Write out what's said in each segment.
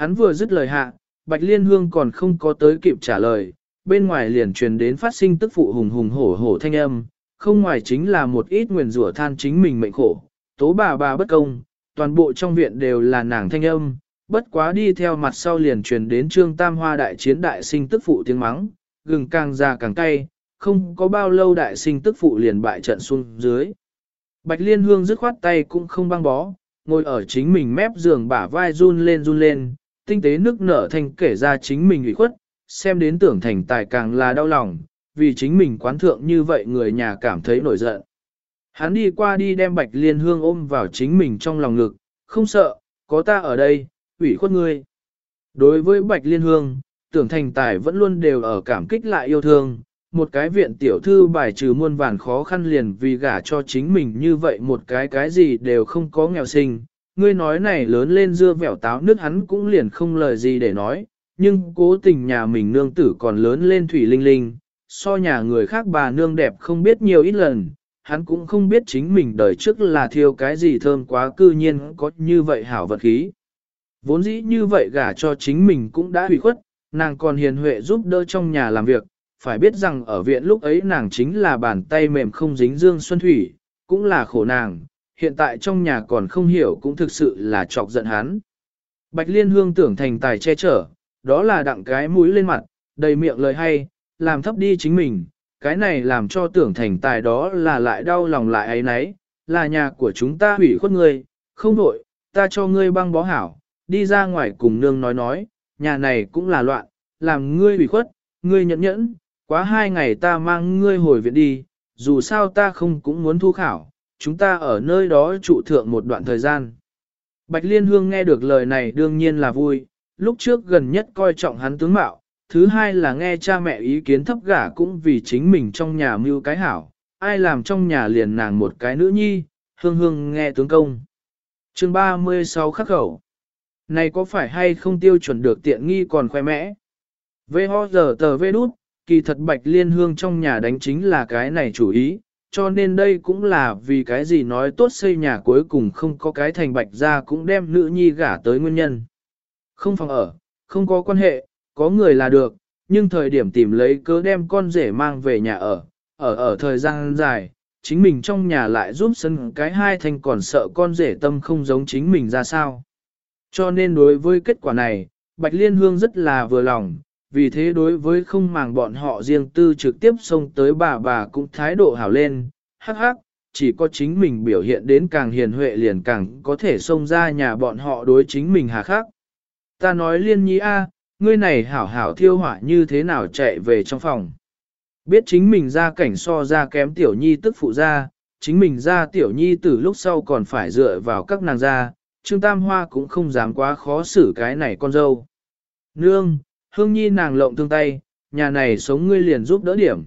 Hắn vừa dứt lời hạ, Bạch Liên Hương còn không có tới kịp trả lời, bên ngoài liền truyền đến phát sinh tức phụ hùng hùng hổ hổ thanh âm, không ngoài chính là một ít nguyền rủa than chính mình mệnh khổ, tố bà bà bất công, toàn bộ trong viện đều là nàng thanh âm, bất quá đi theo mặt sau liền truyền đến trương tam hoa đại chiến đại sinh tức phụ tiếng mắng, gừng càng già càng cay, không có bao lâu đại sinh tức phụ liền bại trận xuống dưới. Bạch Liên Hương dứt khoát tay cũng không băng bó, ngồi ở chính mình mép giường bả vai run lên run lên, tinh tế nước nở thành kể ra chính mình ủy khuất, xem đến tưởng thành tài càng là đau lòng, vì chính mình quán thượng như vậy người nhà cảm thấy nổi giận. Hắn đi qua đi đem Bạch Liên Hương ôm vào chính mình trong lòng ngực, không sợ, có ta ở đây, ủy khuất ngươi. Đối với Bạch Liên Hương, tưởng thành tài vẫn luôn đều ở cảm kích lại yêu thương, một cái viện tiểu thư bài trừ muôn vàn khó khăn liền vì gả cho chính mình như vậy một cái cái gì đều không có nghèo sinh. Ngươi nói này lớn lên dưa vẻo táo nước hắn cũng liền không lời gì để nói, nhưng cố tình nhà mình nương tử còn lớn lên thủy linh linh, so nhà người khác bà nương đẹp không biết nhiều ít lần, hắn cũng không biết chính mình đời trước là thiêu cái gì thơm quá cư nhiên có như vậy hảo vật khí. Vốn dĩ như vậy gả cho chính mình cũng đã hủy khuất, nàng còn hiền huệ giúp đỡ trong nhà làm việc, phải biết rằng ở viện lúc ấy nàng chính là bàn tay mềm không dính dương xuân thủy, cũng là khổ nàng, hiện tại trong nhà còn không hiểu cũng thực sự là chọc giận hắn. Bạch Liên Hương tưởng thành tài che chở, đó là đặng cái mũi lên mặt, đầy miệng lời hay, làm thấp đi chính mình, cái này làm cho tưởng thành tài đó là lại đau lòng lại ấy nấy, là nhà của chúng ta hủy khuất ngươi, không đổi, ta cho ngươi băng bó hảo, đi ra ngoài cùng nương nói nói, nhà này cũng là loạn, làm ngươi hủy khuất, ngươi nhẫn nhẫn, quá hai ngày ta mang ngươi hồi viện đi, dù sao ta không cũng muốn thu khảo, chúng ta ở nơi đó trụ thượng một đoạn thời gian. Bạch Liên Hương nghe được lời này đương nhiên là vui, lúc trước gần nhất coi trọng hắn tướng mạo, thứ hai là nghe cha mẹ ý kiến thấp gả cũng vì chính mình trong nhà mưu cái hảo, ai làm trong nhà liền nàng một cái nữ nhi, hương hương nghe tướng công. chương 36 khắc khẩu. Này có phải hay không tiêu chuẩn được tiện nghi còn khoe mẽ? Vê ho giờ tờ vê đút, kỳ thật bạch liên hương trong nhà đánh chính là cái này chủ ý, cho nên đây cũng là vì cái gì nói tốt xây nhà cuối cùng không có cái thành bạch ra cũng đem nữ nhi gả tới nguyên nhân. Không phòng ở, không có quan hệ, có người là được, nhưng thời điểm tìm lấy cớ đem con rể mang về nhà ở, ở ở thời gian dài, chính mình trong nhà lại giúp sân cái hai thành còn sợ con rể tâm không giống chính mình ra sao. Cho nên đối với kết quả này, Bạch Liên Hương rất là vừa lòng, vì thế đối với không màng bọn họ riêng tư trực tiếp xông tới bà bà cũng thái độ hảo lên, hắc hắc, chỉ có chính mình biểu hiện đến càng hiền huệ liền càng có thể xông ra nhà bọn họ đối chính mình hà khắc. Ta nói liên nhi a, ngươi này hảo hảo thiêu hỏa như thế nào chạy về trong phòng. Biết chính mình ra cảnh so ra kém tiểu nhi tức phụ ra, chính mình ra tiểu nhi từ lúc sau còn phải dựa vào các nàng ra, Trương Tam Hoa cũng không dám quá khó xử cái này con dâu. Nương, hương nhi nàng lộng thương tay, nhà này sống ngươi liền giúp đỡ điểm.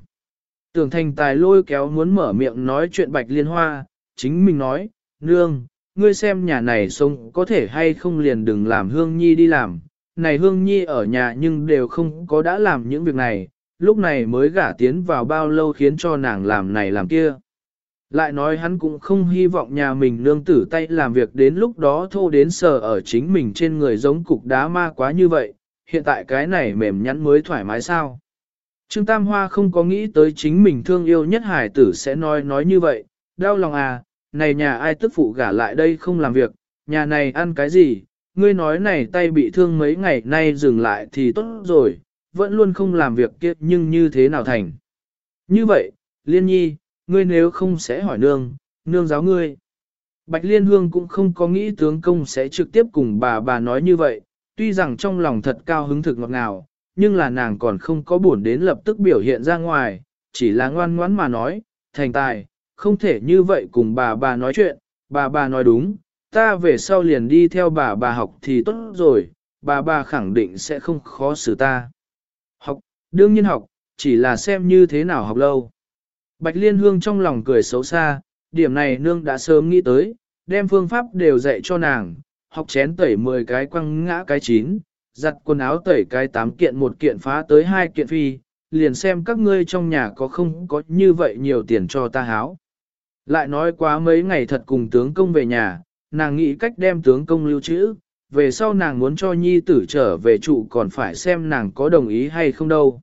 Tưởng thành tài lôi kéo muốn mở miệng nói chuyện bạch liên hoa, chính mình nói, nương, ngươi xem nhà này sống có thể hay không liền đừng làm hương nhi đi làm. Này hương nhi ở nhà nhưng đều không có đã làm những việc này, lúc này mới gả tiến vào bao lâu khiến cho nàng làm này làm kia. Lại nói hắn cũng không hy vọng nhà mình nương tử tay làm việc đến lúc đó thô đến sờ ở chính mình trên người giống cục đá ma quá như vậy, hiện tại cái này mềm nhắn mới thoải mái sao. Trương Tam Hoa không có nghĩ tới chính mình thương yêu nhất hải tử sẽ nói nói như vậy, đau lòng à, này nhà ai tức phụ gả lại đây không làm việc, nhà này ăn cái gì, ngươi nói này tay bị thương mấy ngày nay dừng lại thì tốt rồi, vẫn luôn không làm việc kiếp nhưng như thế nào thành. Như vậy, Liên Nhi, ngươi nếu không sẽ hỏi nương, nương giáo ngươi. Bạch Liên Hương cũng không có nghĩ tướng công sẽ trực tiếp cùng bà bà nói như vậy, tuy rằng trong lòng thật cao hứng thực ngọt ngào, nhưng là nàng còn không có buồn đến lập tức biểu hiện ra ngoài, chỉ là ngoan ngoãn mà nói, thành tài, không thể như vậy cùng bà bà nói chuyện, bà bà nói đúng, ta về sau liền đi theo bà bà học thì tốt rồi, bà bà khẳng định sẽ không khó xử ta. Học, đương nhiên học, chỉ là xem như thế nào học lâu. Bạch Liên Hương trong lòng cười xấu xa, điểm này nương đã sớm nghĩ tới, đem phương pháp đều dạy cho nàng, học chén tẩy 10 cái quăng ngã cái chín, giặt quần áo tẩy cái 8 kiện một kiện phá tới hai kiện phi, liền xem các ngươi trong nhà có không có như vậy nhiều tiền cho ta háo. Lại nói quá mấy ngày thật cùng tướng công về nhà, nàng nghĩ cách đem tướng công lưu trữ, về sau nàng muốn cho nhi tử trở về trụ còn phải xem nàng có đồng ý hay không đâu.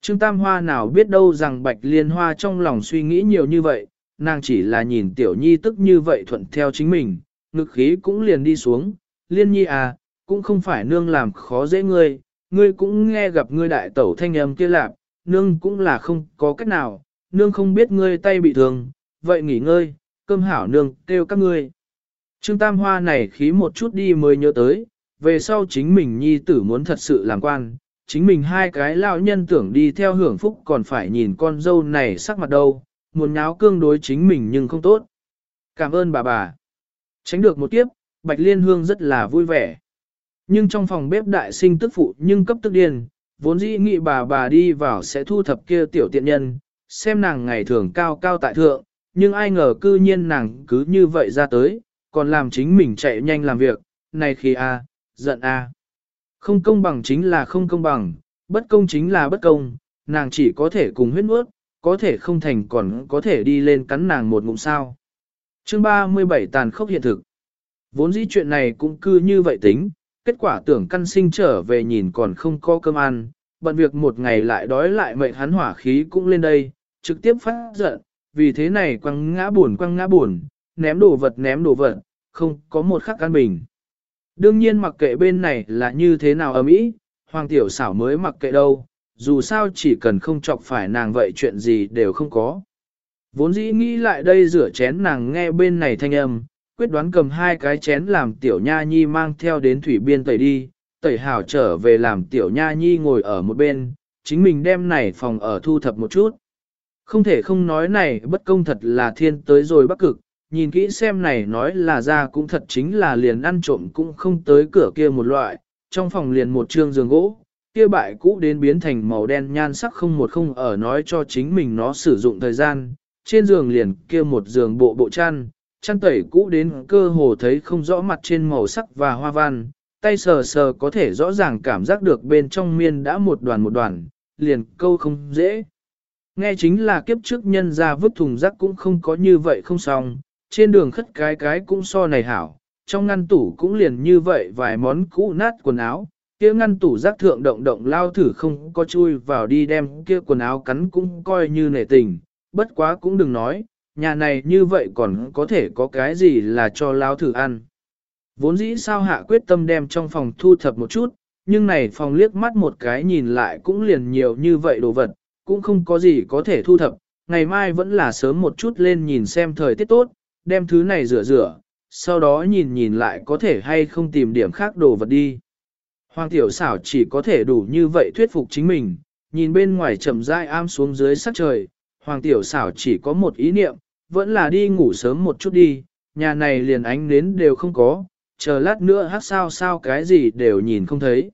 Trương Tam Hoa nào biết đâu rằng Bạch Liên Hoa trong lòng suy nghĩ nhiều như vậy, nàng chỉ là nhìn tiểu nhi tức như vậy thuận theo chính mình, ngực khí cũng liền đi xuống, Liên Nhi à, cũng không phải nương làm khó dễ ngươi, ngươi cũng nghe gặp ngươi đại tẩu thanh âm kia lạp, nương cũng là không có cách nào, nương không biết ngươi tay bị thương, vậy nghỉ ngơi, cơm hảo nương kêu các ngươi. Trương Tam Hoa này khí một chút đi mới nhớ tới, về sau chính mình nhi tử muốn thật sự làm quan, chính mình hai cái lão nhân tưởng đi theo hưởng phúc còn phải nhìn con dâu này sắc mặt đâu, muốn nháo cương đối chính mình nhưng không tốt. Cảm ơn bà bà. Tránh được một kiếp, Bạch Liên Hương rất là vui vẻ. Nhưng trong phòng bếp đại sinh tức phụ nhưng cấp tức điên, vốn dĩ nghĩ bà bà đi vào sẽ thu thập kia tiểu tiện nhân, xem nàng ngày thường cao cao tại thượng, nhưng ai ngờ cư nhiên nàng cứ như vậy ra tới, còn làm chính mình chạy nhanh làm việc, này khi a, giận a. Không công bằng chính là không công bằng, bất công chính là bất công, nàng chỉ có thể cùng huyết nuốt, có thể không thành còn có thể đi lên cắn nàng một ngụm sao. Chương 37 tàn khốc hiện thực. Vốn dĩ chuyện này cũng cư như vậy tính, kết quả tưởng căn sinh trở về nhìn còn không có cơm ăn, bận việc một ngày lại đói lại mệnh hắn hỏa khí cũng lên đây, trực tiếp phát giận, vì thế này quăng ngã buồn quăng ngã buồn, ném đồ vật ném đồ vật, không có một khắc căn bình. Đương nhiên mặc kệ bên này là như thế nào ấm ý, hoàng tiểu xảo mới mặc kệ đâu, dù sao chỉ cần không chọc phải nàng vậy chuyện gì đều không có. Vốn dĩ nghĩ lại đây rửa chén nàng nghe bên này thanh âm, quyết đoán cầm hai cái chén làm tiểu nha nhi mang theo đến thủy biên tẩy đi, tẩy hảo trở về làm tiểu nha nhi ngồi ở một bên, chính mình đem này phòng ở thu thập một chút. Không thể không nói này bất công thật là thiên tới rồi bắc cực, nhìn kỹ xem này nói là ra cũng thật chính là liền ăn trộm cũng không tới cửa kia một loại, trong phòng liền một trương giường gỗ, kia bại cũ đến biến thành màu đen nhan sắc không một không ở nói cho chính mình nó sử dụng thời gian, trên giường liền kia một giường bộ bộ chăn, chăn tẩy cũ đến cơ hồ thấy không rõ mặt trên màu sắc và hoa văn, tay sờ sờ có thể rõ ràng cảm giác được bên trong miên đã một đoàn một đoàn, liền câu không dễ. Nghe chính là kiếp trước nhân ra vứt thùng rác cũng không có như vậy không xong, trên đường khất cái cái cũng so này hảo, trong ngăn tủ cũng liền như vậy vài món cũ nát quần áo, kia ngăn tủ rác thượng động động lao thử không có chui vào đi đem kia quần áo cắn cũng coi như nể tình, bất quá cũng đừng nói, nhà này như vậy còn có thể có cái gì là cho lao thử ăn. Vốn dĩ sao hạ quyết tâm đem trong phòng thu thập một chút, nhưng này phòng liếc mắt một cái nhìn lại cũng liền nhiều như vậy đồ vật, cũng không có gì có thể thu thập, ngày mai vẫn là sớm một chút lên nhìn xem thời tiết tốt, đem thứ này rửa rửa, sau đó nhìn nhìn lại có thể hay không tìm điểm khác đồ vật đi. Hoàng tiểu xảo chỉ có thể đủ như vậy thuyết phục chính mình, nhìn bên ngoài chậm rãi am xuống dưới sắc trời, hoàng tiểu xảo chỉ có một ý niệm, vẫn là đi ngủ sớm một chút đi, nhà này liền ánh nến đều không có, chờ lát nữa hát sao sao cái gì đều nhìn không thấy.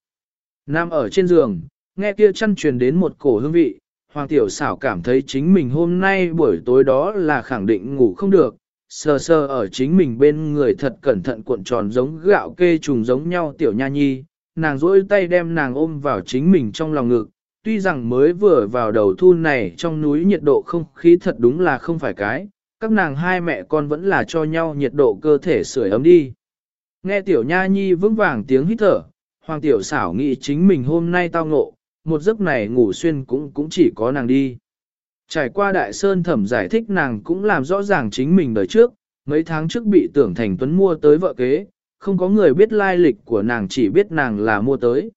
Nam ở trên giường, nghe kia chăn truyền đến một cổ hương vị, hoàng tiểu xảo cảm thấy chính mình hôm nay buổi tối đó là khẳng định ngủ không được, sờ sờ ở chính mình bên người thật cẩn thận cuộn tròn giống gạo kê trùng giống nhau tiểu nha nhi, nàng rỗi tay đem nàng ôm vào chính mình trong lòng ngực, tuy rằng mới vừa vào đầu thu này trong núi nhiệt độ không khí thật đúng là không phải cái, các nàng hai mẹ con vẫn là cho nhau nhiệt độ cơ thể sưởi ấm đi. Nghe tiểu nha nhi vững vàng tiếng hít thở, hoàng tiểu xảo nghĩ chính mình hôm nay tao ngộ, một giấc này ngủ xuyên cũng cũng chỉ có nàng đi. Trải qua đại sơn thẩm giải thích nàng cũng làm rõ ràng chính mình đời trước, mấy tháng trước bị tưởng thành tuấn mua tới vợ kế, không có người biết lai lịch của nàng chỉ biết nàng là mua tới.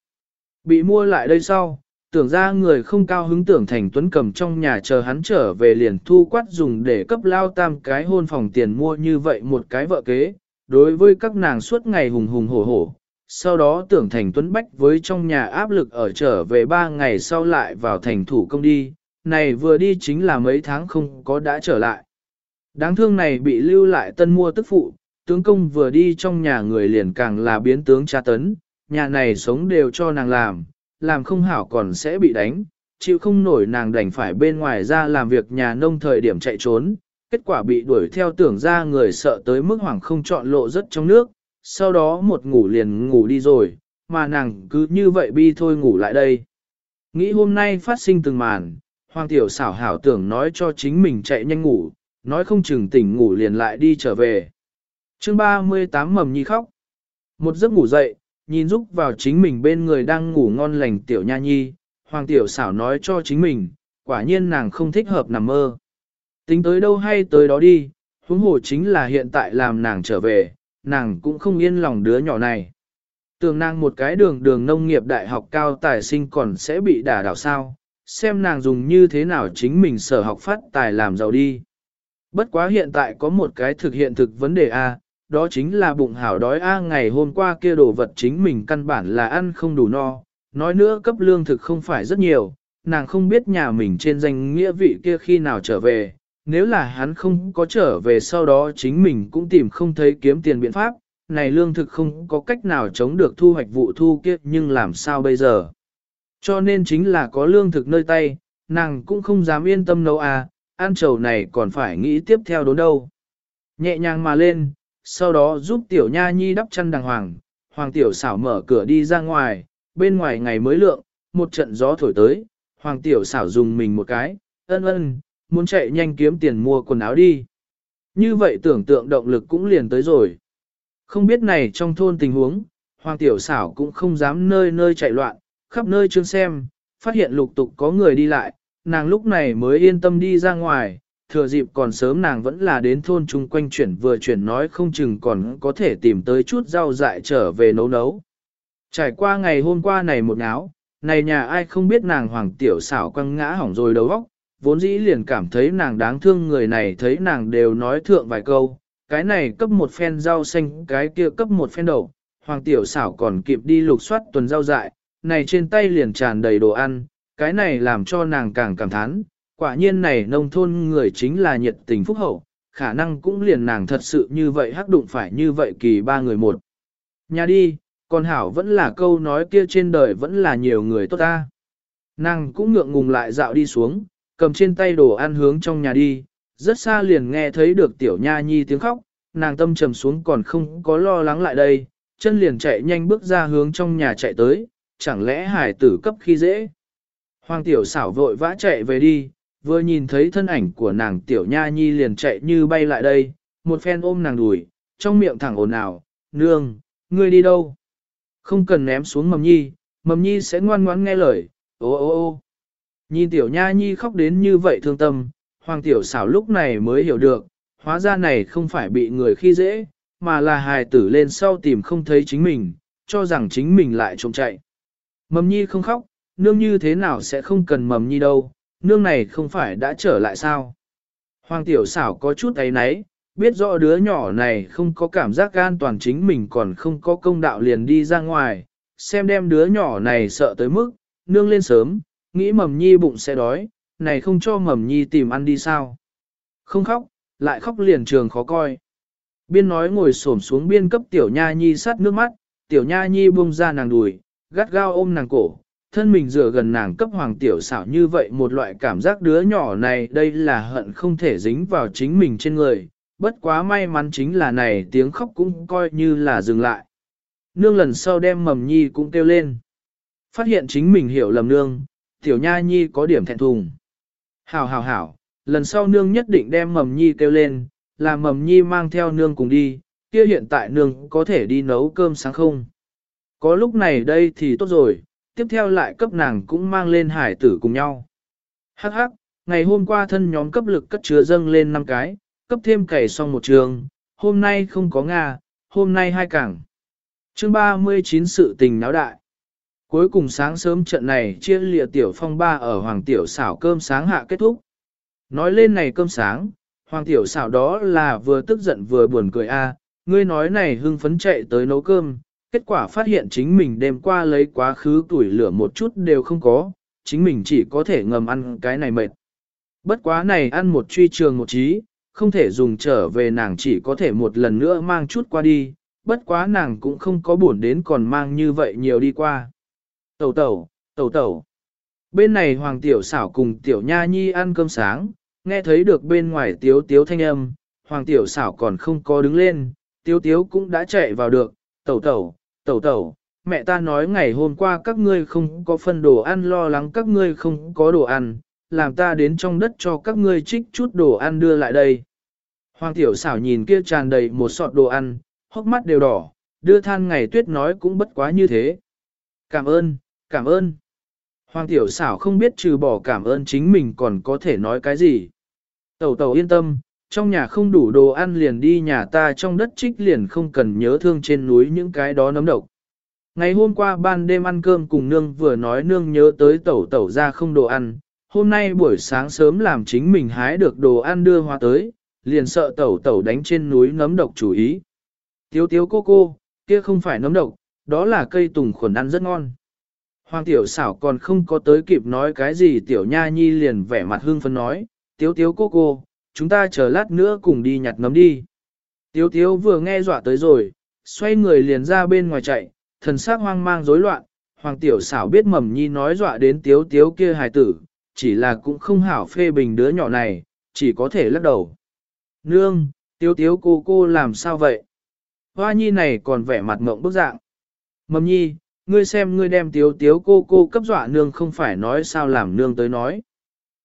Bị mua lại đây sau, tưởng ra người không cao hứng tưởng thành tuấn cầm trong nhà chờ hắn trở về liền thu quát dùng để cấp lao tam cái hôn phòng tiền mua như vậy một cái vợ kế, đối với các nàng suốt ngày hùng hùng hổ hổ. Sau đó tưởng thành tuấn bách với trong nhà áp lực ở trở về ba ngày sau lại vào thành thủ công đi, này vừa đi chính là mấy tháng không có đã trở lại. Đáng thương này bị lưu lại tân mua tức phụ, tướng công vừa đi trong nhà người liền càng là biến tướng tra tấn, nhà này sống đều cho nàng làm, làm không hảo còn sẽ bị đánh, chịu không nổi nàng đành phải bên ngoài ra làm việc nhà nông thời điểm chạy trốn, kết quả bị đuổi theo tưởng ra người sợ tới mức hoảng không chọn lộ rất trong nước, sau đó một ngủ liền ngủ đi rồi, mà nàng cứ như vậy bi thôi ngủ lại đây. Nghĩ hôm nay phát sinh từng màn, Hoàng tiểu xảo hảo tưởng nói cho chính mình chạy nhanh ngủ, nói không chừng tỉnh ngủ liền lại đi trở về. chương 38 mầm nhi khóc. Một giấc ngủ dậy, nhìn giúp vào chính mình bên người đang ngủ ngon lành tiểu nha nhi, hoàng tiểu xảo nói cho chính mình, quả nhiên nàng không thích hợp nằm mơ. Tính tới đâu hay tới đó đi, huống hồ chính là hiện tại làm nàng trở về, nàng cũng không yên lòng đứa nhỏ này. Tưởng nàng một cái đường đường nông nghiệp đại học cao tài sinh còn sẽ bị đả đảo sao, xem nàng dùng như thế nào chính mình sở học phát tài làm giàu đi. Bất quá hiện tại có một cái thực hiện thực vấn đề A, đó chính là bụng hảo đói A ngày hôm qua kia đồ vật chính mình căn bản là ăn không đủ no, nói nữa cấp lương thực không phải rất nhiều, nàng không biết nhà mình trên danh nghĩa vị kia khi nào trở về, nếu là hắn không có trở về sau đó chính mình cũng tìm không thấy kiếm tiền biện pháp, này lương thực không có cách nào chống được thu hoạch vụ thu kia nhưng làm sao bây giờ. Cho nên chính là có lương thực nơi tay, nàng cũng không dám yên tâm nấu à, ăn trầu này còn phải nghĩ tiếp theo đốn đâu. Nhẹ nhàng mà lên, sau đó giúp tiểu nha nhi đắp chăn đàng hoàng, hoàng tiểu xảo mở cửa đi ra ngoài, bên ngoài ngày mới lượng, một trận gió thổi tới, hoàng tiểu xảo dùng mình một cái, ân ân, muốn chạy nhanh kiếm tiền mua quần áo đi. Như vậy tưởng tượng động lực cũng liền tới rồi. Không biết này trong thôn tình huống, hoàng tiểu xảo cũng không dám nơi nơi chạy loạn, khắp nơi chương xem, phát hiện lục tục có người đi lại, nàng lúc này mới yên tâm đi ra ngoài, thừa dịp còn sớm nàng vẫn là đến thôn chung quanh chuyển vừa chuyển nói không chừng còn có thể tìm tới chút rau dại trở về nấu nấu. Trải qua ngày hôm qua này một áo, này nhà ai không biết nàng hoàng tiểu xảo quăng ngã hỏng rồi đầu óc, vốn dĩ liền cảm thấy nàng đáng thương người này thấy nàng đều nói thượng vài câu, cái này cấp một phen rau xanh, cái kia cấp một phen đậu, hoàng tiểu xảo còn kịp đi lục soát tuần rau dại, này trên tay liền tràn đầy đồ ăn, cái này làm cho nàng càng cảm thán, quả nhiên này nông thôn người chính là nhiệt tình phúc hậu, khả năng cũng liền nàng thật sự như vậy hắc đụng phải như vậy kỳ ba người một. Nhà đi, còn hảo vẫn là câu nói kia trên đời vẫn là nhiều người tốt ta. Nàng cũng ngượng ngùng lại dạo đi xuống, cầm trên tay đồ ăn hướng trong nhà đi, rất xa liền nghe thấy được tiểu nha nhi tiếng khóc, nàng tâm trầm xuống còn không có lo lắng lại đây, chân liền chạy nhanh bước ra hướng trong nhà chạy tới, chẳng lẽ hải tử cấp khi dễ. Hoàng tiểu xảo vội vã chạy về đi, vừa nhìn thấy thân ảnh của nàng tiểu nha nhi liền chạy như bay lại đây, một phen ôm nàng đùi, trong miệng thẳng ồn ào, nương, ngươi đi đâu? Không cần ném xuống mầm nhi, mầm nhi sẽ ngoan ngoãn nghe lời, ô ô ô. Nhìn tiểu nha nhi khóc đến như vậy thương tâm, hoàng tiểu xảo lúc này mới hiểu được, hóa ra này không phải bị người khi dễ, mà là hài tử lên sau tìm không thấy chính mình, cho rằng chính mình lại trộm chạy. Mầm nhi không khóc, nương như thế nào sẽ không cần mầm nhi đâu, nương này không phải đã trở lại sao. Hoàng tiểu xảo có chút ấy nấy, biết rõ đứa nhỏ này không có cảm giác an toàn chính mình còn không có công đạo liền đi ra ngoài, xem đem đứa nhỏ này sợ tới mức, nương lên sớm, nghĩ mầm nhi bụng sẽ đói, này không cho mầm nhi tìm ăn đi sao. Không khóc, lại khóc liền trường khó coi. Biên nói ngồi xổm xuống biên cấp tiểu nha nhi sát nước mắt, tiểu nha nhi buông ra nàng đùi, gắt gao ôm nàng cổ, thân mình dựa gần nàng cấp hoàng tiểu xảo như vậy một loại cảm giác đứa nhỏ này đây là hận không thể dính vào chính mình trên người, bất quá may mắn chính là này tiếng khóc cũng coi như là dừng lại. Nương lần sau đem mầm nhi cũng kêu lên. Phát hiện chính mình hiểu lầm nương, tiểu nha nhi có điểm thẹn thùng. Hảo hảo hảo, lần sau nương nhất định đem mầm nhi kêu lên, là mầm nhi mang theo nương cùng đi, kia hiện tại nương có thể đi nấu cơm sáng không? Có lúc này đây thì tốt rồi, tiếp theo lại cấp nàng cũng mang lên hải tử cùng nhau. Hắc hắc, ngày hôm qua thân nhóm cấp lực cất chứa dâng lên 5 cái, cấp thêm cày xong một trường, hôm nay không có Nga, hôm nay hai cảng. Chương 39 sự tình náo đại. Cuối cùng sáng sớm trận này chia lịa tiểu phong ba ở Hoàng Tiểu xảo cơm sáng hạ kết thúc. Nói lên này cơm sáng, Hoàng Tiểu xảo đó là vừa tức giận vừa buồn cười a ngươi nói này hưng phấn chạy tới nấu cơm, kết quả phát hiện chính mình đêm qua lấy quá khứ tuổi lửa một chút đều không có, chính mình chỉ có thể ngầm ăn cái này mệt. Bất quá này ăn một truy trường một trí, không thể dùng trở về nàng chỉ có thể một lần nữa mang chút qua đi, bất quá nàng cũng không có buồn đến còn mang như vậy nhiều đi qua. Tẩu tẩu, tẩu tẩu. Bên này Hoàng Tiểu xảo cùng Tiểu Nha Nhi ăn cơm sáng, nghe thấy được bên ngoài tiếu tiếu thanh âm, Hoàng Tiểu xảo còn không có đứng lên, tiếu tiếu cũng đã chạy vào được, tẩu tẩu, tẩu tẩu, mẹ ta nói ngày hôm qua các ngươi không có phân đồ ăn lo lắng các ngươi không có đồ ăn, làm ta đến trong đất cho các ngươi trích chút đồ ăn đưa lại đây. Hoàng tiểu xảo nhìn kia tràn đầy một sọt đồ ăn, hốc mắt đều đỏ, đưa than ngày tuyết nói cũng bất quá như thế. Cảm ơn, cảm ơn. Hoàng tiểu xảo không biết trừ bỏ cảm ơn chính mình còn có thể nói cái gì. Tẩu tẩu yên tâm, trong nhà không đủ đồ ăn liền đi nhà ta trong đất trích liền không cần nhớ thương trên núi những cái đó nấm độc. Ngày hôm qua ban đêm ăn cơm cùng nương vừa nói nương nhớ tới tẩu tẩu ra không đồ ăn, hôm nay buổi sáng sớm làm chính mình hái được đồ ăn đưa hoa tới, liền sợ tẩu tẩu đánh trên núi nấm độc chủ ý. Tiếu tiếu cô cô, kia không phải nấm độc, đó là cây tùng khuẩn ăn rất ngon. Hoàng tiểu xảo còn không có tới kịp nói cái gì tiểu nha nhi liền vẻ mặt hương phấn nói, tiếu tiếu cô cô, chúng ta chờ lát nữa cùng đi nhặt ngấm đi. Tiếu tiếu vừa nghe dọa tới rồi, xoay người liền ra bên ngoài chạy, thần sắc hoang mang rối loạn, hoàng tiểu xảo biết mầm nhi nói dọa đến tiếu tiếu kia hài tử, chỉ là cũng không hảo phê bình đứa nhỏ này, chỉ có thể lắc đầu. Nương, tiếu tiếu cô cô làm sao vậy? Hoa nhi này còn vẻ mặt mộng bức dạng. Mầm nhi, ngươi xem ngươi đem tiếu tiếu cô cô cấp dọa nương không phải nói sao làm nương tới nói.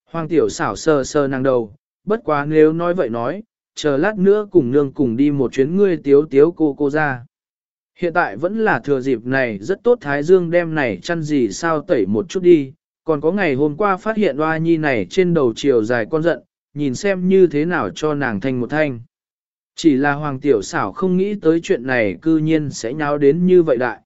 Hoàng tiểu xảo sờ sờ nàng đầu, bất quá nếu nói vậy nói, chờ lát nữa cùng nương cùng đi một chuyến ngươi tiếu tiếu cô cô ra. Hiện tại vẫn là thừa dịp này rất tốt Thái Dương đem này chăn gì sao tẩy một chút đi, còn có ngày hôm qua phát hiện hoa nhi này trên đầu chiều dài con giận, nhìn xem như thế nào cho nàng thanh một thanh. Chỉ là hoàng tiểu xảo không nghĩ tới chuyện này cư nhiên sẽ nháo đến như vậy đại.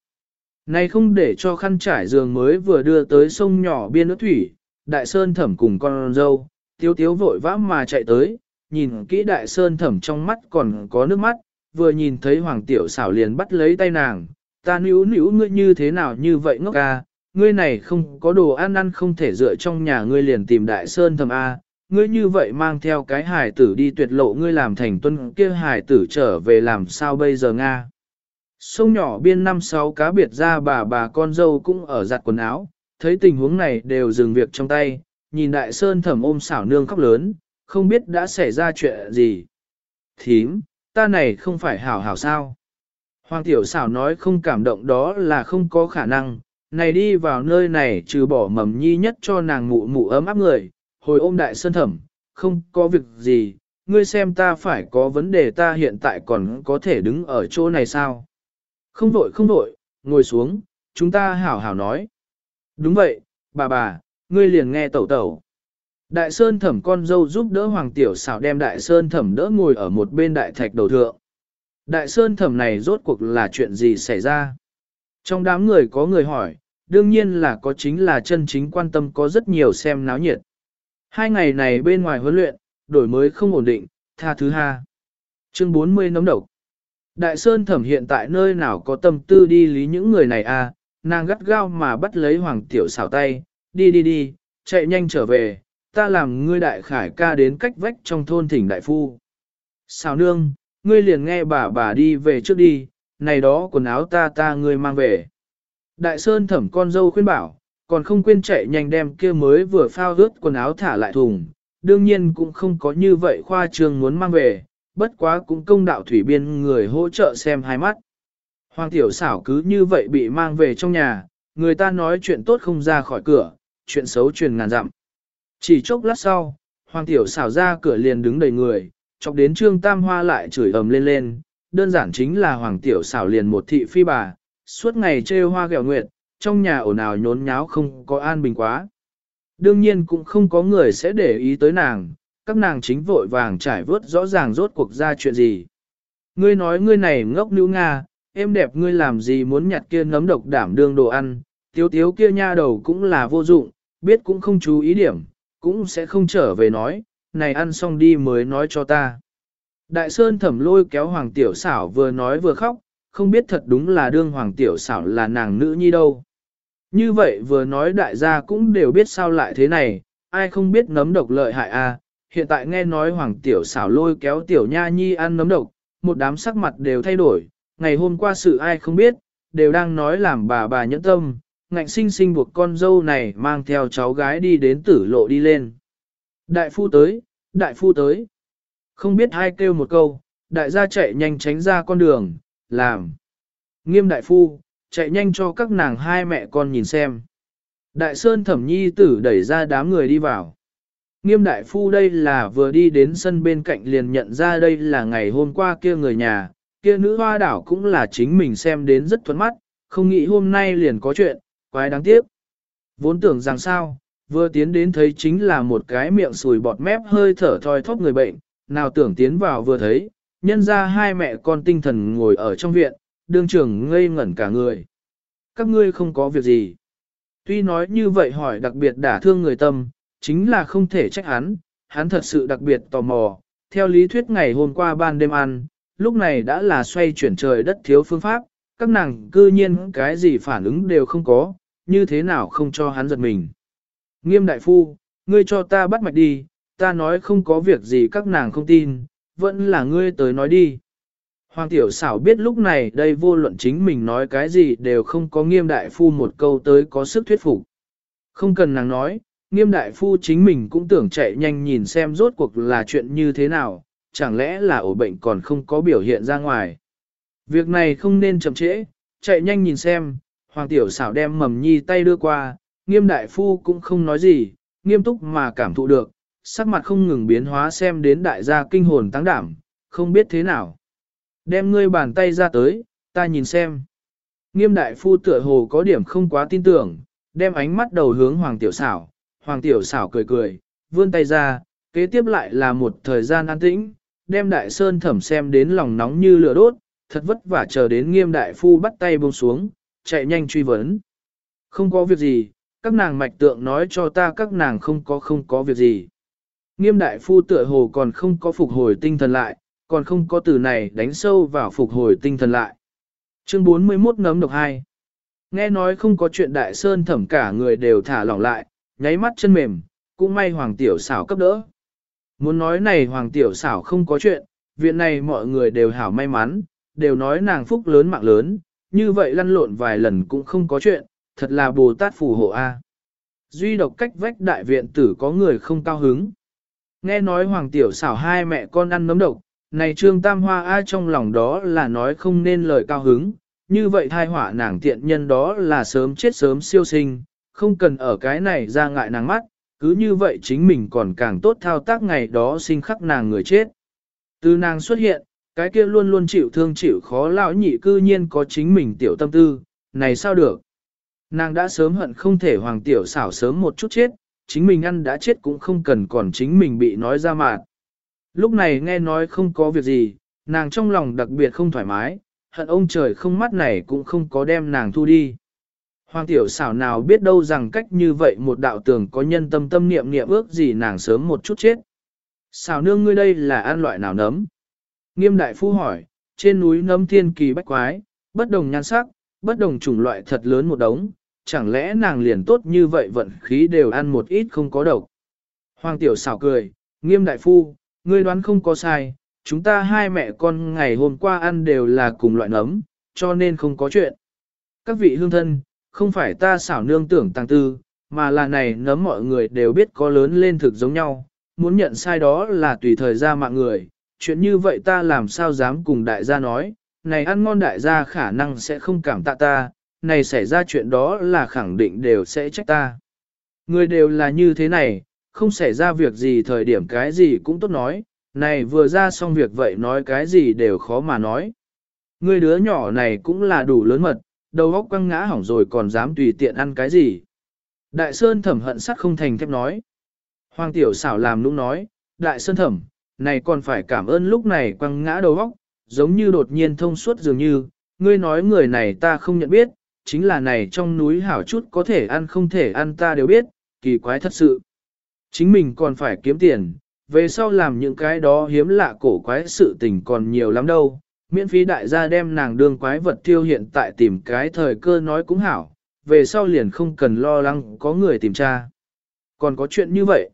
Này không để cho khăn trải giường mới vừa đưa tới sông nhỏ biên nước thủy, đại sơn thẩm cùng con dâu, tiếu tiếu vội vã mà chạy tới, nhìn kỹ đại sơn thẩm trong mắt còn có nước mắt, vừa nhìn thấy hoàng tiểu xảo liền bắt lấy tay nàng, ta níu níu ngươi như thế nào như vậy ngốc ca, ngươi này không có đồ ăn ăn không thể dựa trong nhà ngươi liền tìm đại sơn thẩm A, ngươi như vậy mang theo cái hải tử đi tuyệt lộ ngươi làm thành tuân kia hải tử trở về làm sao bây giờ Nga. Sông nhỏ biên năm sáu cá biệt ra bà bà con dâu cũng ở giặt quần áo, thấy tình huống này đều dừng việc trong tay, nhìn đại sơn thẩm ôm xảo nương khóc lớn, không biết đã xảy ra chuyện gì. Thím, ta này không phải hảo hảo sao. Hoàng tiểu xảo nói không cảm động đó là không có khả năng, này đi vào nơi này trừ bỏ mầm nhi nhất cho nàng mụ mụ ấm áp người, hồi ôm đại sơn thẩm, không có việc gì, ngươi xem ta phải có vấn đề ta hiện tại còn có thể đứng ở chỗ này sao? Không vội không vội, ngồi xuống, chúng ta hảo hảo nói. Đúng vậy, bà bà, ngươi liền nghe tẩu tẩu. Đại sơn thẩm con dâu giúp đỡ hoàng tiểu xảo đem đại sơn thẩm đỡ ngồi ở một bên đại thạch đầu thượng. Đại sơn thẩm này rốt cuộc là chuyện gì xảy ra? Trong đám người có người hỏi, đương nhiên là có chính là chân chính quan tâm có rất nhiều xem náo nhiệt. Hai ngày này bên ngoài huấn luyện, đổi mới không ổn định, tha thứ ha. Chương 40 nóng độc. Đại Sơn thẩm hiện tại nơi nào có tâm tư đi lý những người này à, nàng gắt gao mà bắt lấy Hoàng Tiểu xảo tay, đi đi đi, chạy nhanh trở về, ta làm ngươi đại khải ca đến cách vách trong thôn thỉnh đại phu. Xảo nương, ngươi liền nghe bà bà đi về trước đi, này đó quần áo ta ta ngươi mang về. Đại Sơn thẩm con dâu khuyên bảo, còn không quên chạy nhanh đem kia mới vừa phao ướt quần áo thả lại thùng, đương nhiên cũng không có như vậy khoa trường muốn mang về, bất quá cũng công đạo thủy biên người hỗ trợ xem hai mắt. Hoàng tiểu xảo cứ như vậy bị mang về trong nhà, người ta nói chuyện tốt không ra khỏi cửa, chuyện xấu truyền ngàn dặm. Chỉ chốc lát sau, hoàng tiểu xảo ra cửa liền đứng đầy người, chọc đến trương tam hoa lại chửi ầm lên lên, đơn giản chính là hoàng tiểu xảo liền một thị phi bà, suốt ngày trêu hoa gẹo nguyệt, trong nhà ồn ào nhốn nháo không có an bình quá. Đương nhiên cũng không có người sẽ để ý tới nàng, các nàng chính vội vàng trải vớt rõ ràng rốt cuộc ra chuyện gì. Ngươi nói ngươi này ngốc nữ Nga, em đẹp ngươi làm gì muốn nhặt kia nấm độc đảm đương đồ ăn, tiếu tiếu kia nha đầu cũng là vô dụng, biết cũng không chú ý điểm, cũng sẽ không trở về nói, này ăn xong đi mới nói cho ta. Đại Sơn thẩm lôi kéo Hoàng Tiểu xảo vừa nói vừa khóc, không biết thật đúng là đương Hoàng Tiểu xảo là nàng nữ nhi đâu. Như vậy vừa nói đại gia cũng đều biết sao lại thế này, ai không biết nấm độc lợi hại a. À. hiện tại nghe nói Hoàng Tiểu xảo lôi kéo Tiểu Nha Nhi ăn nấm độc, một đám sắc mặt đều thay đổi, ngày hôm qua sự ai không biết, đều đang nói làm bà bà nhẫn tâm, ngạnh sinh sinh buộc con dâu này mang theo cháu gái đi đến tử lộ đi lên. Đại phu tới, đại phu tới. Không biết ai kêu một câu, đại gia chạy nhanh tránh ra con đường, làm. Nghiêm đại phu, chạy nhanh cho các nàng hai mẹ con nhìn xem. Đại Sơn thẩm nhi tử đẩy ra đám người đi vào. Nghiêm đại phu đây là vừa đi đến sân bên cạnh liền nhận ra đây là ngày hôm qua kia người nhà, kia nữ hoa đảo cũng là chính mình xem đến rất thuận mắt, không nghĩ hôm nay liền có chuyện, quái đáng tiếc. Vốn tưởng rằng sao, vừa tiến đến thấy chính là một cái miệng sùi bọt mép hơi thở thoi thóp người bệnh, nào tưởng tiến vào vừa thấy, nhân ra hai mẹ con tinh thần ngồi ở trong viện, đương trưởng ngây ngẩn cả người. Các ngươi không có việc gì. Tuy nói như vậy hỏi đặc biệt đả thương người tâm, chính là không thể trách hắn, hắn thật sự đặc biệt tò mò. Theo lý thuyết ngày hôm qua ban đêm ăn, lúc này đã là xoay chuyển trời đất thiếu phương pháp, các nàng cư nhiên cái gì phản ứng đều không có, như thế nào không cho hắn giật mình. Nghiêm đại phu, ngươi cho ta bắt mạch đi, ta nói không có việc gì các nàng không tin, vẫn là ngươi tới nói đi. Hoàng tiểu xảo biết lúc này đây vô luận chính mình nói cái gì đều không có nghiêm đại phu một câu tới có sức thuyết phục. Không cần nàng nói, nghiêm đại phu chính mình cũng tưởng chạy nhanh nhìn xem rốt cuộc là chuyện như thế nào, chẳng lẽ là ổ bệnh còn không có biểu hiện ra ngoài. Việc này không nên chậm trễ, chạy nhanh nhìn xem, hoàng tiểu xảo đem mầm nhi tay đưa qua, nghiêm đại phu cũng không nói gì, nghiêm túc mà cảm thụ được, sắc mặt không ngừng biến hóa xem đến đại gia kinh hồn tăng đảm, không biết thế nào. Đem ngươi bàn tay ra tới, ta nhìn xem. Nghiêm đại phu tựa hồ có điểm không quá tin tưởng, đem ánh mắt đầu hướng hoàng tiểu xảo, hoàng tiểu xảo cười cười, vươn tay ra, kế tiếp lại là một thời gian an tĩnh, đem đại sơn thẩm xem đến lòng nóng như lửa đốt, thật vất vả chờ đến nghiêm đại phu bắt tay buông xuống, chạy nhanh truy vấn. Không có việc gì, các nàng mạch tượng nói cho ta các nàng không có không có việc gì. Nghiêm đại phu tựa hồ còn không có phục hồi tinh thần lại, còn không có từ này đánh sâu vào phục hồi tinh thần lại. Chương 41 nấm độc 2 Nghe nói không có chuyện đại sơn thẩm cả người đều thả lỏng lại, nháy mắt chân mềm, cũng may hoàng tiểu xảo cấp đỡ. Muốn nói này hoàng tiểu xảo không có chuyện, viện này mọi người đều hảo may mắn, đều nói nàng phúc lớn mạng lớn, như vậy lăn lộn vài lần cũng không có chuyện, thật là Bồ Tát phù hộ A. Duy độc cách vách đại viện tử có người không cao hứng. Nghe nói hoàng tiểu xảo hai mẹ con ăn nấm độc, này trương tam hoa A trong lòng đó là nói không nên lời cao hứng, như vậy thai họa nàng tiện nhân đó là sớm chết sớm siêu sinh, không cần ở cái này ra ngại nàng mắt, cứ như vậy chính mình còn càng tốt thao tác ngày đó sinh khắc nàng người chết. Từ nàng xuất hiện, cái kia luôn luôn chịu thương chịu khó lão nhị cư nhiên có chính mình tiểu tâm tư, này sao được. Nàng đã sớm hận không thể hoàng tiểu xảo sớm một chút chết, chính mình ăn đã chết cũng không cần còn chính mình bị nói ra mạt. Lúc này nghe nói không có việc gì, nàng trong lòng đặc biệt không thoải mái, hận ông trời không mắt này cũng không có đem nàng thu đi. Hoàng tiểu xảo nào biết đâu rằng cách như vậy một đạo tường có nhân tâm tâm niệm niệm ước gì nàng sớm một chút chết. Xảo nương ngươi đây là ăn loại nào nấm? Nghiêm đại phu hỏi, trên núi nấm thiên kỳ bách quái, bất đồng nhan sắc, bất đồng chủng loại thật lớn một đống, chẳng lẽ nàng liền tốt như vậy vận khí đều ăn một ít không có độc. Hoàng tiểu xảo cười, nghiêm đại phu, ngươi đoán không có sai, chúng ta hai mẹ con ngày hôm qua ăn đều là cùng loại nấm, cho nên không có chuyện. Các vị hương thân, không phải ta xảo nương tưởng tăng tư, mà là này nấm mọi người đều biết có lớn lên thực giống nhau, muốn nhận sai đó là tùy thời ra mạng người, chuyện như vậy ta làm sao dám cùng đại gia nói, này ăn ngon đại gia khả năng sẽ không cảm tạ ta, này xảy ra chuyện đó là khẳng định đều sẽ trách ta. Người đều là như thế này, không xảy ra việc gì thời điểm cái gì cũng tốt nói, này vừa ra xong việc vậy nói cái gì đều khó mà nói. Người đứa nhỏ này cũng là đủ lớn mật, đầu óc quăng ngã hỏng rồi còn dám tùy tiện ăn cái gì. Đại Sơn thẩm hận sắt không thành thép nói. Hoàng tiểu xảo làm nũng nói, Đại Sơn thẩm, này còn phải cảm ơn lúc này quăng ngã đầu óc, giống như đột nhiên thông suốt dường như, ngươi nói người này ta không nhận biết, chính là này trong núi hảo chút có thể ăn không thể ăn ta đều biết, kỳ quái thật sự. Chính mình còn phải kiếm tiền, về sau làm những cái đó hiếm lạ cổ quái sự tình còn nhiều lắm đâu. Miễn phí đại gia đem nàng đương quái vật tiêu hiện tại tìm cái thời cơ nói cũng hảo, về sau liền không cần lo lắng có người tìm tra. Còn có chuyện như vậy,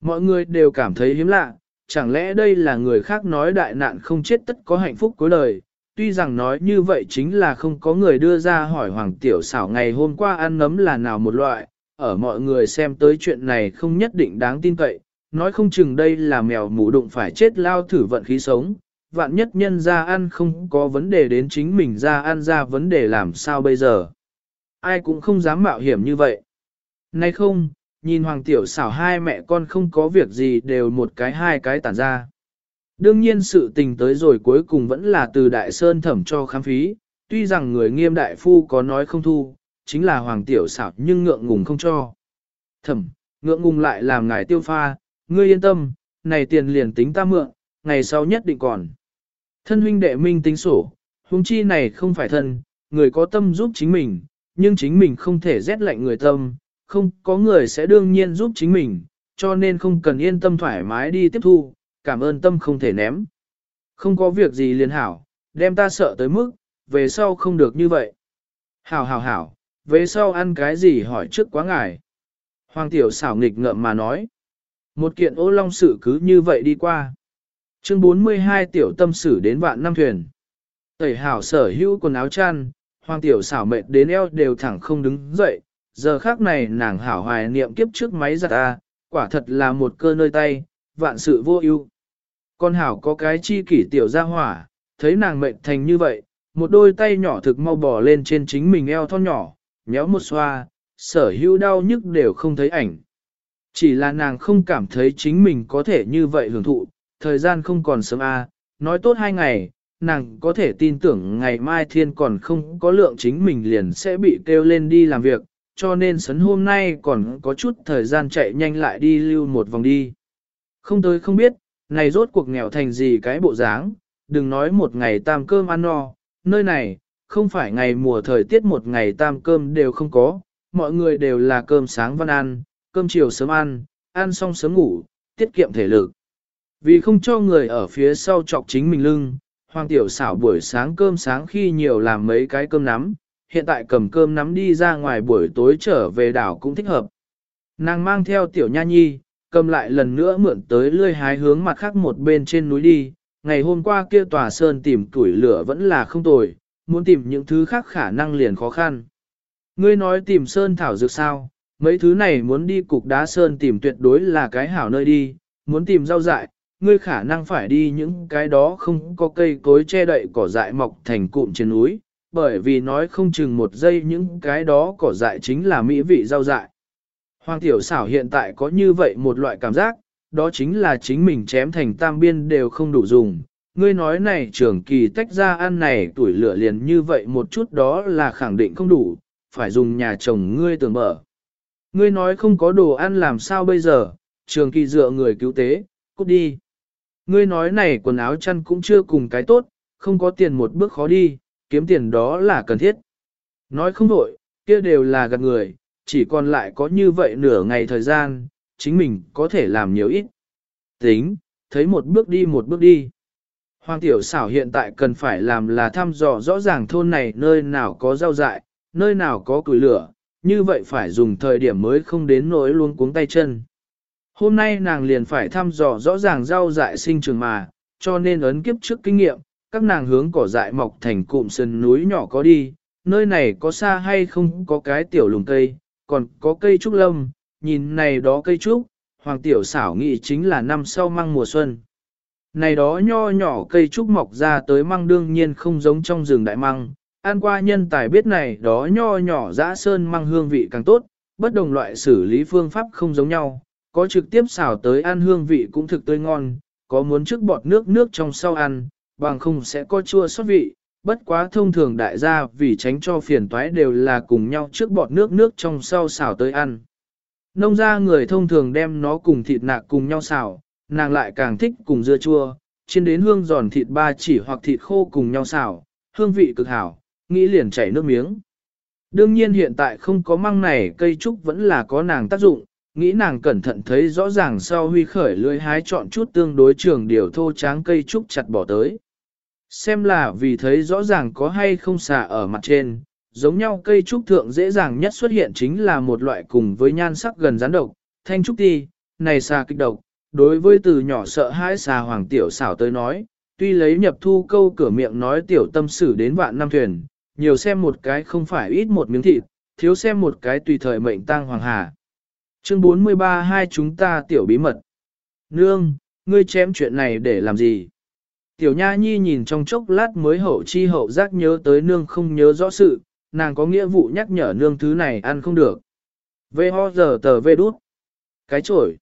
mọi người đều cảm thấy hiếm lạ, chẳng lẽ đây là người khác nói đại nạn không chết tất có hạnh phúc cuối đời, tuy rằng nói như vậy chính là không có người đưa ra hỏi Hoàng Tiểu xảo ngày hôm qua ăn nấm là nào một loại, ở mọi người xem tới chuyện này không nhất định đáng tin cậy, nói không chừng đây là mèo mù đụng phải chết lao thử vận khí sống, vạn nhất nhân ra ăn không có vấn đề đến chính mình ra ăn ra vấn đề làm sao bây giờ. Ai cũng không dám mạo hiểm như vậy. Nay không, nhìn Hoàng Tiểu xảo hai mẹ con không có việc gì đều một cái hai cái tản ra. Đương nhiên sự tình tới rồi cuối cùng vẫn là từ đại sơn thẩm cho khám phí, tuy rằng người nghiêm đại phu có nói không thu, chính là hoàng tiểu xảo nhưng ngượng ngùng không cho. Thẩm, ngượng ngùng lại làm ngài tiêu pha, ngươi yên tâm, này tiền liền tính ta mượn, ngày sau nhất định còn. Thân huynh đệ minh tính sổ, huống chi này không phải thân, người có tâm giúp chính mình, nhưng chính mình không thể rét lạnh người tâm, không có người sẽ đương nhiên giúp chính mình, cho nên không cần yên tâm thoải mái đi tiếp thu, cảm ơn tâm không thể ném. Không có việc gì liền hảo, đem ta sợ tới mức, về sau không được như vậy. Hảo hảo hảo, về sau ăn cái gì hỏi trước quá ngài. Hoàng tiểu xảo nghịch ngợm mà nói. Một kiện ô long sự cứ như vậy đi qua. Chương 42 tiểu tâm sử đến vạn năm thuyền. Tẩy hảo sở hữu quần áo chăn, hoàng tiểu xảo mệt đến eo đều thẳng không đứng dậy. Giờ khác này nàng hảo hoài niệm kiếp trước máy giặt ta, quả thật là một cơ nơi tay, vạn sự vô ưu. Con hảo có cái chi kỷ tiểu ra hỏa, thấy nàng mệt thành như vậy, một đôi tay nhỏ thực mau bò lên trên chính mình eo thon nhỏ, nhéo một xoa, sở hữu đau nhức đều không thấy ảnh. Chỉ là nàng không cảm thấy chính mình có thể như vậy hưởng thụ, thời gian không còn sớm a, nói tốt hai ngày, nàng có thể tin tưởng ngày mai thiên còn không có lượng chính mình liền sẽ bị kêu lên đi làm việc, cho nên sấn hôm nay còn có chút thời gian chạy nhanh lại đi lưu một vòng đi. Không tới không biết, này rốt cuộc nghèo thành gì cái bộ dáng, đừng nói một ngày tam cơm ăn no, nơi này, không phải ngày mùa thời tiết một ngày tam cơm đều không có, mọi người đều là cơm sáng văn ăn, cơm chiều sớm ăn, ăn xong sớm ngủ, tiết kiệm thể lực. Vì không cho người ở phía sau chọc chính mình lưng, Hoàng Tiểu xảo buổi sáng cơm sáng khi nhiều làm mấy cái cơm nắm, hiện tại cầm cơm nắm đi ra ngoài buổi tối trở về đảo cũng thích hợp. Nàng mang theo Tiểu Nha Nhi, cầm lại lần nữa mượn tới lươi hái hướng mặt khác một bên trên núi đi, ngày hôm qua kia tòa sơn tìm tuổi lửa vẫn là không tồi, muốn tìm những thứ khác khả năng liền khó khăn. Ngươi nói tìm sơn thảo dược sao, mấy thứ này muốn đi cục đá sơn tìm tuyệt đối là cái hảo nơi đi, muốn tìm rau dại, ngươi khả năng phải đi những cái đó không có cây cối che đậy cỏ dại mọc thành cụm trên núi, bởi vì nói không chừng một giây những cái đó cỏ dại chính là mỹ vị rau dại. Hoàng tiểu xảo hiện tại có như vậy một loại cảm giác, đó chính là chính mình chém thành tam biên đều không đủ dùng. Ngươi nói này trưởng kỳ tách ra ăn này tuổi lửa liền như vậy một chút đó là khẳng định không đủ, phải dùng nhà chồng ngươi tưởng mở. Ngươi nói không có đồ ăn làm sao bây giờ, trường kỳ dựa người cứu tế, cút đi. Ngươi nói này quần áo chăn cũng chưa cùng cái tốt, không có tiền một bước khó đi, kiếm tiền đó là cần thiết. Nói không đổi, kia đều là gạt người, chỉ còn lại có như vậy nửa ngày thời gian, chính mình có thể làm nhiều ít. Tính, thấy một bước đi một bước đi. Hoàng tiểu xảo hiện tại cần phải làm là thăm dò rõ ràng thôn này nơi nào có rau dại, nơi nào có củi lửa, như vậy phải dùng thời điểm mới không đến nỗi luôn cuống tay chân. Hôm nay nàng liền phải thăm dò rõ ràng rau dại sinh trường mà, cho nên ấn kiếp trước kinh nghiệm, các nàng hướng cỏ dại mọc thành cụm sườn núi nhỏ có đi, nơi này có xa hay không có cái tiểu lùng cây, còn có cây trúc lâm, nhìn này đó cây trúc, hoàng tiểu xảo nghĩ chính là năm sau măng mùa xuân. Này đó nho nhỏ cây trúc mọc ra tới măng đương nhiên không giống trong rừng đại măng, an qua nhân tài biết này đó nho nhỏ dã sơn măng hương vị càng tốt, bất đồng loại xử lý phương pháp không giống nhau, có trực tiếp xào tới ăn hương vị cũng thực tươi ngon, có muốn trước bọt nước nước trong sau ăn, bằng không sẽ có chua xót vị, bất quá thông thường đại gia vì tránh cho phiền toái đều là cùng nhau trước bọt nước nước trong sau xào tới ăn. Nông gia người thông thường đem nó cùng thịt nạc cùng nhau xào, nàng lại càng thích cùng dưa chua, chiên đến hương giòn thịt ba chỉ hoặc thịt khô cùng nhau xào, hương vị cực hảo, nghĩ liền chảy nước miếng. Đương nhiên hiện tại không có măng này cây trúc vẫn là có nàng tác dụng, nghĩ nàng cẩn thận thấy rõ ràng sau huy khởi lưỡi hái chọn chút tương đối trường điều thô tráng cây trúc chặt bỏ tới. Xem là vì thấy rõ ràng có hay không xà ở mặt trên, giống nhau cây trúc thượng dễ dàng nhất xuất hiện chính là một loại cùng với nhan sắc gần rắn độc, thanh trúc ti, này xà kích độc, đối với từ nhỏ sợ hãi xà hoàng tiểu xảo tới nói, tuy lấy nhập thu câu cửa miệng nói tiểu tâm sử đến vạn năm thuyền, nhiều xem một cái không phải ít một miếng thịt, thiếu xem một cái tùy thời mệnh tang hoàng hà. Chương 43 hai chúng ta tiểu bí mật. Nương, ngươi chém chuyện này để làm gì? Tiểu Nha Nhi nhìn trong chốc lát mới hậu chi hậu giác nhớ tới nương không nhớ rõ sự, nàng có nghĩa vụ nhắc nhở nương thứ này ăn không được. Vê ho giờ tờ vê đút. Cái chổi.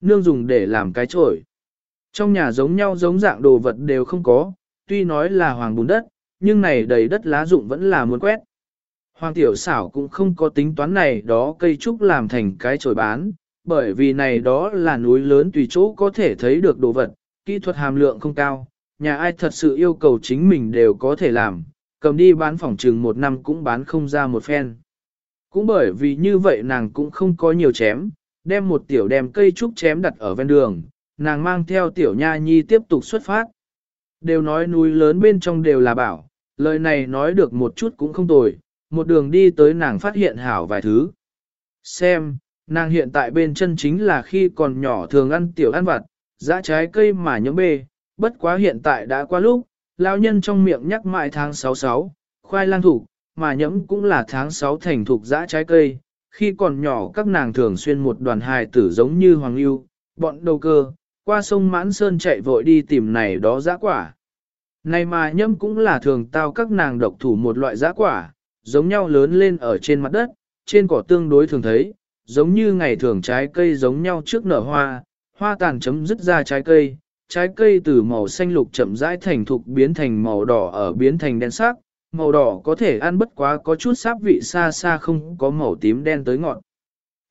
Nương dùng để làm cái chổi. Trong nhà giống nhau giống dạng đồ vật đều không có, tuy nói là hoàng bùn đất, nhưng này đầy đất lá rụng vẫn là muốn quét. Hoàng tiểu xảo cũng không có tính toán này đó cây trúc làm thành cái chổi bán, bởi vì này đó là núi lớn tùy chỗ có thể thấy được đồ vật, kỹ thuật hàm lượng không cao, nhà ai thật sự yêu cầu chính mình đều có thể làm, cầm đi bán phòng trừng một năm cũng bán không ra một phen. Cũng bởi vì như vậy nàng cũng không có nhiều chém, đem một tiểu đem cây trúc chém đặt ở ven đường, nàng mang theo tiểu nha nhi tiếp tục xuất phát. Đều nói núi lớn bên trong đều là bảo, lời này nói được một chút cũng không tồi, một đường đi tới nàng phát hiện hảo vài thứ. Xem, nàng hiện tại bên chân chính là khi còn nhỏ thường ăn tiểu ăn vặt, dã trái cây mà nhấm bê, bất quá hiện tại đã qua lúc, lão nhân trong miệng nhắc mãi tháng 66, khoai lang thủ, mà nhẫm cũng là tháng 6 thành thục dã trái cây. Khi còn nhỏ các nàng thường xuyên một đoàn hài tử giống như Hoàng lưu, bọn đầu cơ, qua sông Mãn Sơn chạy vội đi tìm này đó dã quả. Này mà nhâm cũng là thường tao các nàng độc thủ một loại dã quả, giống nhau lớn lên ở trên mặt đất, trên cỏ tương đối thường thấy, giống như ngày thường trái cây giống nhau trước nở hoa, hoa tàn chấm dứt ra trái cây, trái cây từ màu xanh lục chậm rãi thành thục biến thành màu đỏ ở biến thành đen sắc, màu đỏ có thể ăn bất quá có chút sáp vị xa xa không có màu tím đen tới ngọn.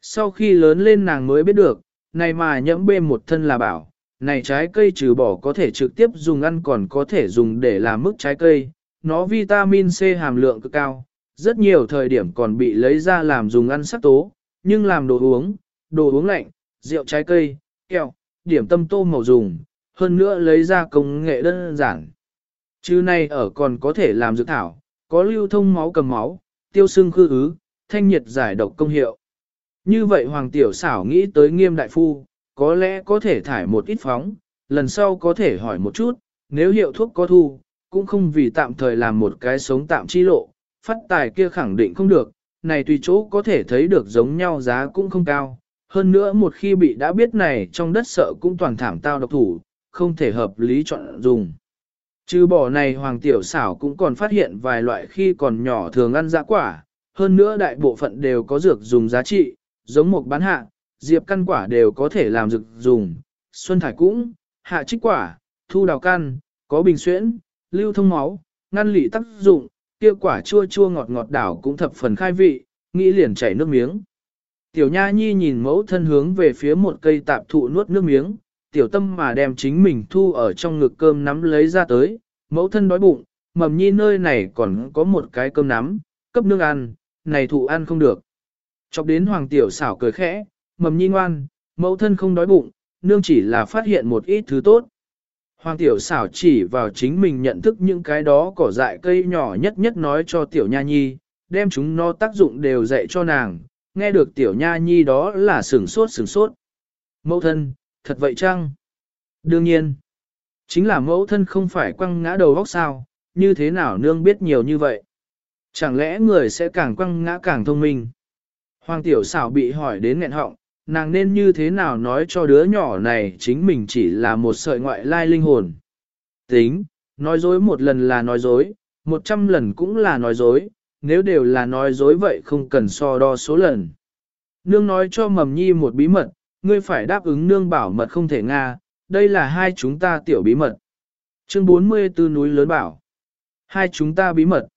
Sau khi lớn lên nàng mới biết được, này mà nhẫm bê một thân là bảo, này trái cây trừ bỏ có thể trực tiếp dùng ăn còn có thể dùng để làm mức trái cây, nó vitamin C hàm lượng cực cao, rất nhiều thời điểm còn bị lấy ra làm dùng ăn sắc tố, nhưng làm đồ uống, đồ uống lạnh, rượu trái cây, kẹo, điểm tâm tô màu dùng, hơn nữa lấy ra công nghệ đơn giản. Chứ này ở còn có thể làm dược thảo, có lưu thông máu cầm máu, tiêu sưng khư ứ, thanh nhiệt giải độc công hiệu. Như vậy Hoàng Tiểu xảo nghĩ tới nghiêm đại phu, có lẽ có thể thải một ít phóng, lần sau có thể hỏi một chút, nếu hiệu thuốc có thu, cũng không vì tạm thời làm một cái sống tạm chi lộ, phát tài kia khẳng định không được, này tùy chỗ có thể thấy được giống nhau giá cũng không cao. Hơn nữa một khi bị đã biết này trong đất sợ cũng toàn thảm tao độc thủ, không thể hợp lý chọn dùng. Trừ bỏ này hoàng tiểu xảo cũng còn phát hiện vài loại khi còn nhỏ thường ăn dã quả, hơn nữa đại bộ phận đều có dược dùng giá trị, giống một bán hạ, diệp căn quả đều có thể làm dược dùng, xuân thải cũng, hạ trích quả, thu đào căn, có bình xuyễn, lưu thông máu, ngăn lị tác dụng, kia quả chua chua ngọt ngọt đảo cũng thập phần khai vị, nghĩ liền chảy nước miếng. Tiểu Nha Nhi nhìn mẫu thân hướng về phía một cây tạp thụ nuốt nước miếng, tiểu tâm mà đem chính mình thu ở trong ngực cơm nắm lấy ra tới, mẫu thân đói bụng, mầm nhi nơi này còn có một cái cơm nắm, cấp nước ăn, này thụ ăn không được. Chọc đến hoàng tiểu xảo cười khẽ, mầm nhi ngoan, mẫu thân không đói bụng, nương chỉ là phát hiện một ít thứ tốt. Hoàng tiểu xảo chỉ vào chính mình nhận thức những cái đó cỏ dại cây nhỏ nhất nhất nói cho tiểu nha nhi, đem chúng nó tác dụng đều dạy cho nàng, nghe được tiểu nha nhi đó là sửng sốt sửng sốt. Mẫu thân, thật vậy chăng? Đương nhiên, chính là mẫu thân không phải quăng ngã đầu góc sao, như thế nào nương biết nhiều như vậy? Chẳng lẽ người sẽ càng quăng ngã càng thông minh? Hoàng tiểu xảo bị hỏi đến nghẹn họng, nàng nên như thế nào nói cho đứa nhỏ này chính mình chỉ là một sợi ngoại lai linh hồn. Tính, nói dối một lần là nói dối, một trăm lần cũng là nói dối, nếu đều là nói dối vậy không cần so đo số lần. Nương nói cho mầm nhi một bí mật, ngươi phải đáp ứng nương bảo mật không thể nga, đây là hai chúng ta tiểu bí mật. Chương 44 núi lớn bảo. Hai chúng ta bí mật.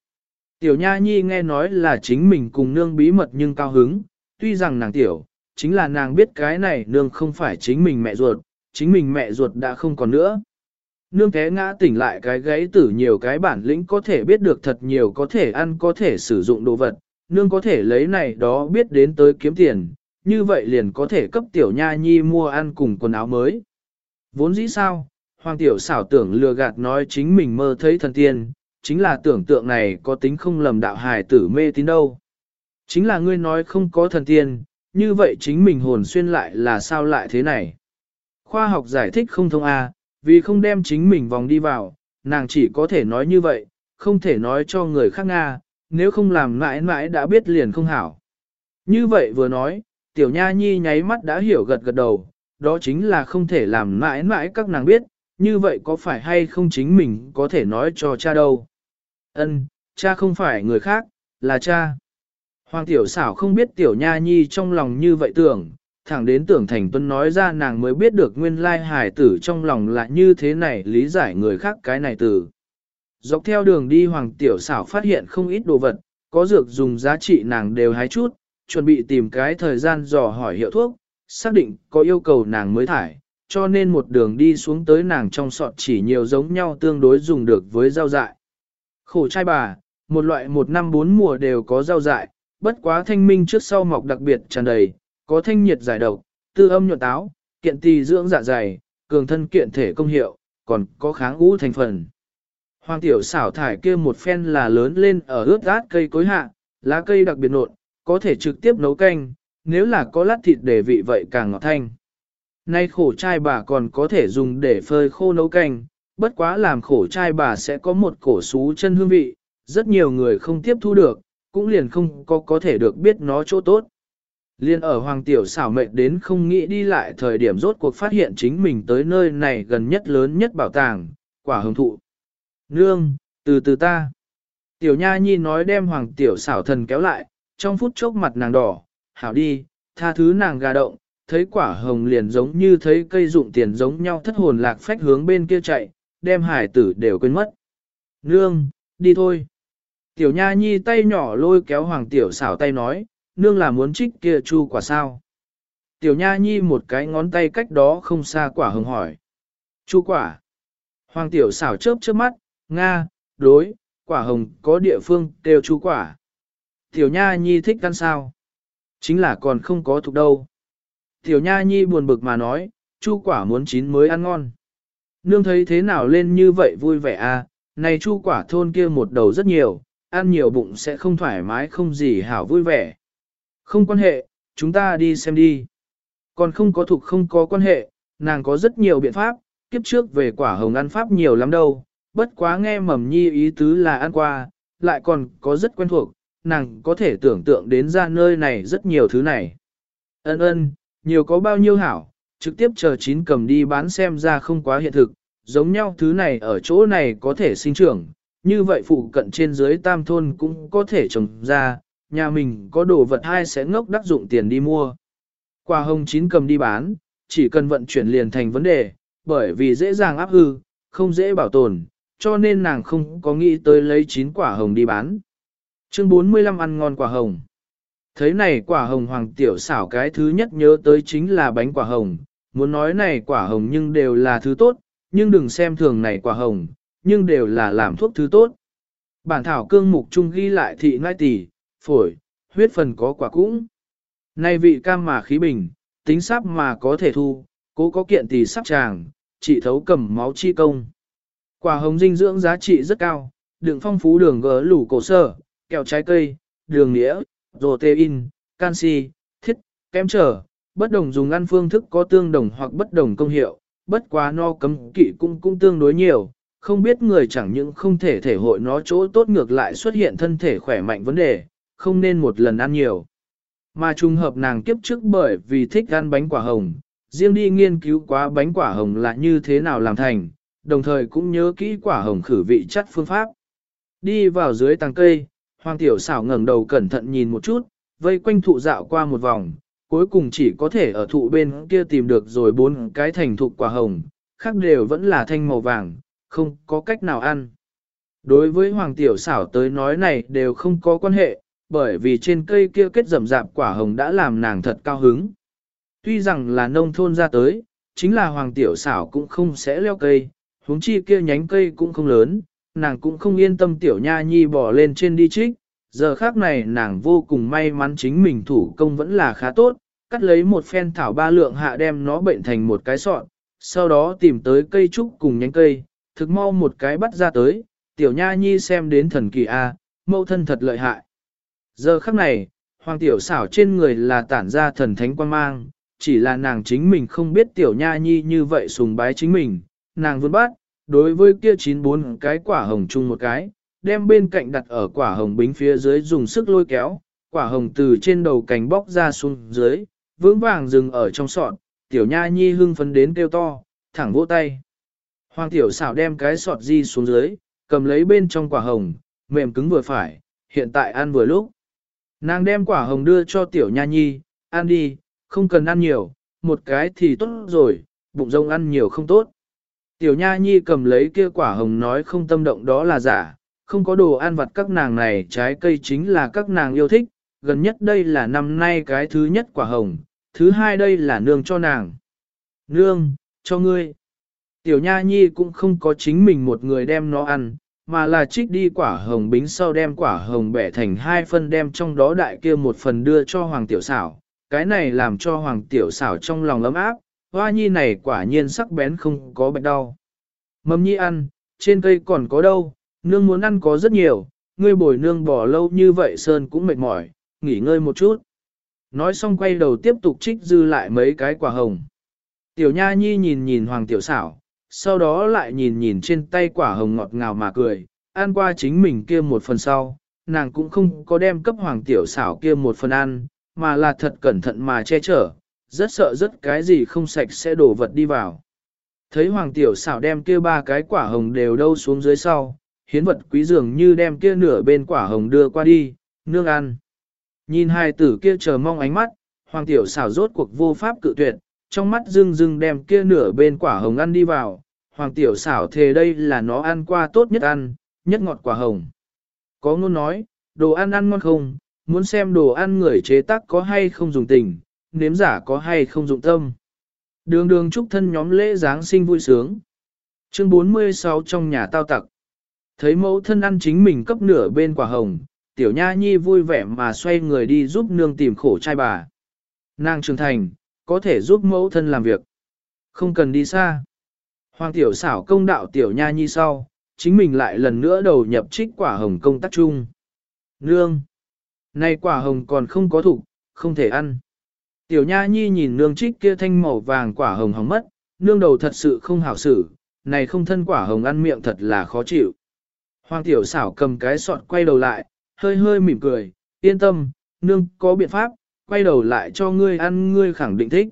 Tiểu Nha Nhi nghe nói là chính mình cùng nương bí mật nhưng cao hứng, tuy rằng nàng tiểu, chính là nàng biết cái này nương không phải chính mình mẹ ruột, chính mình mẹ ruột đã không còn nữa. Nương té ngã tỉnh lại cái gãy tử nhiều cái bản lĩnh có thể biết được thật nhiều có thể ăn có thể sử dụng đồ vật, nương có thể lấy này đó biết đến tới kiếm tiền, như vậy liền có thể cấp tiểu nha nhi mua ăn cùng quần áo mới. Vốn dĩ sao, hoàng tiểu xảo tưởng lừa gạt nói chính mình mơ thấy thần tiên, chính là tưởng tượng này có tính không lầm đạo hài tử mê tín đâu. Chính là ngươi nói không có thần tiên, như vậy chính mình hồn xuyên lại là sao lại thế này. Khoa học giải thích không thông A, vì không đem chính mình vòng đi vào, nàng chỉ có thể nói như vậy, không thể nói cho người khác Nga, nếu không làm mãi mãi đã biết liền không hảo. Như vậy vừa nói, tiểu nha nhi nháy mắt đã hiểu gật gật đầu, đó chính là không thể làm mãi mãi các nàng biết, như vậy có phải hay không chính mình có thể nói cho cha đâu. Ân, cha không phải người khác, là cha. Hoàng tiểu xảo không biết tiểu nha nhi trong lòng như vậy tưởng, thẳng đến tưởng thành tuân nói ra nàng mới biết được nguyên lai hài tử trong lòng là như thế này lý giải người khác cái này từ. Dọc theo đường đi hoàng tiểu xảo phát hiện không ít đồ vật, có dược dùng giá trị nàng đều hái chút, chuẩn bị tìm cái thời gian dò hỏi hiệu thuốc, xác định có yêu cầu nàng mới thải, cho nên một đường đi xuống tới nàng trong sọt chỉ nhiều giống nhau tương đối dùng được với rau dại. Khổ trai bà, một loại một năm bốn mùa đều có rau dại, bất quá thanh minh trước sau mọc đặc biệt tràn đầy, có thanh nhiệt giải độc, tư âm nhuận táo, kiện tỳ dưỡng dạ dày, cường thân kiện thể công hiệu, còn có kháng ú thành phần. Hoàng tiểu xảo thải kia một phen là lớn lên ở ướt át cây cối hạ, lá cây đặc biệt nộn, có thể trực tiếp nấu canh, nếu là có lát thịt để vị vậy càng ngọt thanh. Nay khổ trai bà còn có thể dùng để phơi khô nấu canh, bất quá làm khổ trai bà sẽ có một cổ xú chân hương vị, rất nhiều người không tiếp thu được, cũng liền không có có thể được biết nó chỗ tốt. Liên ở Hoàng Tiểu xảo mệnh đến không nghĩ đi lại thời điểm rốt cuộc phát hiện chính mình tới nơi này gần nhất lớn nhất bảo tàng, quả hồng thụ. Nương, từ từ ta. Tiểu Nha Nhi nói đem Hoàng Tiểu xảo thần kéo lại, trong phút chốc mặt nàng đỏ, hảo đi, tha thứ nàng gà động, thấy quả hồng liền giống như thấy cây dụng tiền giống nhau thất hồn lạc phách hướng bên kia chạy, đem hải tử đều quên mất. Nương, đi thôi. Tiểu Nha Nhi tay nhỏ lôi kéo Hoàng Tiểu xảo tay nói, nương là muốn trích kia chu quả sao. Tiểu Nha Nhi một cái ngón tay cách đó không xa quả hồng hỏi. Chu quả. Hoàng Tiểu xảo chớp chớp mắt, Nga, đối, quả hồng có địa phương đều chu quả. Tiểu Nha Nhi thích ăn sao? Chính là còn không có thuộc đâu. Tiểu Nha Nhi buồn bực mà nói, chu quả muốn chín mới ăn ngon. Nương thấy thế nào lên như vậy vui vẻ à, này chu quả thôn kia một đầu rất nhiều, ăn nhiều bụng sẽ không thoải mái không gì hảo vui vẻ. Không quan hệ, chúng ta đi xem đi. Còn không có thuộc không có quan hệ, nàng có rất nhiều biện pháp, kiếp trước về quả hồng ăn pháp nhiều lắm đâu, bất quá nghe mầm nhi ý tứ là ăn qua, lại còn có rất quen thuộc, nàng có thể tưởng tượng đến ra nơi này rất nhiều thứ này. Ân ân, nhiều có bao nhiêu hảo, trực tiếp chờ chín cầm đi bán xem ra không quá hiện thực, giống nhau thứ này ở chỗ này có thể sinh trưởng, như vậy phụ cận trên dưới tam thôn cũng có thể trồng ra, nhà mình có đồ vật hai sẽ ngốc đắc dụng tiền đi mua. Quả hồng chín cầm đi bán, chỉ cần vận chuyển liền thành vấn đề, bởi vì dễ dàng áp hư, không dễ bảo tồn, cho nên nàng không có nghĩ tới lấy chín quả hồng đi bán. Chương 45 ăn ngon quả hồng. Thấy này quả hồng hoàng tiểu xảo cái thứ nhất nhớ tới chính là bánh quả hồng, muốn nói này quả hồng nhưng đều là thứ tốt, nhưng đừng xem thường này quả hồng, nhưng đều là làm thuốc thứ tốt. Bản thảo cương mục trung ghi lại thị ngai tỷ, phổi, huyết phần có quả cũng. Nay vị cam mà khí bình, tính sắp mà có thể thu, cố có kiện tỷ sắp tràng, trị thấu cầm máu chi công. Quả hồng dinh dưỡng giá trị rất cao, đựng phong phú đường gỡ lủ cổ sở kẹo trái cây, đường nghĩa, protein, canxi, thiết, kém trở, bất đồng dùng ăn phương thức có tương đồng hoặc bất đồng công hiệu, bất quá no cấm kỵ cũng cũng tương đối nhiều, không biết người chẳng những không thể thể hội nó chỗ tốt ngược lại xuất hiện thân thể khỏe mạnh vấn đề, không nên một lần ăn nhiều. Mà trùng hợp nàng kiếp trước bởi vì thích ăn bánh quả hồng, riêng đi nghiên cứu quá bánh quả hồng là như thế nào làm thành, đồng thời cũng nhớ kỹ quả hồng khử vị chất phương pháp. Đi vào dưới tàng cây, Hoàng Tiểu xảo ngẩng đầu cẩn thận nhìn một chút, vây quanh thụ dạo qua một vòng, cuối cùng chỉ có thể ở thụ bên kia tìm được rồi bốn cái thành thụ quả hồng, khác đều vẫn là thanh màu vàng, không có cách nào ăn. Đối với Hoàng Tiểu xảo tới nói này đều không có quan hệ, bởi vì trên cây kia kết rậm rạp quả hồng đã làm nàng thật cao hứng. Tuy rằng là nông thôn ra tới, chính là Hoàng Tiểu xảo cũng không sẽ leo cây, huống chi kia nhánh cây cũng không lớn, nàng cũng không yên tâm Tiểu Nha Nhi bỏ lên trên đi trích. Giờ khác này nàng vô cùng may mắn chính mình thủ công vẫn là khá tốt, cắt lấy một phen thảo ba lượng hạ đem nó bệnh thành một cái sọn, sau đó tìm tới cây trúc cùng nhánh cây, thực mau một cái bắt ra tới, tiểu nha nhi xem đến thần kỳ A, mẫu thân thật lợi hại. Giờ khắc này, hoàng tiểu xảo trên người là tản ra thần thánh quan mang, chỉ là nàng chính mình không biết tiểu nha nhi như vậy sùng bái chính mình, nàng vươn bát, đối với kia chín bốn cái quả hồng chung một cái, đem bên cạnh đặt ở quả hồng bính phía dưới dùng sức lôi kéo, quả hồng từ trên đầu cành bóc ra xuống dưới, vững vàng dừng ở trong sọt, tiểu nha nhi hưng phấn đến kêu to, thẳng vỗ tay. Hoàng tiểu xảo đem cái sọt di xuống dưới, cầm lấy bên trong quả hồng, mềm cứng vừa phải, hiện tại ăn vừa lúc. Nàng đem quả hồng đưa cho tiểu nha nhi, ăn đi, không cần ăn nhiều, một cái thì tốt rồi, bụng rông ăn nhiều không tốt. Tiểu Nha Nhi cầm lấy kia quả hồng nói không tâm động đó là giả, không có đồ ăn vặt các nàng này trái cây chính là các nàng yêu thích, gần nhất đây là năm nay cái thứ nhất quả hồng, thứ hai đây là nương cho nàng. Nương, cho ngươi. Tiểu Nha Nhi cũng không có chính mình một người đem nó ăn, mà là trích đi quả hồng bính sau đem quả hồng bẻ thành hai phân đem trong đó đại kia một phần đưa cho Hoàng Tiểu Xảo. Cái này làm cho Hoàng Tiểu Xảo trong lòng ấm áp, hoa nhi này quả nhiên sắc bén không có bệnh đau. Mầm nhi ăn, trên cây còn có đâu, nương muốn ăn có rất nhiều, ngươi bồi nương bỏ lâu như vậy Sơn cũng mệt mỏi, nghỉ ngơi một chút. Nói xong quay đầu tiếp tục trích dư lại mấy cái quả hồng. Tiểu Nha Nhi nhìn nhìn Hoàng Tiểu Xảo, sau đó lại nhìn nhìn trên tay quả hồng ngọt ngào mà cười, ăn qua chính mình kia một phần sau, nàng cũng không có đem cấp Hoàng Tiểu Xảo kia một phần ăn, mà là thật cẩn thận mà che chở, rất sợ rất cái gì không sạch sẽ đổ vật đi vào. Thấy Hoàng Tiểu Xảo đem kia ba cái quả hồng đều đâu xuống dưới sau, hiến vật quý dường như đem kia nửa bên quả hồng đưa qua đi, nương ăn. Nhìn hai tử kia chờ mong ánh mắt, Hoàng Tiểu Xảo rốt cuộc vô pháp cự tuyệt, trong mắt dưng dưng đem kia nửa bên quả hồng ăn đi vào, hoàng tiểu xảo thề đây là nó ăn qua tốt nhất ăn, nhất ngọt quả hồng. Có ngôn nói, đồ ăn ăn ngon không, muốn xem đồ ăn người chế tác có hay không dùng tình, nếm giả có hay không dụng tâm. Đường đường chúc thân nhóm lễ Giáng sinh vui sướng. Chương 46 trong nhà tao tặc. Thấy mẫu thân ăn chính mình cấp nửa bên quả hồng, tiểu nha nhi vui vẻ mà xoay người đi giúp nương tìm khổ trai bà. Nàng trưởng thành, có thể giúp mẫu thân làm việc. Không cần đi xa. Hoàng tiểu xảo công đạo tiểu nha nhi sau, chính mình lại lần nữa đầu nhập trích quả hồng công tác chung. Nương! nay quả hồng còn không có thủ, không thể ăn. Tiểu nha nhi nhìn nương trích kia thanh màu vàng quả hồng hóng mất, nương đầu thật sự không hảo xử, này không thân quả hồng ăn miệng thật là khó chịu. Hoàng tiểu xảo cầm cái sọt quay đầu lại, hơi hơi mỉm cười, yên tâm, nương có biện pháp, quay đầu lại cho ngươi ăn ngươi khẳng định thích.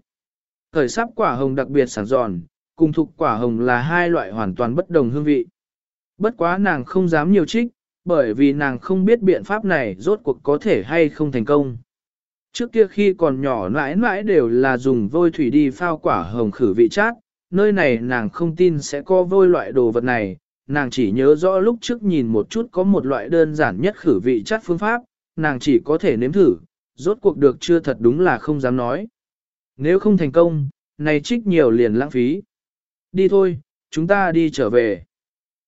Thời sắp quả hồng đặc biệt sáng giòn, cùng thục quả hồng là hai loại hoàn toàn bất đồng hương vị. Bất quá nàng không dám nhiều trích, bởi vì nàng không biết biện pháp này rốt cuộc có thể hay không thành công. Trước kia khi còn nhỏ mãi mãi đều là dùng vôi thủy đi phao quả hồng khử vị chát, nơi này nàng không tin sẽ có vôi loại đồ vật này, nàng chỉ nhớ rõ lúc trước nhìn một chút có một loại đơn giản nhất khử vị chát phương pháp, nàng chỉ có thể nếm thử, rốt cuộc được chưa thật đúng là không dám nói. Nếu không thành công, này trích nhiều liền lãng phí. Đi thôi, chúng ta đi trở về.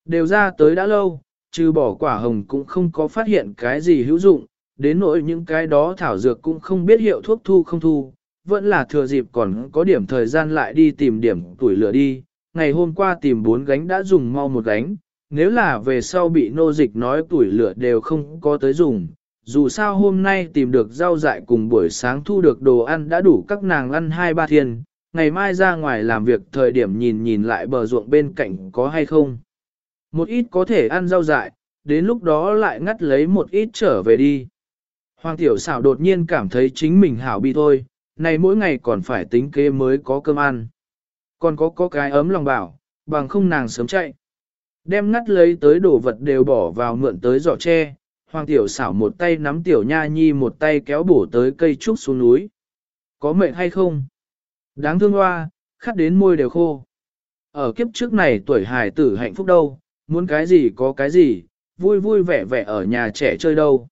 Đều ra tới đã lâu, trừ bỏ quả hồng cũng không có phát hiện cái gì hữu dụng, đến nỗi những cái đó thảo dược cũng không biết hiệu thuốc thu không thu, vẫn là thừa dịp còn có điểm thời gian lại đi tìm điểm tuổi lửa đi. Ngày hôm qua tìm bốn gánh đã dùng mau một gánh, nếu là về sau bị nô dịch nói tuổi lửa đều không có tới dùng, dù sao hôm nay tìm được rau dại cùng buổi sáng thu được đồ ăn đã đủ các nàng ăn hai ba thiên, ngày mai ra ngoài làm việc thời điểm nhìn nhìn lại bờ ruộng bên cạnh có hay không. Một ít có thể ăn rau dại, đến lúc đó lại ngắt lấy một ít trở về đi. Hoàng tiểu xảo đột nhiên cảm thấy chính mình hảo bi thôi, này mỗi ngày còn phải tính kế mới có cơm ăn. Còn có có cái ấm lòng bảo, bằng không nàng sớm chạy. Đem ngắt lấy tới đồ vật đều bỏ vào mượn tới giỏ tre, Hoàng tiểu xảo một tay nắm tiểu nha nhi một tay kéo bổ tới cây trúc xuống núi. Có mệt hay không? Đáng thương hoa, khát đến môi đều khô. Ở kiếp trước này tuổi hài tử hạnh phúc đâu, muốn cái gì có cái gì, vui vui vẻ vẻ ở nhà trẻ chơi đâu.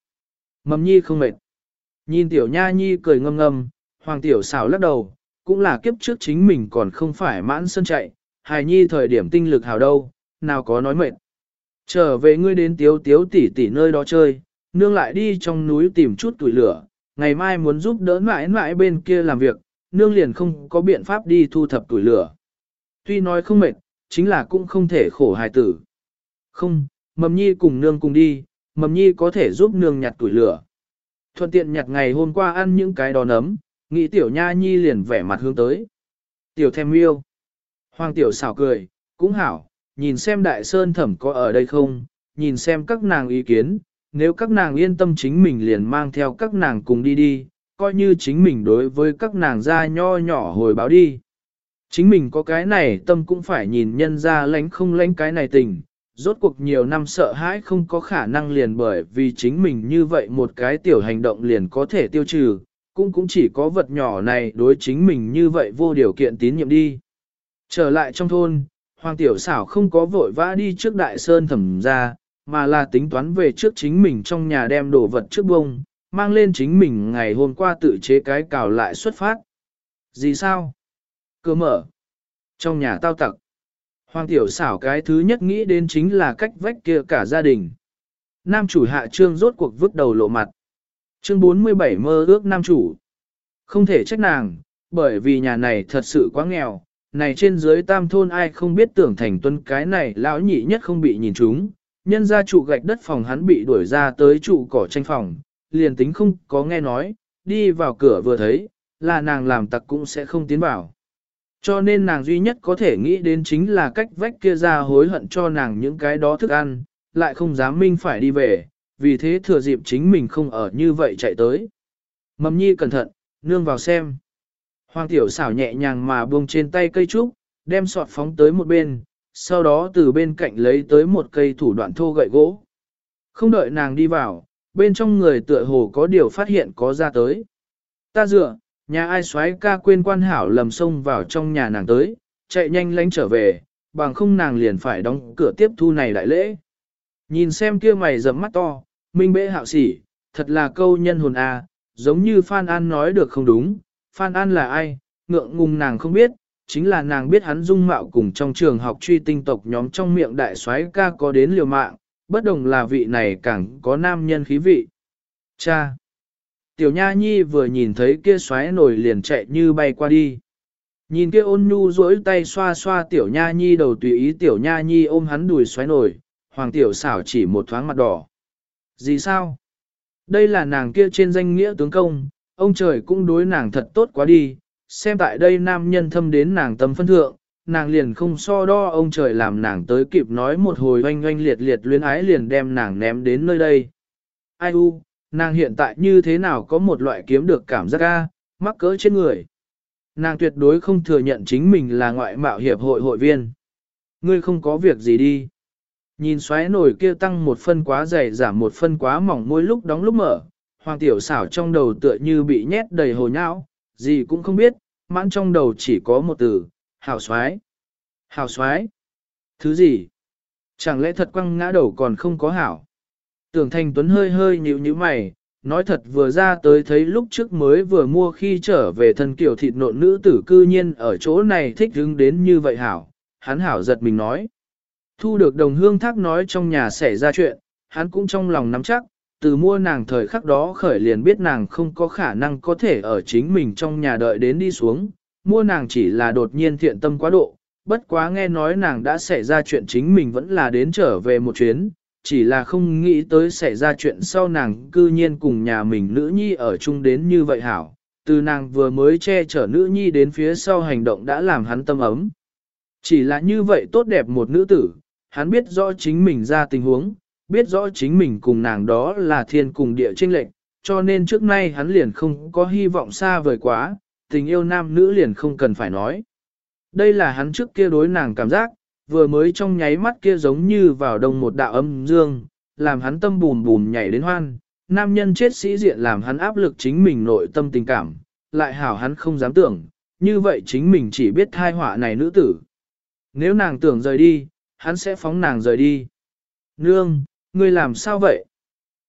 Mầm nhi không mệt. Nhìn tiểu nha nhi cười ngâm ngâm, hoàng tiểu xảo lắc đầu, cũng là kiếp trước chính mình còn không phải mãn sân chạy, hài nhi thời điểm tinh lực hào đâu, nào có nói mệt. Trở về ngươi đến tiếu tiếu tỷ tỷ nơi đó chơi, nương lại đi trong núi tìm chút tuổi lửa, ngày mai muốn giúp đỡ mãi mãi bên kia làm việc, nương liền không có biện pháp đi thu thập tuổi lửa. Tuy nói không mệt, chính là cũng không thể khổ hài tử. Không, mầm nhi cùng nương cùng đi, mầm nhi có thể giúp nương nhặt tuổi lửa. Thuận tiện nhặt ngày hôm qua ăn những cái đó nấm, nghĩ tiểu nha nhi liền vẻ mặt hướng tới. Tiểu thèm yêu. Hoàng tiểu xảo cười, cũng hảo, nhìn xem đại sơn thẩm có ở đây không, nhìn xem các nàng ý kiến, nếu các nàng yên tâm chính mình liền mang theo các nàng cùng đi đi, coi như chính mình đối với các nàng ra nho nhỏ hồi báo đi. Chính mình có cái này tâm cũng phải nhìn nhân ra lánh không lánh cái này tình, rốt cuộc nhiều năm sợ hãi không có khả năng liền bởi vì chính mình như vậy một cái tiểu hành động liền có thể tiêu trừ, cũng cũng chỉ có vật nhỏ này đối chính mình như vậy vô điều kiện tín nhiệm đi. Trở lại trong thôn, Hoàng Tiểu xảo không có vội vã đi trước đại sơn thẩm ra, mà là tính toán về trước chính mình trong nhà đem đồ vật trước bông, mang lên chính mình ngày hôm qua tự chế cái cào lại xuất phát. Gì sao? Cửa mở. Trong nhà tao tặc. Hoàng tiểu xảo cái thứ nhất nghĩ đến chính là cách vách kia cả gia đình. Nam chủ hạ trương rốt cuộc vứt đầu lộ mặt. Chương 47 mơ ước nam chủ. Không thể trách nàng, bởi vì nhà này thật sự quá nghèo. Này trên dưới tam thôn ai không biết tưởng thành tuân cái này lão nhị nhất không bị nhìn trúng. Nhân ra trụ gạch đất phòng hắn bị đuổi ra tới trụ cỏ tranh phòng, liền tính không có nghe nói, đi vào cửa vừa thấy, là nàng làm tặc cũng sẽ không tiến vào. Cho nên nàng duy nhất có thể nghĩ đến chính là cách vách kia ra hối hận cho nàng những cái đó thức ăn, lại không dám minh phải đi về, vì thế thừa dịp chính mình không ở như vậy chạy tới. Mầm nhi cẩn thận, nương vào xem. Hoàng tiểu xảo nhẹ nhàng mà buông trên tay cây trúc, đem sọt phóng tới một bên, sau đó từ bên cạnh lấy tới một cây thủ đoạn thô gậy gỗ. Không đợi nàng đi vào, bên trong người tựa hồ có điều phát hiện có ra tới. Ta dựa, nhà ai xoáy ca quên quan hảo lầm xông vào trong nhà nàng tới, chạy nhanh lánh trở về, bằng không nàng liền phải đóng cửa tiếp thu này đại lễ. Nhìn xem kia mày rậm mắt to, minh bệ hạo sỉ, thật là câu nhân hồn a, giống như Phan An nói được không đúng, Phan An là ai, ngượng ngùng nàng không biết, chính là nàng biết hắn dung mạo cùng trong trường học truy tinh tộc nhóm trong miệng đại soái ca có đến liều mạng, bất đồng là vị này càng có nam nhân khí vị. Cha! Tiểu Nha Nhi vừa nhìn thấy kia xoáy nổi liền chạy như bay qua đi. Nhìn kia ôn nhu duỗi tay xoa xoa Tiểu Nha Nhi đầu tùy ý Tiểu Nha Nhi ôm hắn đùi xoáy nổi, Hoàng Tiểu xảo chỉ một thoáng mặt đỏ. Gì sao? Đây là nàng kia trên danh nghĩa tướng công, ông trời cũng đối nàng thật tốt quá đi, xem tại đây nam nhân thâm đến nàng tâm phân thượng, nàng liền không so đo ông trời làm nàng tới kịp nói một hồi oanh oanh liệt liệt luyến ái liền đem nàng ném đến nơi đây. Ai u, nàng hiện tại như thế nào có một loại kiếm được cảm giác ga mắc cỡ trên người. Nàng tuyệt đối không thừa nhận chính mình là ngoại mạo hiệp hội hội viên. Ngươi không có việc gì đi. Nhìn xoáy nổi kia tăng một phân quá dày giảm một phân quá mỏng mỗi lúc đóng lúc mở, hoàng tiểu xảo trong đầu tựa như bị nhét đầy hồ nhão, gì cũng không biết, mãn trong đầu chỉ có một từ, hảo xoáy. Hảo xoáy. Thứ gì? Chẳng lẽ thật quăng ngã đầu còn không có hảo? Tưởng thành tuấn hơi hơi nhíu nhíu mày, nói thật vừa ra tới thấy lúc trước mới vừa mua khi trở về thân kiểu thịt nộn nữ tử cư nhiên ở chỗ này thích hứng đến như vậy hảo. Hắn hảo giật mình nói. Thu được đồng hương thác nói trong nhà xảy ra chuyện, hắn cũng trong lòng nắm chắc, từ mua nàng thời khắc đó khởi liền biết nàng không có khả năng có thể ở chính mình trong nhà đợi đến đi xuống, mua nàng chỉ là đột nhiên thiện tâm quá độ, bất quá nghe nói nàng đã xảy ra chuyện chính mình vẫn là đến trở về một chuyến, chỉ là không nghĩ tới xảy ra chuyện sau nàng cư nhiên cùng nhà mình nữ nhi ở chung đến như vậy hảo, từ nàng vừa mới che chở nữ nhi đến phía sau hành động đã làm hắn tâm ấm. Chỉ là như vậy tốt đẹp một nữ tử, hắn biết rõ chính mình ra tình huống, biết rõ chính mình cùng nàng đó là thiên cùng địa trinh lệnh, cho nên trước nay hắn liền không có hy vọng xa vời quá, tình yêu nam nữ liền không cần phải nói. Đây là hắn trước kia đối nàng cảm giác, vừa mới trong nháy mắt kia giống như vào đông một đạo âm dương, làm hắn tâm bùm bùm nhảy đến hoan, nam nhân chết sĩ diện làm hắn áp lực chính mình nội tâm tình cảm, lại hảo hắn không dám tưởng, như vậy chính mình chỉ biết thai họa này nữ tử. Nếu nàng tưởng rời đi, hắn sẽ phóng nàng rời đi. Nương, ngươi làm sao vậy?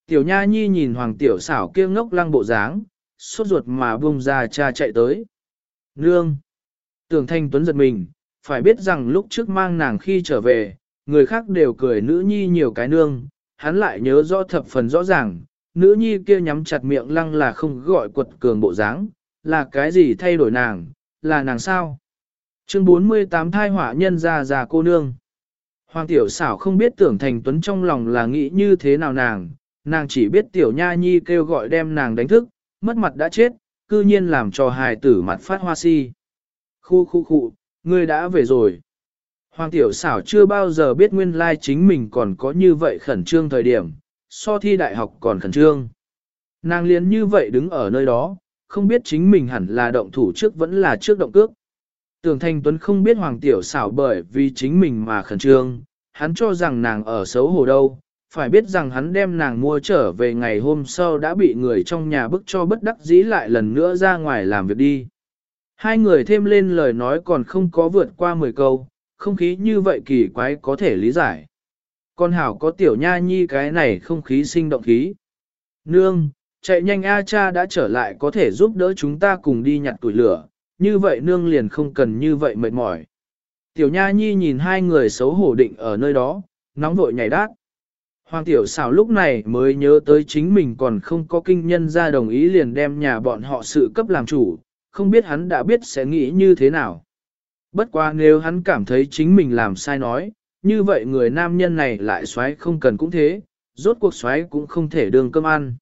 Tiểu Nha Nhi nhìn Hoàng Tiểu xảo kia ngốc lăng bộ dáng, sốt ruột mà bông ra cha chạy tới. Nương! Tưởng Thanh Tuấn giật mình, phải biết rằng lúc trước mang nàng khi trở về, người khác đều cười nữ nhi nhiều cái nương, hắn lại nhớ rõ thập phần rõ ràng, nữ nhi kia nhắm chặt miệng lăng là không gọi quật cường bộ dáng, là cái gì thay đổi nàng, là nàng sao? Chương 48 thai hỏa nhân ra già cô nương. Hoàng tiểu xảo không biết tưởng thành tuấn trong lòng là nghĩ như thế nào nàng, nàng chỉ biết tiểu nha nhi kêu gọi đem nàng đánh thức, mất mặt đã chết, cư nhiên làm cho hài tử mặt phát hoa si. Khu khu khu, ngươi đã về rồi. Hoàng tiểu xảo chưa bao giờ biết nguyên lai chính mình còn có như vậy khẩn trương thời điểm, so thi đại học còn khẩn trương. Nàng liền như vậy đứng ở nơi đó, không biết chính mình hẳn là động thủ trước vẫn là trước động cước. Tưởng Thanh Tuấn không biết Hoàng Tiểu xảo bởi vì chính mình mà khẩn trương, hắn cho rằng nàng ở xấu hổ đâu, phải biết rằng hắn đem nàng mua trở về ngày hôm sau đã bị người trong nhà bức cho bất đắc dĩ lại lần nữa ra ngoài làm việc đi. Hai người thêm lên lời nói còn không có vượt qua 10 câu, không khí như vậy kỳ quái có thể lý giải. Con hảo có tiểu nha nhi cái này không khí sinh động khí. Nương, chạy nhanh A cha đã trở lại có thể giúp đỡ chúng ta cùng đi nhặt tuổi lửa, như vậy nương liền không cần như vậy mệt mỏi. Tiểu nha nhi nhìn hai người xấu hổ định ở nơi đó, nóng vội nhảy đát. Hoàng tiểu xảo lúc này mới nhớ tới chính mình còn không có kinh nhân ra đồng ý liền đem nhà bọn họ sự cấp làm chủ, không biết hắn đã biết sẽ nghĩ như thế nào. Bất quá nếu hắn cảm thấy chính mình làm sai nói, như vậy người nam nhân này lại xoáy không cần cũng thế, rốt cuộc xoáy cũng không thể đương cơm ăn.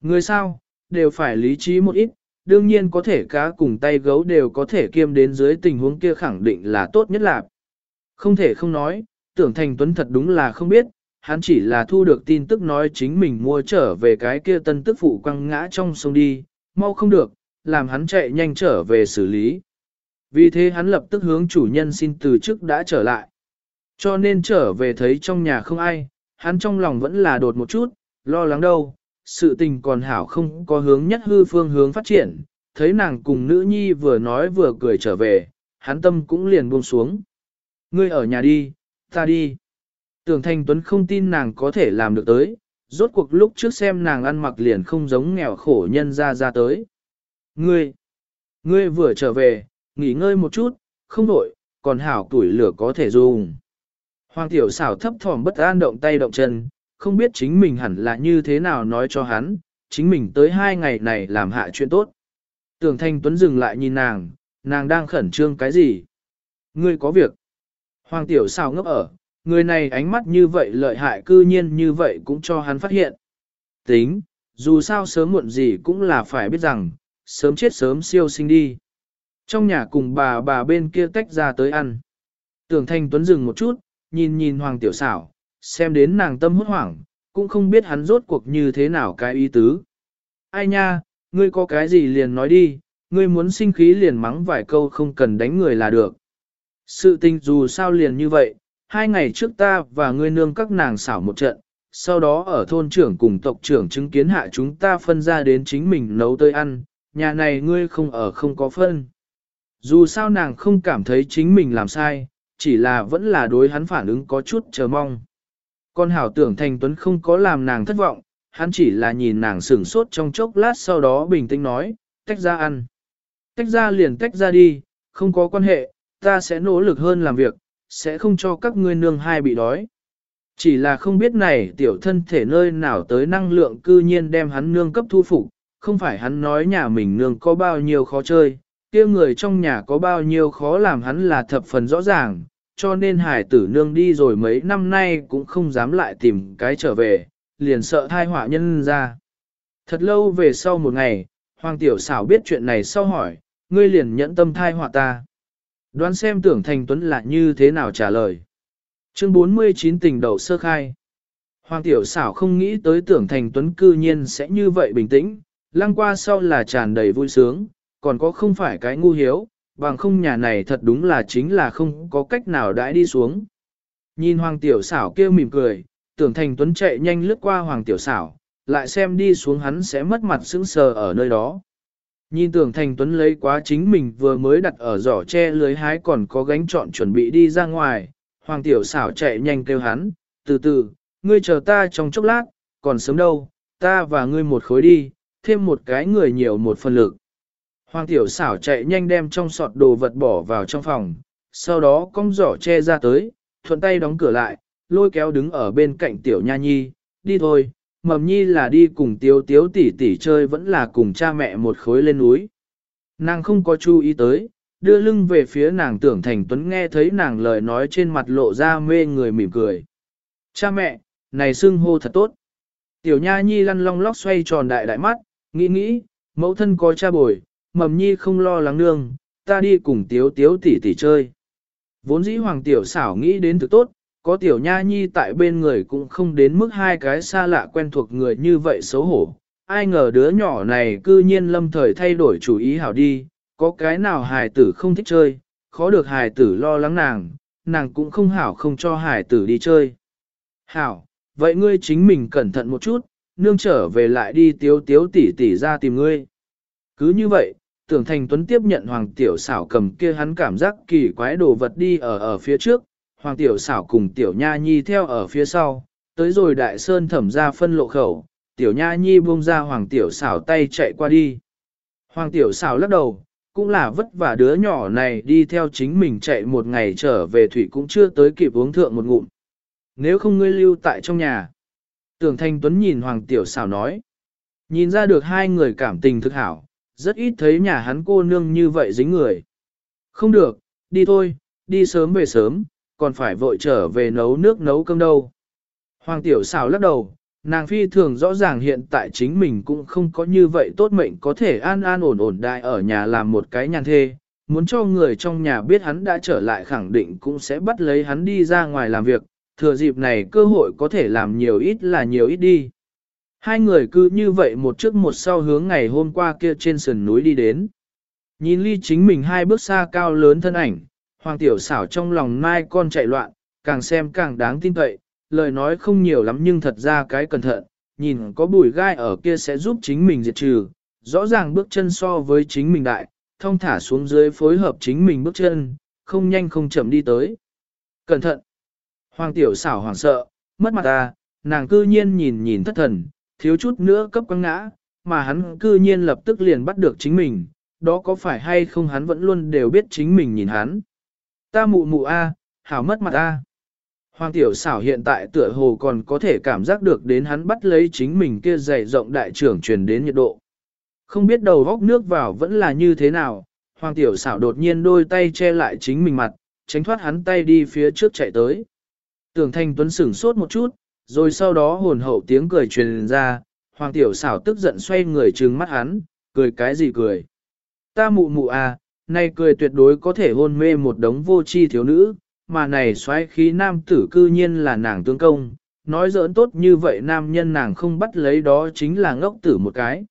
Người sao, đều phải lý trí một ít, đương nhiên có thể cá cùng tay gấu đều có thể kiêm đến dưới tình huống kia khẳng định là tốt nhất là, Không thể không nói, tưởng thành tuấn thật đúng là không biết, hắn chỉ là thu được tin tức nói chính mình mua trở về cái kia tân tức phụ quăng ngã trong sông đi, mau không được, làm hắn chạy nhanh trở về xử lý. Vì thế hắn lập tức hướng chủ nhân xin từ chức đã trở lại. Cho nên trở về thấy trong nhà không ai, hắn trong lòng vẫn là đột một chút, lo lắng đâu, sự tình còn hảo không có hướng nhất hư phương hướng phát triển, thấy nàng cùng nữ nhi vừa nói vừa cười trở về, hắn tâm cũng liền buông xuống. Ngươi ở nhà đi, ta đi. Tưởng Thanh Tuấn không tin nàng có thể làm được tới, rốt cuộc lúc trước xem nàng ăn mặc liền không giống nghèo khổ nhân ra ra tới. Ngươi, ngươi vừa trở về, nghỉ ngơi một chút, không đổi, còn hảo tuổi lửa có thể dùng. Hoàng tiểu xảo thấp thỏm bất an động tay động chân, không biết chính mình hẳn là như thế nào nói cho hắn, chính mình tới hai ngày này làm hạ chuyện tốt. Tưởng Thanh Tuấn dừng lại nhìn nàng, nàng đang khẩn trương cái gì? Ngươi có việc. Hoàng tiểu xảo ngốc ở, người này ánh mắt như vậy lợi hại cư nhiên như vậy cũng cho hắn phát hiện. Tính, dù sao sớm muộn gì cũng là phải biết rằng, sớm chết sớm siêu sinh đi. Trong nhà cùng bà bà bên kia tách ra tới ăn. Tưởng Thanh Tuấn dừng một chút, nhìn nhìn Hoàng Tiểu Xảo, xem đến nàng tâm hốt hoảng, cũng không biết hắn rốt cuộc như thế nào cái ý tứ. Ai nha, ngươi có cái gì liền nói đi, ngươi muốn sinh khí liền mắng vài câu không cần đánh người là được. Sự tình dù sao liền như vậy, hai ngày trước ta và ngươi nương các nàng xảo một trận, sau đó ở thôn trưởng cùng tộc trưởng chứng kiến hạ chúng ta phân ra đến chính mình nấu tới ăn, nhà này ngươi không ở không có phân. Dù sao nàng không cảm thấy chính mình làm sai, chỉ là vẫn là đối hắn phản ứng có chút chờ mong. Con hảo tưởng thành tuấn không có làm nàng thất vọng, hắn chỉ là nhìn nàng sửng sốt trong chốc lát sau đó bình tĩnh nói, tách ra ăn. Tách ra liền tách ra đi, không có quan hệ, ta sẽ nỗ lực hơn làm việc, sẽ không cho các ngươi nương hai bị đói. Chỉ là không biết này tiểu thân thể nơi nào tới năng lượng cư nhiên đem hắn nương cấp thu phục, không phải hắn nói nhà mình nương có bao nhiêu khó chơi, kia người trong nhà có bao nhiêu khó làm hắn là thập phần rõ ràng, cho nên hải tử nương đi rồi mấy năm nay cũng không dám lại tìm cái trở về, liền sợ thai họa nhân ra. Thật lâu về sau một ngày, Hoàng Tiểu xảo biết chuyện này sau hỏi, ngươi liền nhẫn tâm thai họa ta. Đoán xem tưởng thành tuấn là như thế nào trả lời. Chương 49 tình đầu sơ khai. Hoàng Tiểu xảo không nghĩ tới tưởng thành tuấn cư nhiên sẽ như vậy bình tĩnh, lăng qua sau là tràn đầy vui sướng, còn có không phải cái ngu hiếu, bằng không nhà này thật đúng là chính là không có cách nào đãi đi xuống. Nhìn Hoàng Tiểu xảo kêu mỉm cười, tưởng thành tuấn chạy nhanh lướt qua Hoàng Tiểu xảo, lại xem đi xuống hắn sẽ mất mặt sững sờ ở nơi đó. Nhìn tưởng thành tuấn lấy quá chính mình vừa mới đặt ở giỏ che lưới hái còn có gánh trọn chuẩn bị đi ra ngoài, Hoàng Tiểu xảo chạy nhanh kêu hắn, từ từ, ngươi chờ ta trong chốc lát, còn sớm đâu, ta và ngươi một khối đi, thêm một cái người nhiều một phần lực. Hoàng tiểu xảo chạy nhanh đem trong sọt đồ vật bỏ vào trong phòng, sau đó cong giỏ che ra tới, thuận tay đóng cửa lại, lôi kéo đứng ở bên cạnh tiểu nha nhi, đi thôi, mầm nhi là đi cùng tiếu tiếu tỷ tỷ chơi vẫn là cùng cha mẹ một khối lên núi. Nàng không có chú ý tới, đưa lưng về phía nàng tưởng thành tuấn nghe thấy nàng lời nói trên mặt lộ ra mê người mỉm cười. Cha mẹ, này xưng hô thật tốt. Tiểu nha nhi lăn long lóc xoay tròn đại đại mắt, nghĩ nghĩ, mẫu thân có cha bồi, mầm nhi không lo lắng nương, ta đi cùng tiếu tiếu tỷ tỷ chơi. Vốn dĩ hoàng tiểu xảo nghĩ đến thực tốt, có tiểu nha nhi tại bên người cũng không đến mức hai cái xa lạ quen thuộc người như vậy xấu hổ. Ai ngờ đứa nhỏ này cư nhiên lâm thời thay đổi chủ ý hảo đi, có cái nào hài tử không thích chơi, khó được hài tử lo lắng nàng, nàng cũng không hảo không cho hài tử đi chơi. Hảo, vậy ngươi chính mình cẩn thận một chút, nương trở về lại đi tiếu tiếu tỉ tỉ ra tìm ngươi. Cứ như vậy, tưởng thành tuấn tiếp nhận hoàng tiểu xảo cầm kia hắn cảm giác kỳ quái đồ vật đi ở ở phía trước, hoàng tiểu xảo cùng tiểu nha nhi theo ở phía sau, tới rồi đại sơn thẩm ra phân lộ khẩu, tiểu nha nhi buông ra hoàng tiểu xảo tay chạy qua đi. Hoàng tiểu xảo lắc đầu, cũng là vất vả đứa nhỏ này đi theo chính mình chạy một ngày trở về thủy cũng chưa tới kịp uống thượng một ngụm. Nếu không ngươi lưu tại trong nhà. Tưởng Thanh Tuấn nhìn Hoàng Tiểu xảo nói. Nhìn ra được hai người cảm tình thực hảo, rất ít thấy nhà hắn cô nương như vậy dính người. Không được, đi thôi, đi sớm về sớm, còn phải vội trở về nấu nước nấu cơm đâu. Hoàng Tiểu xảo lắc đầu, nàng phi thường rõ ràng hiện tại chính mình cũng không có như vậy tốt mệnh có thể an an ổn ổn đại ở nhà làm một cái nhàn thê, muốn cho người trong nhà biết hắn đã trở lại khẳng định cũng sẽ bắt lấy hắn đi ra ngoài làm việc, thừa dịp này cơ hội có thể làm nhiều ít là nhiều ít đi. Hai người cứ như vậy một trước một sau hướng ngày hôm qua kia trên sườn núi đi đến. Nhìn ly chính mình hai bước xa cao lớn thân ảnh, hoàng tiểu xảo trong lòng mai con chạy loạn, càng xem càng đáng tin cậy, lời nói không nhiều lắm nhưng thật ra cái cẩn thận, nhìn có bùi gai ở kia sẽ giúp chính mình diệt trừ, rõ ràng bước chân so với chính mình đại, thông thả xuống dưới phối hợp chính mình bước chân, không nhanh không chậm đi tới. Cẩn thận! Hoàng tiểu xảo hoảng sợ, mất mặt ta, nàng cư nhiên nhìn nhìn thất thần, thiếu chút nữa cấp quăng ngã, mà hắn cư nhiên lập tức liền bắt được chính mình, đó có phải hay không hắn vẫn luôn đều biết chính mình nhìn hắn. Ta mụ mụ a, hảo mất mặt a. Hoàng tiểu xảo hiện tại tựa hồ còn có thể cảm giác được đến hắn bắt lấy chính mình kia dày rộng đại trưởng truyền đến nhiệt độ. Không biết đầu góc nước vào vẫn là như thế nào, hoàng tiểu xảo đột nhiên đôi tay che lại chính mình mặt, tránh thoát hắn tay đi phía trước chạy tới. Tưởng thanh tuấn sửng sốt một chút, rồi sau đó hồn hậu tiếng cười truyền ra, hoàng tiểu xảo tức giận xoay người trừng mắt hắn, cười cái gì cười. Ta mụ mụ à, nay cười tuyệt đối có thể hôn mê một đống vô chi thiếu nữ, mà này xoáy khí nam tử cư nhiên là nàng tương công, nói giỡn tốt như vậy nam nhân nàng không bắt lấy đó chính là ngốc tử một cái.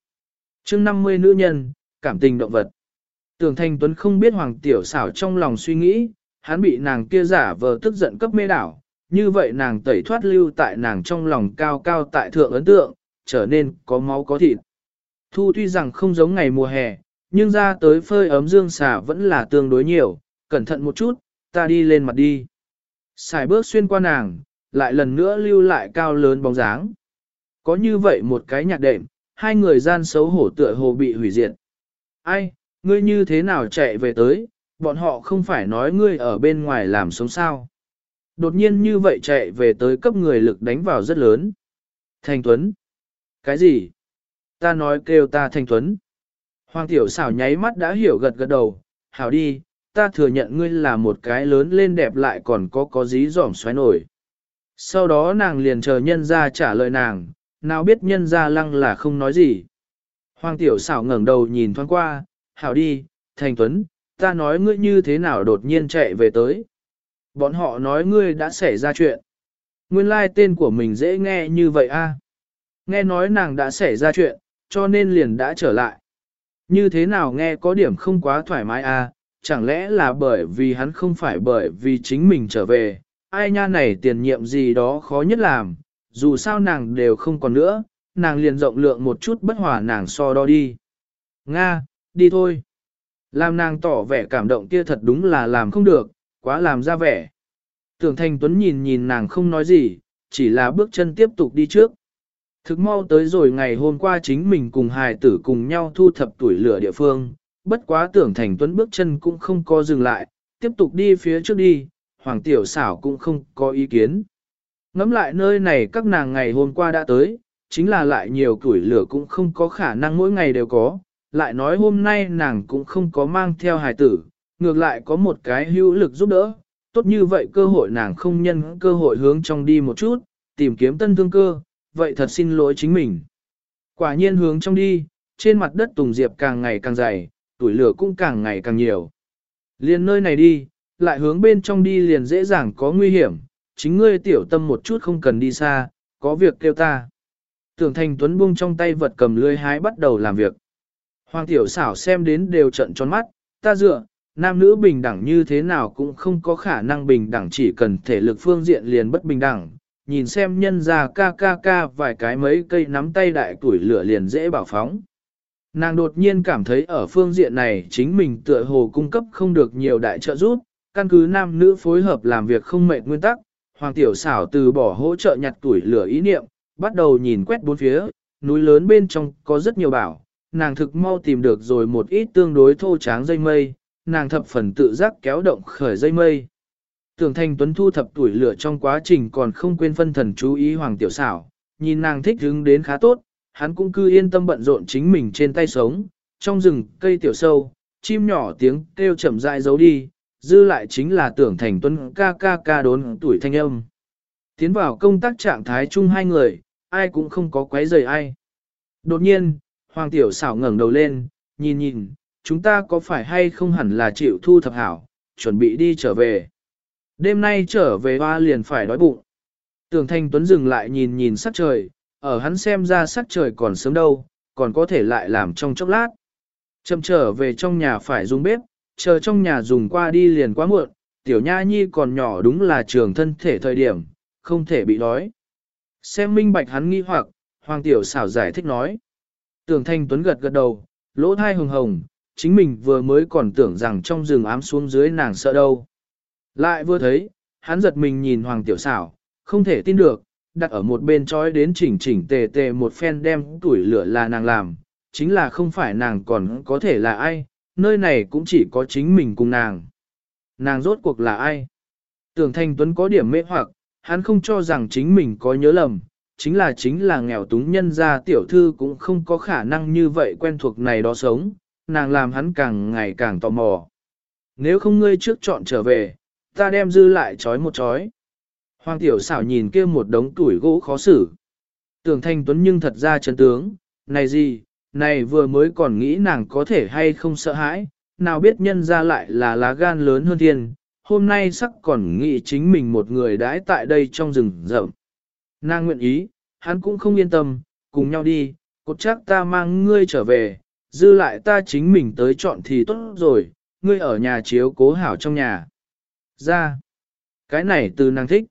chương 50 nữ nhân, cảm tình động vật. Tưởng Thanh Tuấn không biết Hoàng Tiểu xảo trong lòng suy nghĩ, hắn bị nàng kia giả vờ tức giận cấp mê đảo, như vậy nàng tẩy thoát lưu tại nàng trong lòng cao cao tại thượng ấn tượng, trở nên có máu có thịt. Thu tuy rằng không giống ngày mùa hè, nhưng ra tới phơi ấm dương xả vẫn là tương đối nhiều, cẩn thận một chút, ta đi lên mặt đi. Xài bước xuyên qua nàng, lại lần nữa lưu lại cao lớn bóng dáng. Có như vậy một cái nhạc đệm, hai người gian xấu hổ tựa hồ bị hủy diệt. Ai, ngươi như thế nào chạy về tới, bọn họ không phải nói ngươi ở bên ngoài làm sống sao. Đột nhiên như vậy chạy về tới cấp người lực đánh vào rất lớn. Thành Tuấn. Cái gì? Ta nói kêu ta Thành Tuấn. Hoàng tiểu xảo nháy mắt đã hiểu gật gật đầu, hảo đi, ta thừa nhận ngươi là một cái lớn lên đẹp lại còn có có dí dỏm xoáy nổi. Sau đó nàng liền chờ nhân ra trả lời nàng, nào biết nhân ra lăng là không nói gì. Hoàng tiểu xảo ngẩng đầu nhìn thoáng qua, hảo đi, thành tuấn, ta nói ngươi như thế nào đột nhiên chạy về tới. Bọn họ nói ngươi đã xảy ra chuyện. Nguyên lai like tên của mình dễ nghe như vậy a. Nghe nói nàng đã xảy ra chuyện, cho nên liền đã trở lại. Như thế nào nghe có điểm không quá thoải mái a, chẳng lẽ là bởi vì hắn không phải bởi vì chính mình trở về, ai nha này tiền nhiệm gì đó khó nhất làm, dù sao nàng đều không còn nữa, nàng liền rộng lượng một chút bất hòa nàng so đo đi. Nga, đi thôi. Làm nàng tỏ vẻ cảm động kia thật đúng là làm không được, quá làm ra vẻ. Tưởng Thanh Tuấn nhìn nhìn nàng không nói gì, chỉ là bước chân tiếp tục đi trước. Thực mau tới rồi ngày hôm qua chính mình cùng hài tử cùng nhau thu thập tuổi lửa địa phương, bất quá tưởng thành tuấn bước chân cũng không có dừng lại, tiếp tục đi phía trước đi, hoàng tiểu xảo cũng không có ý kiến. Ngắm lại nơi này các nàng ngày hôm qua đã tới, chính là lại nhiều tuổi lửa cũng không có khả năng mỗi ngày đều có, lại nói hôm nay nàng cũng không có mang theo hài tử, ngược lại có một cái hữu lực giúp đỡ, tốt như vậy cơ hội nàng không nhân cơ hội hướng trong đi một chút, tìm kiếm tân thương cơ, vậy thật xin lỗi chính mình. Quả nhiên hướng trong đi, trên mặt đất tùng diệp càng ngày càng dày, tuổi lửa cũng càng ngày càng nhiều. Liền nơi này đi, lại hướng bên trong đi liền dễ dàng có nguy hiểm, chính ngươi tiểu tâm một chút không cần đi xa, có việc kêu ta. Tưởng thành tuấn buông trong tay vật cầm lưới hái bắt đầu làm việc. Hoàng tiểu xảo xem đến đều trận tròn mắt, ta dựa, nam nữ bình đẳng như thế nào cũng không có khả năng bình đẳng chỉ cần thể lực phương diện liền bất bình đẳng, nhìn xem nhân ra ca ca ca vài cái mấy cây nắm tay đại tuổi lửa liền dễ bảo phóng. Nàng đột nhiên cảm thấy ở phương diện này chính mình tựa hồ cung cấp không được nhiều đại trợ giúp, căn cứ nam nữ phối hợp làm việc không mệt nguyên tắc, Hoàng Tiểu xảo từ bỏ hỗ trợ nhặt tuổi lửa ý niệm, bắt đầu nhìn quét bốn phía, núi lớn bên trong có rất nhiều bảo, nàng thực mau tìm được rồi một ít tương đối thô tráng dây mây, nàng thập phần tự giác kéo động khởi dây mây. Tưởng Thành Tuấn thu thập tuổi lửa trong quá trình còn không quên phân thần chú ý Hoàng Tiểu xảo, nhìn nàng thích hứng đến khá tốt, hắn cũng cứ yên tâm bận rộn chính mình trên tay sống, trong rừng cây tiểu sâu, chim nhỏ tiếng kêu chậm rãi giấu đi, dư lại chính là tưởng thành Tuấn ca ca ca đốn tuổi thanh âm. Tiến vào công tác trạng thái chung hai người, ai cũng không có quấy rầy ai. Đột nhiên, Hoàng Tiểu xảo ngẩng đầu lên, nhìn nhìn, chúng ta có phải hay không hẳn là chịu thu thập hảo, chuẩn bị đi trở về. Đêm nay trở về hoa liền phải đói bụng. Tưởng Thanh Tuấn dừng lại nhìn nhìn sắc trời, ở hắn xem ra sắc trời còn sớm đâu, còn có thể lại làm trong chốc lát. Chậm trở về trong nhà phải dùng bếp, chờ trong nhà dùng qua đi liền quá muộn, tiểu nha nhi còn nhỏ đúng là trường thân thể thời điểm, không thể bị đói. Xem minh bạch hắn nghi hoặc, hoàng tiểu xảo giải thích nói. Tưởng thanh tuấn gật gật đầu, lỗ thai hồng hồng, chính mình vừa mới còn tưởng rằng trong rừng ám xuống dưới nàng sợ đâu. Lại vừa thấy, hắn giật mình nhìn hoàng tiểu xảo, không thể tin được, đặt ở một bên trói đến chỉnh chỉnh tề tề một phen đem tuổi lửa là nàng làm, chính là không phải nàng còn có thể là ai, nơi này cũng chỉ có chính mình cùng nàng. Nàng rốt cuộc là ai? Tưởng Thanh Tuấn có điểm mê hoặc, hắn không cho rằng chính mình có nhớ lầm, chính là chính là nghèo túng nhân gia tiểu thư cũng không có khả năng như vậy quen thuộc này đó sống, nàng làm hắn càng ngày càng tò mò. Nếu không ngươi trước chọn trở về, ta đem dư lại chói một chói. Hoàng tiểu xảo nhìn kia một đống tuổi gỗ khó xử. Tưởng Thanh Tuấn nhưng thật ra chấn tướng, này gì, này vừa mới còn nghĩ nàng có thể hay không sợ hãi, nào biết nhân ra lại là lá gan lớn hơn thiên, hôm nay sắc còn nghĩ chính mình một người đãi tại đây trong rừng rậm. Nàng nguyện ý, hắn cũng không yên tâm, cùng nhau đi, cột chắc ta mang ngươi trở về, dư lại ta chính mình tới chọn thì tốt rồi, ngươi ở nhà chiếu cố hảo trong nhà. Ra, cái này từ nàng thích.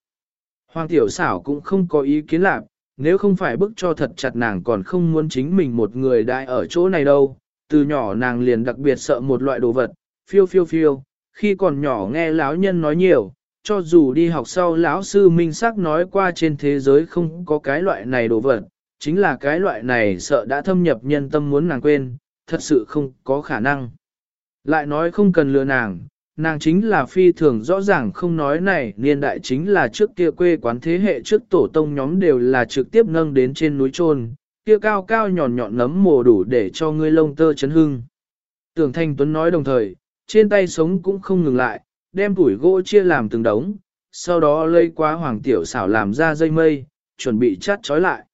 Hoàng tiểu xảo cũng không có ý kiến lạc, nếu không phải bức cho thật chặt nàng còn không muốn chính mình một người đại ở chỗ này đâu. Từ nhỏ nàng liền đặc biệt sợ một loại đồ vật, phiêu phiêu phiêu, khi còn nhỏ nghe lão nhân nói nhiều, cho dù đi học sau lão sư minh sắc nói qua trên thế giới không có cái loại này đồ vật, chính là cái loại này sợ đã thâm nhập nhân tâm muốn nàng quên, thật sự không có khả năng. Lại nói không cần lừa nàng, Nàng chính là phi thường rõ ràng không nói này, niên đại chính là trước kia quê quán thế hệ trước tổ tông nhóm đều là trực tiếp nâng đến trên núi trôn, kia cao cao nhọn nhọn nấm mồ đủ để cho ngươi lông tơ chấn hưng. Tưởng Thanh Tuấn nói đồng thời, trên tay sống cũng không ngừng lại, đem tuổi gỗ chia làm từng đống, sau đó lấy quá hoàng tiểu xảo làm ra dây mây, chuẩn bị chắt trói lại.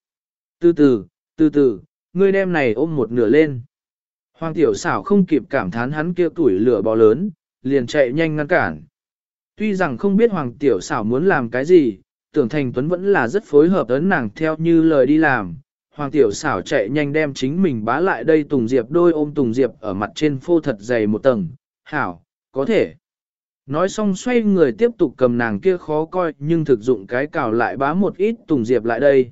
Từ từ, từ từ, ngươi đem này ôm một nửa lên. Hoàng tiểu xảo không kịp cảm thán hắn kia tuổi lửa bò lớn, liền chạy nhanh ngăn cản. Tuy rằng không biết Hoàng Tiểu xảo muốn làm cái gì, tưởng Thành Tuấn vẫn là rất phối hợp ấn nàng theo như lời đi làm. Hoàng Tiểu xảo chạy nhanh đem chính mình bá lại đây Tùng Diệp đôi ôm Tùng Diệp ở mặt trên phô thật dày một tầng. Hảo, có thể. Nói xong xoay người tiếp tục cầm nàng kia khó coi nhưng thực dụng cái cào lại bá một ít Tùng Diệp lại đây.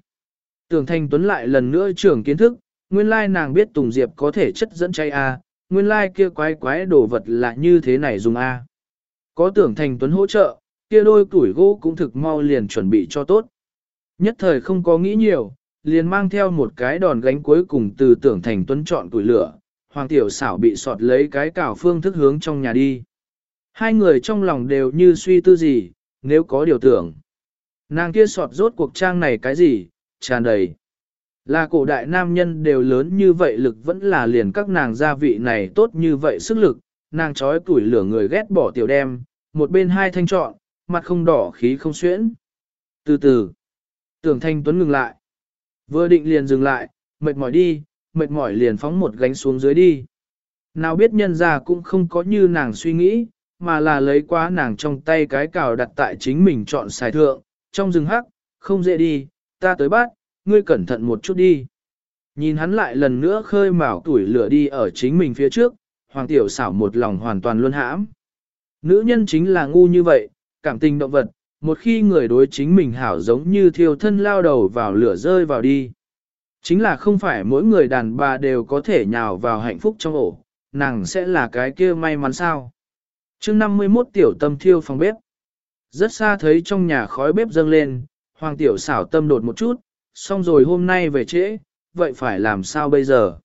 Tưởng Thành Tuấn lại lần nữa trưởng kiến thức, nguyên lai nàng biết Tùng Diệp có thể chất dẫn chay A, nguyên lai kia quái quái đồ vật là như thế này dùng A. Có tưởng thành tuấn hỗ trợ, kia đôi tuổi gỗ cũng thực mau liền chuẩn bị cho tốt. Nhất thời không có nghĩ nhiều, liền mang theo một cái đòn gánh cuối cùng từ tưởng thành tuấn chọn tuổi lửa, hoàng tiểu xảo bị sọt lấy cái cảo phương thức hướng trong nhà đi. Hai người trong lòng đều như suy tư gì, nếu có điều tưởng. Nàng kia sọt rốt cuộc trang này cái gì, tràn đầy. Là cổ đại nam nhân đều lớn như vậy lực vẫn là liền các nàng gia vị này tốt như vậy sức lực, nàng trói tuổi lửa người ghét bỏ tiểu đem, một bên hai thanh trọn, mặt không đỏ khí không xuyễn. Từ từ, tưởng thanh tuấn ngừng lại. Vừa định liền dừng lại, mệt mỏi đi, mệt mỏi liền phóng một gánh xuống dưới đi. Nào biết nhân ra cũng không có như nàng suy nghĩ, mà là lấy quá nàng trong tay cái cào đặt tại chính mình chọn xài thượng, trong rừng hắc, không dễ đi, ta tới bắt, ngươi cẩn thận một chút đi. Nhìn hắn lại lần nữa khơi mào tuổi lửa đi ở chính mình phía trước, hoàng tiểu xảo một lòng hoàn toàn luôn hãm. Nữ nhân chính là ngu như vậy, cảm tình động vật, một khi người đối chính mình hảo giống như thiêu thân lao đầu vào lửa rơi vào đi. Chính là không phải mỗi người đàn bà đều có thể nhào vào hạnh phúc trong ổ, nàng sẽ là cái kia may mắn sao. chương 51 tiểu tâm thiêu phòng bếp. Rất xa thấy trong nhà khói bếp dâng lên, hoàng tiểu xảo tâm đột một chút, xong rồi hôm nay về trễ, vậy phải làm sao bây giờ?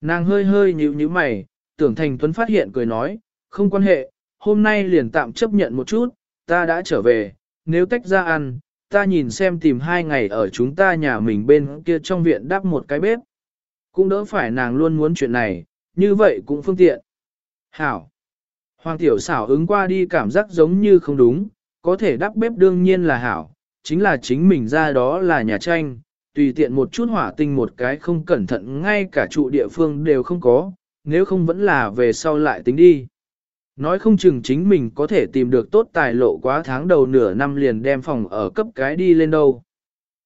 Nàng hơi hơi nhíu nhíu mày, tưởng thành tuấn phát hiện cười nói, không quan hệ, hôm nay liền tạm chấp nhận một chút, ta đã trở về, nếu tách ra ăn, ta nhìn xem tìm hai ngày ở chúng ta nhà mình bên kia trong viện đắp một cái bếp. Cũng đỡ phải nàng luôn muốn chuyện này, như vậy cũng phương tiện. Hảo. Hoàng tiểu xảo ứng qua đi cảm giác giống như không đúng, có thể đắp bếp đương nhiên là hảo, chính là chính mình ra đó là nhà tranh, tùy tiện một chút hỏa tinh một cái không cẩn thận ngay cả trụ địa phương đều không có, nếu không vẫn là về sau lại tính đi. Nói không chừng chính mình có thể tìm được tốt tài lộ quá tháng đầu nửa năm liền đem phòng ở cấp cái đi lên đâu.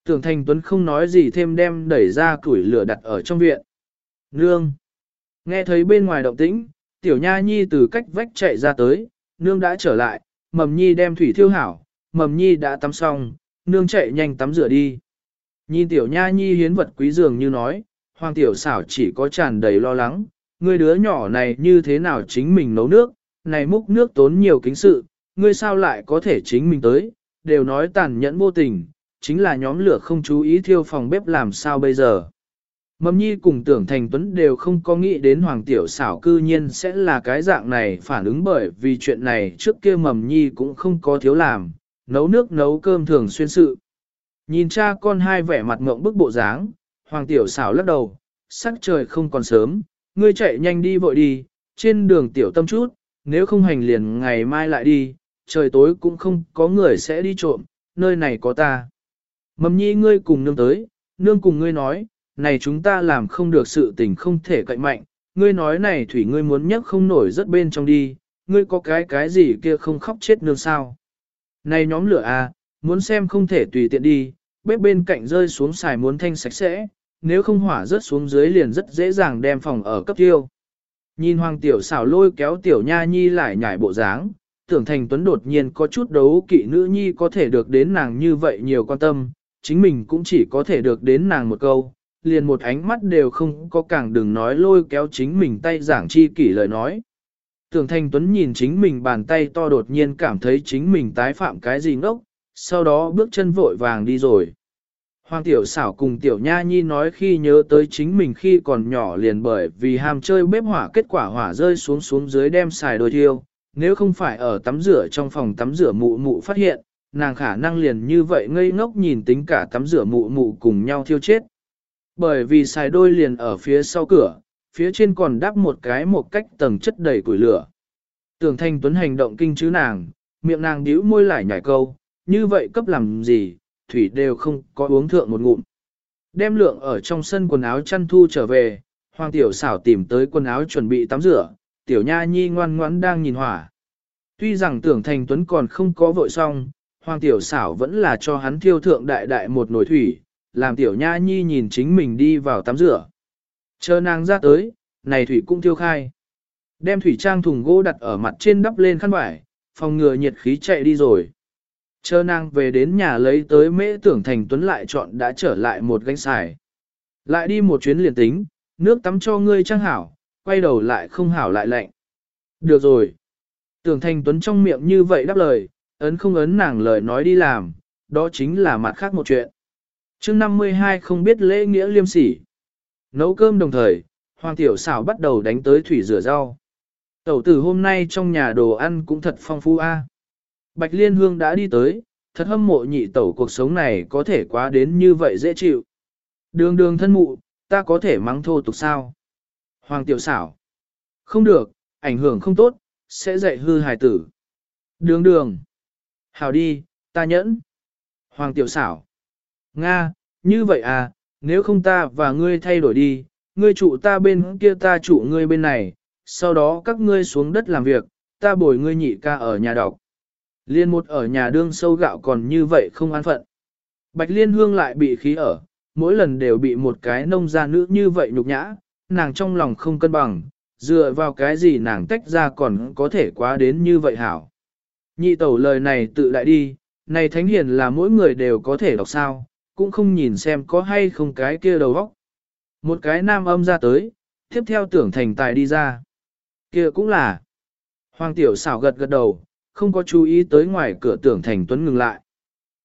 Tưởng Thành Tuấn không nói gì thêm đem đẩy ra củi lửa đặt ở trong viện. Nương! Nghe thấy bên ngoài động tĩnh, tiểu nha nhi từ cách vách chạy ra tới, nương đã trở lại, mầm nhi đem thủy thiêu hảo, mầm nhi đã tắm xong, nương chạy nhanh tắm rửa đi. Nhìn tiểu nha nhi hiến vật quý dường như nói, hoàng tiểu xảo chỉ có tràn đầy lo lắng, người đứa nhỏ này như thế nào chính mình nấu nước, này múc nước tốn nhiều kính sự, ngươi sao lại có thể chính mình tới, đều nói tàn nhẫn vô tình, chính là nhóm lửa không chú ý thiêu phòng bếp làm sao bây giờ. Mầm nhi cùng tưởng thành tuấn đều không có nghĩ đến hoàng tiểu xảo cư nhiên sẽ là cái dạng này phản ứng bởi vì chuyện này trước kia mầm nhi cũng không có thiếu làm, nấu nước nấu cơm thường xuyên sự. Nhìn cha con hai vẻ mặt ngộng bức bộ dáng, hoàng tiểu xảo lắc đầu, sắc trời không còn sớm, ngươi chạy nhanh đi vội đi, trên đường tiểu tâm chút, nếu không hành liền ngày mai lại đi, trời tối cũng không có người sẽ đi trộm, nơi này có ta. Mầm nhi ngươi cùng nương tới, nương cùng ngươi nói, này chúng ta làm không được sự tình không thể cạnh mạnh, ngươi nói này thủy ngươi muốn nhấc không nổi rất bên trong đi, ngươi có cái cái gì kia không khóc chết nương sao. Này nhóm lửa à, muốn xem không thể tùy tiện đi, bếp bên cạnh rơi xuống xài muốn thanh sạch sẽ, nếu không hỏa rớt xuống dưới liền rất dễ dàng đem phòng ở cấp tiêu. Nhìn hoàng tiểu xảo lôi kéo tiểu nha nhi lại nhảy bộ dáng, tưởng thành tuấn đột nhiên có chút đấu kỵ nữ nhi có thể được đến nàng như vậy nhiều quan tâm, chính mình cũng chỉ có thể được đến nàng một câu, liền một ánh mắt đều không có càng đừng nói lôi kéo chính mình tay giảng chi kỷ lời nói. Tưởng thành tuấn nhìn chính mình bàn tay to đột nhiên cảm thấy chính mình tái phạm cái gì ngốc, sau đó bước chân vội vàng đi rồi. Hoàng tiểu xảo cùng tiểu nha nhi nói khi nhớ tới chính mình khi còn nhỏ liền bởi vì ham chơi bếp hỏa kết quả hỏa rơi xuống xuống dưới đem xài đôi thiêu, nếu không phải ở tắm rửa trong phòng tắm rửa mụ mụ phát hiện, nàng khả năng liền như vậy ngây ngốc nhìn tính cả tắm rửa mụ mụ cùng nhau thiêu chết. Bởi vì xài đôi liền ở phía sau cửa, phía trên còn đắp một cái một cách tầng chất đầy củi lửa. Tưởng thanh tuấn hành động kinh chứ nàng, miệng nàng điếu môi lại nhảy câu, như vậy cấp làm gì, thủy đều không có uống thượng một ngụm. Đem lượng ở trong sân quần áo chăn thu trở về, hoàng tiểu xảo tìm tới quần áo chuẩn bị tắm rửa, tiểu nha nhi ngoan ngoãn đang nhìn hỏa. Tuy rằng tưởng thành tuấn còn không có vội xong, hoàng tiểu xảo vẫn là cho hắn thiêu thượng đại đại một nồi thủy, làm tiểu nha nhi nhìn chính mình đi vào tắm rửa. Chờ nàng ra tới, này thủy cũng thiêu khai. Đem thủy trang thùng gỗ đặt ở mặt trên đắp lên khăn vải, phòng ngừa nhiệt khí chạy đi rồi. Chờ nàng về đến nhà lấy tới mễ tưởng thành tuấn lại chọn đã trở lại một gánh xài. Lại đi một chuyến liền tính, nước tắm cho ngươi trang hảo, quay đầu lại không hảo lại lạnh. Được rồi. Tưởng thành tuấn trong miệng như vậy đáp lời, ấn không ấn nàng lời nói đi làm, đó chính là mặt khác một chuyện. chương 52 không biết lễ nghĩa liêm sỉ. Nấu cơm đồng thời, Hoàng Tiểu xảo bắt đầu đánh tới thủy rửa rau. Tẩu tử hôm nay trong nhà đồ ăn cũng thật phong phú a. Bạch Liên Hương đã đi tới, thật hâm mộ nhị tẩu cuộc sống này có thể quá đến như vậy dễ chịu. Đường đường thân mụ, ta có thể mắng thô tục sao? Hoàng tiểu xảo. Không được, ảnh hưởng không tốt, sẽ dạy hư hài tử. Đường đường. Hào đi, ta nhẫn. Hoàng tiểu xảo. Nga, như vậy à, nếu không ta và ngươi thay đổi đi, ngươi trụ ta bên kia ta trụ ngươi bên này, sau đó các ngươi xuống đất làm việc, ta bồi ngươi nhị ca ở nhà đọc. Liên một ở nhà đương sâu gạo còn như vậy không an phận. Bạch Liên Hương lại bị khí ở, mỗi lần đều bị một cái nông gia nữ như vậy nhục nhã, nàng trong lòng không cân bằng, dựa vào cái gì nàng tách ra còn có thể quá đến như vậy hảo. Nhị tẩu lời này tự lại đi, Này thánh hiền là mỗi người đều có thể đọc sao, cũng không nhìn xem có hay không cái kia đầu vóc. Một cái nam âm ra tới, tiếp theo tưởng thành tài đi ra. kia cũng là. Hoàng tiểu xảo gật gật đầu, không có chú ý tới ngoài cửa tưởng thành tuấn ngừng lại.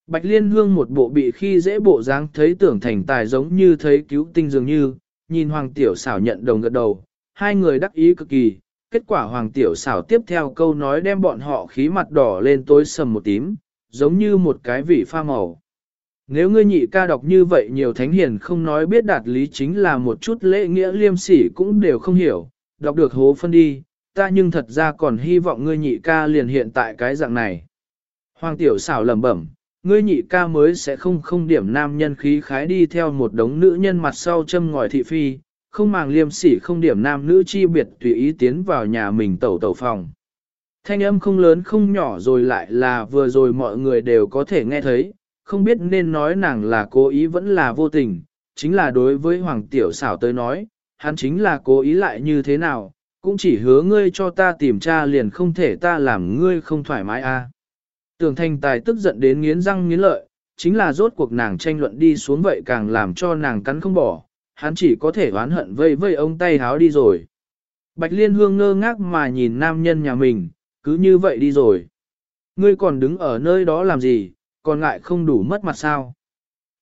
Bạch liên hương một bộ bị khi dễ bộ dáng thấy tưởng thành tài giống như thấy cứu tinh dường như, nhìn hoàng tiểu xảo nhận đồng gật đầu, hai người đắc ý cực kỳ. Kết quả hoàng tiểu xảo tiếp theo câu nói đem bọn họ khí mặt đỏ lên tối sầm một tím, giống như một cái vị pha màu. Nếu ngươi nhị ca đọc như vậy nhiều thánh hiền không nói biết đạt lý chính là một chút lễ nghĩa liêm sỉ cũng đều không hiểu, đọc được hố phân đi, ta nhưng thật ra còn hy vọng ngươi nhị ca liền hiện tại cái dạng này. Hoàng tiểu xảo lẩm bẩm, ngươi nhị ca mới sẽ không không điểm nam nhân khí khái đi theo một đống nữ nhân mặt sau châm ngòi thị phi, không màng liêm sỉ không điểm nam nữ chi biệt tùy ý tiến vào nhà mình tẩu tẩu phòng. Thanh âm không lớn không nhỏ rồi lại là vừa rồi mọi người đều có thể nghe thấy, không biết nên nói nàng là cố ý vẫn là vô tình, chính là đối với Hoàng Tiểu xảo tới nói, hắn chính là cố ý lại như thế nào, cũng chỉ hứa ngươi cho ta tìm tra liền không thể ta làm ngươi không thoải mái a. À. Tưởng thanh tài tức giận đến nghiến răng nghiến lợi, chính là rốt cuộc nàng tranh luận đi xuống vậy càng làm cho nàng cắn không bỏ, hắn chỉ có thể oán hận vây vây ông tay háo đi rồi. Bạch Liên Hương ngơ ngác mà nhìn nam nhân nhà mình, cứ như vậy đi rồi. Ngươi còn đứng ở nơi đó làm gì, còn ngại không đủ mất mặt sao.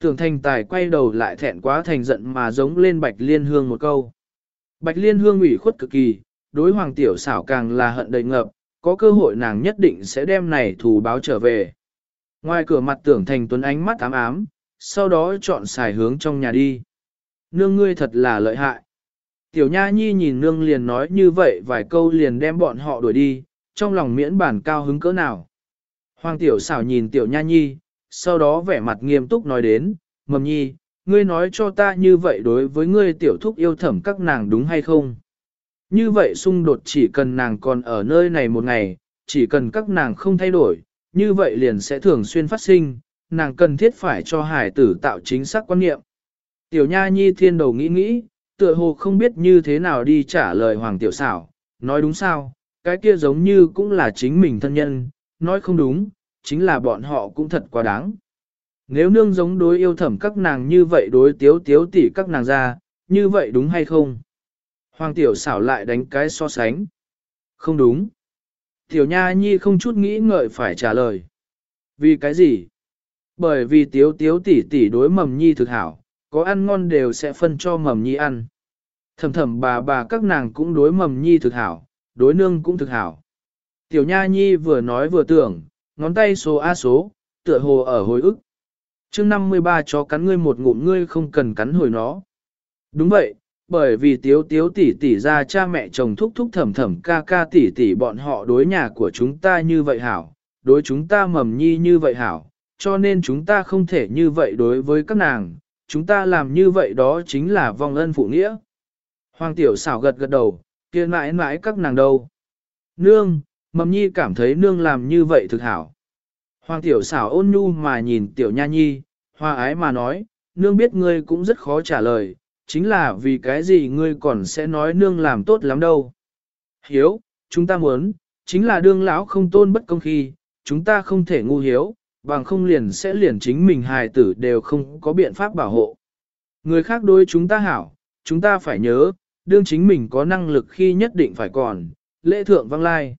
Tưởng thành tài quay đầu lại thẹn quá thành giận mà giống lên Bạch Liên Hương một câu. Bạch Liên Hương ủy khuất cực kỳ, đối hoàng tiểu xảo càng là hận đầy ngập, có cơ hội nàng nhất định sẽ đem này thù báo trở về. Ngoài cửa mặt tưởng thành tuấn ánh mắt ám ám, sau đó chọn xài hướng trong nhà đi. Nương ngươi thật là lợi hại. Tiểu Nha Nhi nhìn nương liền nói như vậy vài câu liền đem bọn họ đuổi đi, trong lòng miễn bản cao hứng cỡ nào. Hoàng tiểu xảo nhìn tiểu nha nhi, sau đó vẻ mặt nghiêm túc nói đến, mầm nhi, ngươi nói cho ta như vậy đối với ngươi tiểu thúc yêu thẩm các nàng đúng hay không? Như vậy xung đột chỉ cần nàng còn ở nơi này một ngày, chỉ cần các nàng không thay đổi, như vậy liền sẽ thường xuyên phát sinh, nàng cần thiết phải cho hải tử tạo chính xác quan niệm. Tiểu nha nhi thiên đầu nghĩ nghĩ, tựa hồ không biết như thế nào đi trả lời hoàng tiểu xảo, nói đúng sao, cái kia giống như cũng là chính mình thân nhân, nói không đúng, chính là bọn họ cũng thật quá đáng. Nếu nương giống đối yêu thẩm các nàng như vậy đối tiếu tiếu tỷ các nàng ra, như vậy đúng hay không? Hoàng tiểu xảo lại đánh cái so sánh. Không đúng. Tiểu nha nhi không chút nghĩ ngợi phải trả lời. Vì cái gì? Bởi vì tiếu tiếu tỷ tỷ đối mầm nhi thực hảo, có ăn ngon đều sẽ phân cho mầm nhi ăn. Thầm thầm bà bà các nàng cũng đối mầm nhi thực hảo, đối nương cũng thực hảo. Tiểu Nha Nhi vừa nói vừa tưởng, ngón tay số A số, tựa hồ ở hồi ức. chương 53 chó cắn ngươi một ngụm ngươi không cần cắn hồi nó. Đúng vậy, bởi vì tiếu tiếu tỷ tỷ ra cha mẹ chồng thúc thúc thầm thầm ca ca tỷ tỷ bọn họ đối nhà của chúng ta như vậy hảo, đối chúng ta mầm nhi như vậy hảo, cho nên chúng ta không thể như vậy đối với các nàng, chúng ta làm như vậy đó chính là vong ân phụ nghĩa. Hoàng tiểu xảo gật gật đầu, kia mãi mãi các nàng đâu. Nương, mầm nhi cảm thấy nương làm như vậy thực hảo. Hoàng tiểu xảo ôn nhu mà nhìn tiểu nha nhi, hoa ái mà nói, nương biết ngươi cũng rất khó trả lời, chính là vì cái gì ngươi còn sẽ nói nương làm tốt lắm đâu. Hiếu, chúng ta muốn, chính là đương lão không tôn bất công khi, chúng ta không thể ngu hiếu, bằng không liền sẽ liền chính mình hài tử đều không có biện pháp bảo hộ. Người khác đối chúng ta hảo, chúng ta phải nhớ, đương chính mình có năng lực khi nhất định phải còn, lễ thượng văng lai.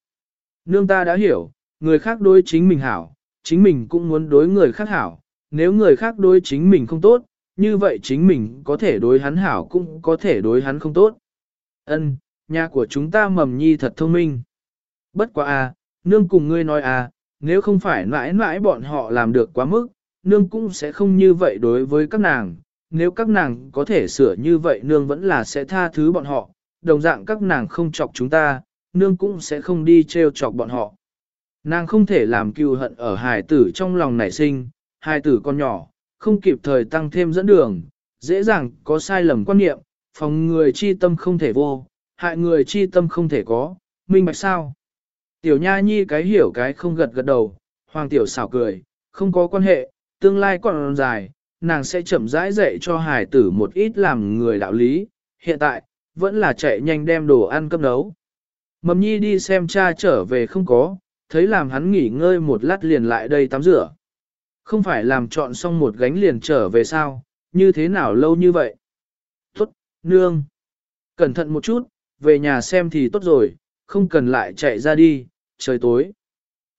Nương ta đã hiểu, người khác đối chính mình hảo, chính mình cũng muốn đối người khác hảo, nếu người khác đối chính mình không tốt, như vậy chính mình có thể đối hắn hảo cũng có thể đối hắn không tốt. Ân, nhà của chúng ta mầm nhi thật thông minh. Bất quá à, nương cùng ngươi nói à, nếu không phải mãi mãi bọn họ làm được quá mức, nương cũng sẽ không như vậy đối với các nàng, nếu các nàng có thể sửa như vậy nương vẫn là sẽ tha thứ bọn họ, đồng dạng các nàng không chọc chúng ta, nương cũng sẽ không đi treo chọc bọn họ. Nàng không thể làm cừu hận ở hài tử trong lòng nảy sinh, hài tử con nhỏ, không kịp thời tăng thêm dẫn đường, dễ dàng có sai lầm quan niệm, phòng người chi tâm không thể vô, hại người chi tâm không thể có, minh bạch sao. Tiểu nha nhi cái hiểu cái không gật gật đầu, hoàng tiểu xảo cười, không có quan hệ, tương lai còn dài, nàng sẽ chậm rãi dạy cho hài tử một ít làm người đạo lý, hiện tại, vẫn là chạy nhanh đem đồ ăn cấp nấu. Mầm nhi đi xem cha trở về không có, thấy làm hắn nghỉ ngơi một lát liền lại đây tắm rửa. Không phải làm chọn xong một gánh liền trở về sao, như thế nào lâu như vậy? Tốt, nương. Cẩn thận một chút, về nhà xem thì tốt rồi, không cần lại chạy ra đi, trời tối.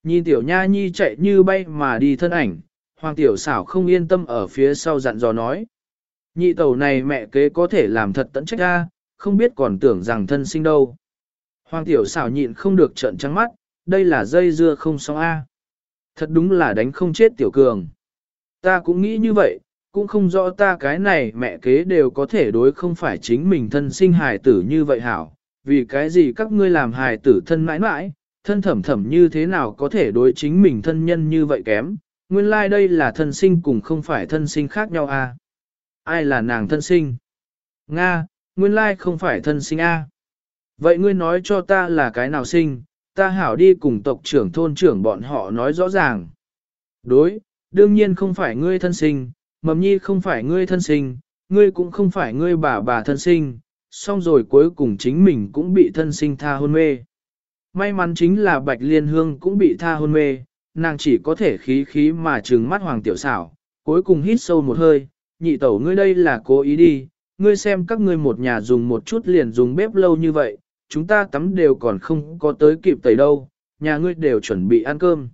Nhìn tiểu nha nhi chạy như bay mà đi thân ảnh, hoàng tiểu xảo không yên tâm ở phía sau dặn dò nói. Nhị tẩu này mẹ kế có thể làm thật tận trách ra, không biết còn tưởng rằng thân sinh đâu. Hoàng tiểu xảo nhịn không được trợn trắng mắt, đây là dây dưa không xong A. Thật đúng là đánh không chết tiểu cường. Ta cũng nghĩ như vậy, cũng không rõ ta cái này mẹ kế đều có thể đối không phải chính mình thân sinh hài tử như vậy hảo, vì cái gì các ngươi làm hài tử thân mãi mãi, thân thẩm thẩm như thế nào có thể đối chính mình thân nhân như vậy kém, nguyên lai like đây là thân sinh cùng không phải thân sinh khác nhau a. À? Ai là nàng thân sinh? Nga, nguyên lai like không phải thân sinh a. Vậy ngươi nói cho ta là cái nào sinh, ta hảo đi cùng tộc trưởng thôn trưởng bọn họ nói rõ ràng. Đối, đương nhiên không phải ngươi thân sinh, mầm nhi không phải ngươi thân sinh, ngươi cũng không phải ngươi bà bà thân sinh, xong rồi cuối cùng chính mình cũng bị thân sinh tha hôn mê. May mắn chính là Bạch Liên Hương cũng bị tha hôn mê, nàng chỉ có thể khí khí mà trừng mắt Hoàng Tiểu Xảo, cuối cùng hít sâu một hơi, nhị tẩu ngươi đây là cố ý đi, ngươi xem các ngươi một nhà dùng một chút liền dùng bếp lâu như vậy, chúng ta tắm đều còn không có tới kịp tẩy đâu, nhà ngươi đều chuẩn bị ăn cơm.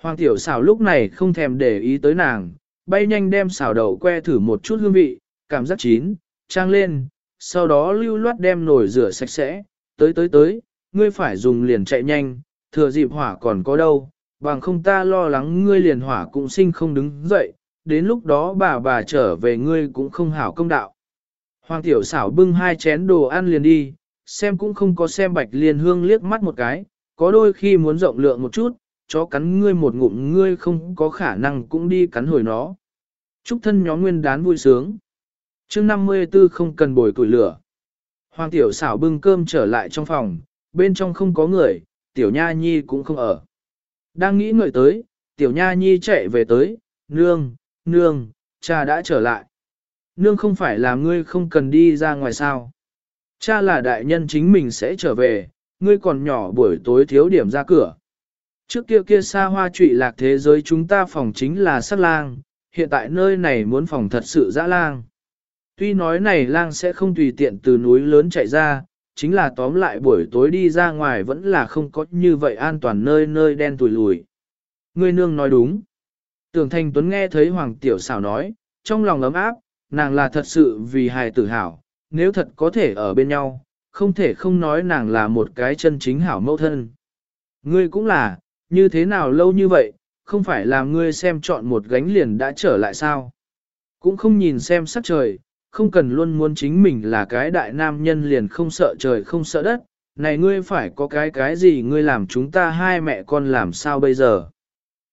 Hoàng Tiểu Xảo lúc này không thèm để ý tới nàng, bay nhanh đem xảo đậu que thử một chút hương vị, cảm giác chín, trang lên, sau đó lưu loát đem nồi rửa sạch sẽ, tới tới tới, ngươi phải dùng liền chạy nhanh, thừa dịp hỏa còn có đâu, bằng không ta lo lắng ngươi liền hỏa cũng sinh không đứng dậy, đến lúc đó bà bà trở về ngươi cũng không hảo công đạo. Hoàng tiểu xảo bưng hai chén đồ ăn liền đi, xem cũng không có xem bạch liền hương liếc mắt một cái, có đôi khi muốn rộng lượng một chút, chó cắn ngươi một ngụm ngươi không có khả năng cũng đi cắn hồi nó. Chúc thân nhóm nguyên đán vui sướng. chương 54 không cần bồi tuổi lửa. Hoàng tiểu xảo bưng cơm trở lại trong phòng, bên trong không có người, tiểu nha nhi cũng không ở. Đang nghĩ ngợi tới, tiểu nha nhi chạy về tới, nương, nương, cha đã trở lại. Nương không phải là ngươi không cần đi ra ngoài sao. Cha là đại nhân chính mình sẽ trở về, ngươi còn nhỏ buổi tối thiếu điểm ra cửa. Trước kia kia xa hoa trụy lạc thế giới chúng ta phòng chính là sát lang, hiện tại nơi này muốn phòng thật sự dã lang. Tuy nói này lang sẽ không tùy tiện từ núi lớn chạy ra, chính là tóm lại buổi tối đi ra ngoài vẫn là không có như vậy an toàn nơi nơi đen tùi lùi. Ngươi nương nói đúng. Tưởng Thanh Tuấn nghe thấy Hoàng Tiểu xảo nói, trong lòng ấm áp, nàng là thật sự vì hài tử hảo, nếu thật có thể ở bên nhau, không thể không nói nàng là một cái chân chính hảo mẫu thân. Ngươi cũng là, như thế nào lâu như vậy, không phải là ngươi xem chọn một gánh liền đã trở lại sao? Cũng không nhìn xem sắc trời, không cần luôn muốn chính mình là cái đại nam nhân liền không sợ trời không sợ đất, này ngươi phải có cái cái gì ngươi làm chúng ta hai mẹ con làm sao bây giờ.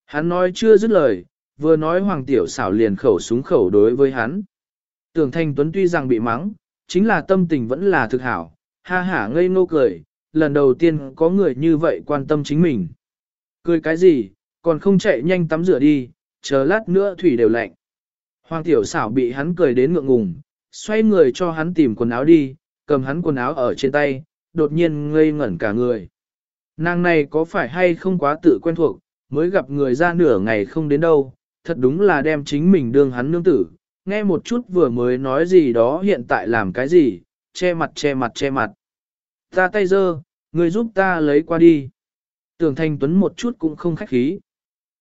Hắn nói chưa dứt lời, vừa nói hoàng tiểu xảo liền khẩu súng khẩu đối với hắn. Tưởng thanh tuấn tuy rằng bị mắng, chính là tâm tình vẫn là thực hảo, ha hả ngây ngô cười, lần đầu tiên có người như vậy quan tâm chính mình. Cười cái gì, còn không chạy nhanh tắm rửa đi, chờ lát nữa thủy đều lạnh. Hoàng tiểu xảo bị hắn cười đến ngượng ngùng, xoay người cho hắn tìm quần áo đi, cầm hắn quần áo ở trên tay, đột nhiên ngây ngẩn cả người. Nàng này có phải hay không quá tự quen thuộc, mới gặp người ra nửa ngày không đến đâu, thật đúng là đem chính mình đương hắn nương tử, nghe một chút vừa mới nói gì đó hiện tại làm cái gì, che mặt che mặt che mặt. Ta tay dơ, người giúp ta lấy qua đi. Tưởng Thanh Tuấn một chút cũng không khách khí.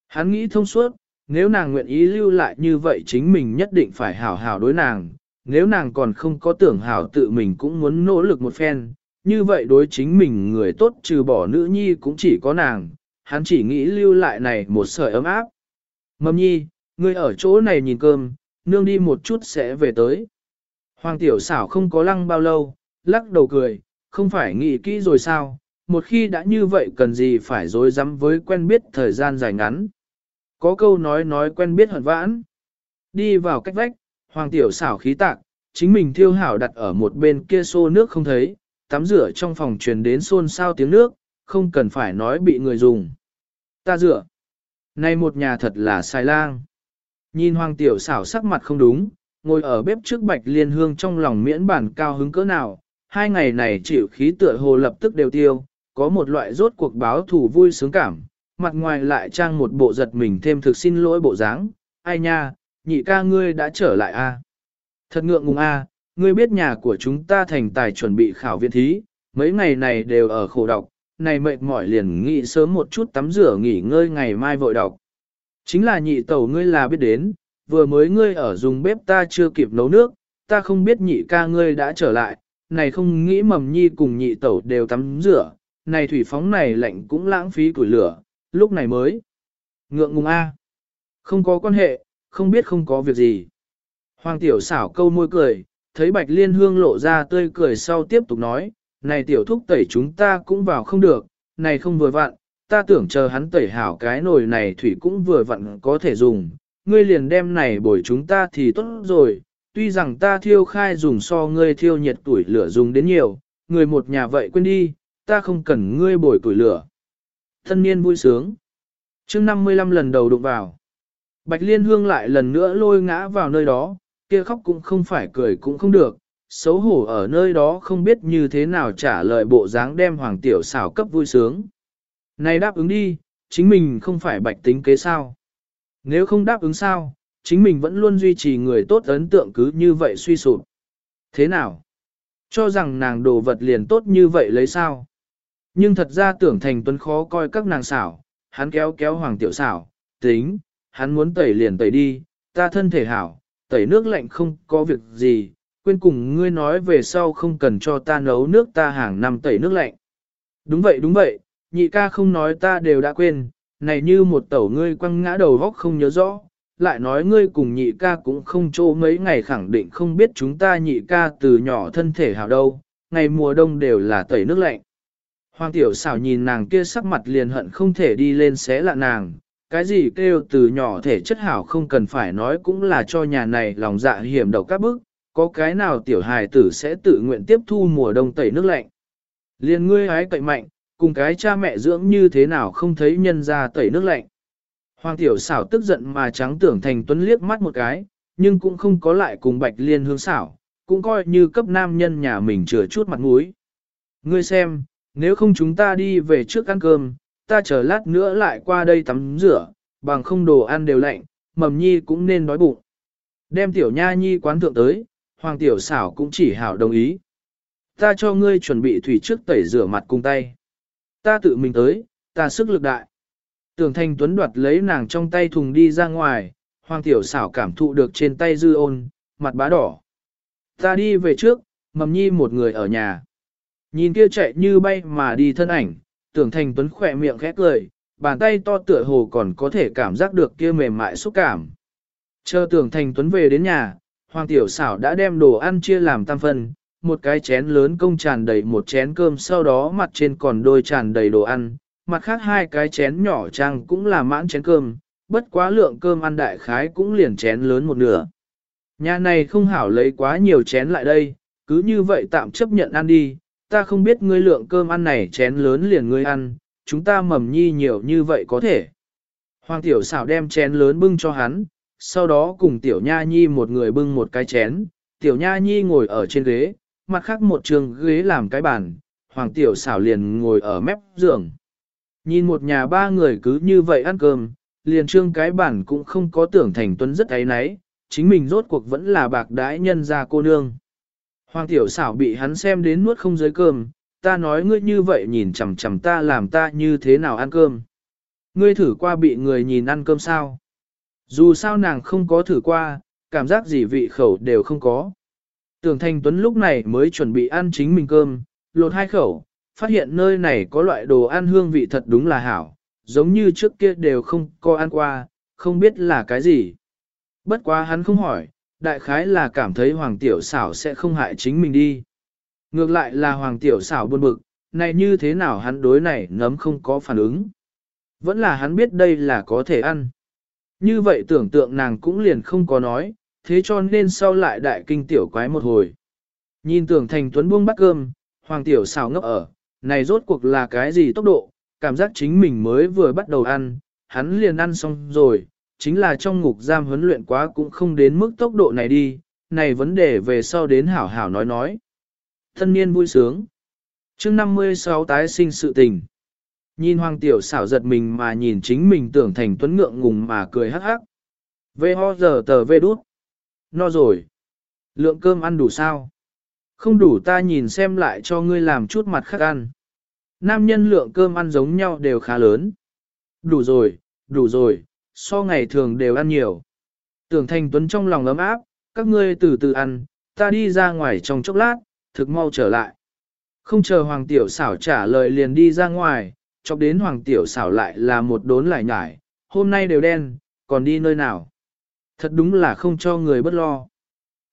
Hắn nghĩ thông suốt, nếu nàng nguyện ý lưu lại như vậy chính mình nhất định phải hảo hảo đối nàng, nếu nàng còn không có tưởng hảo tự mình cũng muốn nỗ lực một phen, như vậy đối chính mình người tốt trừ bỏ nữ nhi cũng chỉ có nàng, hắn chỉ nghĩ lưu lại này một sợi ấm áp. Mầm nhi, ngươi ở chỗ này nhìn cơm, nương đi một chút sẽ về tới. Hoàng tiểu xảo không có lăng bao lâu, lắc đầu cười, không phải nghĩ kỹ rồi sao, một khi đã như vậy cần gì phải dối rắm với quen biết thời gian dài ngắn. Có câu nói nói quen biết hận vãn. Đi vào cách vách, hoàng tiểu xảo khí tạc, chính mình thiêu hảo đặt ở một bên kia xô nước không thấy, tắm rửa trong phòng truyền đến xôn xao tiếng nước, không cần phải nói bị người dùng. Ta rửa. Nay một nhà thật là sai lang. Nhìn hoàng tiểu xảo sắc mặt không đúng, ngồi ở bếp trước bạch liên hương trong lòng miễn bản cao hứng cỡ nào, hai ngày này chịu khí tựa hồ lập tức đều tiêu, có một loại rốt cuộc báo thủ vui sướng cảm, mặt ngoài lại trang một bộ giật mình thêm thực xin lỗi bộ dáng. Ai nha, nhị ca ngươi đã trở lại a? Thật ngượng ngùng a, ngươi biết nhà của chúng ta thành tài chuẩn bị khảo viện thí, mấy ngày này đều ở khổ đọc, này mệt mỏi liền nghĩ sớm một chút tắm rửa nghỉ ngơi ngày mai vội đọc. Chính là nhị tẩu ngươi là biết đến, vừa mới ngươi ở dùng bếp ta chưa kịp nấu nước, ta không biết nhị ca ngươi đã trở lại, này không nghĩ mầm nhi cùng nhị tẩu đều tắm rửa, này thủy phóng này lạnh cũng lãng phí củi lửa, lúc này mới. Ngượng ngùng A. Không có quan hệ, không biết không có việc gì. Hoàng tiểu xảo câu môi cười, thấy bạch liên hương lộ ra tươi cười sau tiếp tục nói, này tiểu thúc tẩy chúng ta cũng vào không được, này không vừa vặn, ta tưởng chờ hắn tẩy hảo cái nồi này thủy cũng vừa vặn có thể dùng, ngươi liền đem này bồi chúng ta thì tốt rồi, tuy rằng ta thiêu khai dùng so ngươi thiêu nhiệt tuổi lửa dùng đến nhiều, người một nhà vậy quên đi, ta không cần ngươi bồi tuổi lửa. Thân niên vui sướng. chương 55 lần đầu đụng vào. Bạch Liên Hương lại lần nữa lôi ngã vào nơi đó, kia khóc cũng không phải cười cũng không được, xấu hổ ở nơi đó không biết như thế nào trả lời bộ dáng đem Hoàng Tiểu xảo cấp vui sướng. Này đáp ứng đi, chính mình không phải bạch tính kế sao. Nếu không đáp ứng sao, chính mình vẫn luôn duy trì người tốt ấn tượng cứ như vậy suy sụp. Thế nào? Cho rằng nàng đồ vật liền tốt như vậy lấy sao? Nhưng thật ra tưởng thành tuấn khó coi các nàng xảo, hắn kéo kéo hoàng tiểu xảo, tính, hắn muốn tẩy liền tẩy đi, ta thân thể hảo, tẩy nước lạnh không có việc gì, quên cùng ngươi nói về sau không cần cho ta nấu nước ta hàng năm tẩy nước lạnh. Đúng vậy đúng vậy, nhị ca không nói ta đều đã quên, này như một tẩu ngươi quăng ngã đầu vóc không nhớ rõ, lại nói ngươi cùng nhị ca cũng không chỗ mấy ngày khẳng định không biết chúng ta nhị ca từ nhỏ thân thể hảo đâu, ngày mùa đông đều là tẩy nước lạnh. Hoàng tiểu xảo nhìn nàng kia sắc mặt liền hận không thể đi lên xé lạ nàng, cái gì kêu từ nhỏ thể chất hảo không cần phải nói cũng là cho nhà này lòng dạ hiểm độc các bước, có cái nào tiểu hài tử sẽ tự nguyện tiếp thu mùa đông tẩy nước lạnh. Liền ngươi hái cậy mạnh, cùng cái cha mẹ dưỡng như thế nào không thấy nhân ra tẩy nước lạnh. Hoàng tiểu xảo tức giận mà trắng tưởng thành tuấn liếc mắt một cái, nhưng cũng không có lại cùng bạch liên hương xảo, cũng coi như cấp nam nhân nhà mình chừa chút mặt mũi. Ngươi xem, nếu không chúng ta đi về trước ăn cơm, ta chờ lát nữa lại qua đây tắm rửa, bằng không đồ ăn đều lạnh, mầm nhi cũng nên đói bụng. Đem tiểu nha nhi quán thượng tới, hoàng tiểu xảo cũng chỉ hảo đồng ý. Ta cho ngươi chuẩn bị thủy trước tẩy rửa mặt cùng tay. Ta tự mình tới, ta sức lực đại. Tưởng thanh tuấn đoạt lấy nàng trong tay thùng đi ra ngoài, hoàng tiểu xảo cảm thụ được trên tay dư ôn, mặt bá đỏ. Ta đi về trước, mầm nhi một người ở nhà. Nhìn kia chạy như bay mà đi thân ảnh, tưởng thành tuấn khỏe miệng khẽ cười, bàn tay to tựa hồ còn có thể cảm giác được kia mềm mại xúc cảm. Chờ tưởng thành tuấn về đến nhà, hoàng tiểu xảo đã đem đồ ăn chia làm tam phân, một cái chén lớn công tràn đầy một chén cơm sau đó mặt trên còn đôi tràn đầy đồ ăn, mặt khác hai cái chén nhỏ trang cũng là mãn chén cơm, bất quá lượng cơm ăn đại khái cũng liền chén lớn một nửa. Nhà này không hảo lấy quá nhiều chén lại đây, cứ như vậy tạm chấp nhận ăn đi, ta không biết ngươi lượng cơm ăn này chén lớn liền ngươi ăn, chúng ta mầm nhi nhiều như vậy có thể. Hoàng tiểu xảo đem chén lớn bưng cho hắn, sau đó cùng tiểu nha nhi một người bưng một cái chén, tiểu nha nhi ngồi ở trên ghế, mặt khác một trường ghế làm cái bàn, hoàng tiểu xảo liền ngồi ở mép giường. Nhìn một nhà ba người cứ như vậy ăn cơm, liền trương cái bản cũng không có tưởng thành tuấn rất ấy náy, chính mình rốt cuộc vẫn là bạc đái nhân ra cô nương. Hoàng tiểu xảo bị hắn xem đến nuốt không dưới cơm, ta nói ngươi như vậy nhìn chằm chằm ta làm ta như thế nào ăn cơm. Ngươi thử qua bị người nhìn ăn cơm sao? Dù sao nàng không có thử qua, cảm giác gì vị khẩu đều không có. Tưởng Thành Tuấn lúc này mới chuẩn bị ăn chính mình cơm, lột hai khẩu, phát hiện nơi này có loại đồ ăn hương vị thật đúng là hảo, giống như trước kia đều không có ăn qua, không biết là cái gì. Bất quá hắn không hỏi, đại khái là cảm thấy Hoàng Tiểu xảo sẽ không hại chính mình đi. Ngược lại là Hoàng Tiểu xảo buồn bực, này như thế nào hắn đối này ngấm không có phản ứng. Vẫn là hắn biết đây là có thể ăn. Như vậy tưởng tượng nàng cũng liền không có nói, thế cho nên sau lại đại kinh tiểu quái một hồi. Nhìn tưởng thành tuấn buông bắt cơm, Hoàng Tiểu xào ngốc ở, này rốt cuộc là cái gì tốc độ, cảm giác chính mình mới vừa bắt đầu ăn, hắn liền ăn xong rồi, chính là trong ngục giam huấn luyện quá cũng không đến mức tốc độ này đi, này vấn đề về sau đến hảo hảo nói nói. Thân niên vui sướng. chương 56 tái sinh sự tình. Nhìn hoàng tiểu xảo giật mình mà nhìn chính mình tưởng thành tuấn ngượng ngùng mà cười hắc hắc. Vê ho giờ tờ vê đút. No rồi. Lượng cơm ăn đủ sao? Không đủ ta nhìn xem lại cho ngươi làm chút mặt khác ăn. Nam nhân lượng cơm ăn giống nhau đều khá lớn. Đủ rồi, đủ rồi, so ngày thường đều ăn nhiều. Tưởng thành tuấn trong lòng ấm áp, các ngươi từ từ ăn, ta đi ra ngoài trong chốc lát, thực mau trở lại. Không chờ Hoàng Tiểu xảo trả lời liền đi ra ngoài, chọc đến Hoàng Tiểu xảo lại là một đốn lại nhải, hôm nay đều đen, còn đi nơi nào. Thật đúng là không cho người bất lo.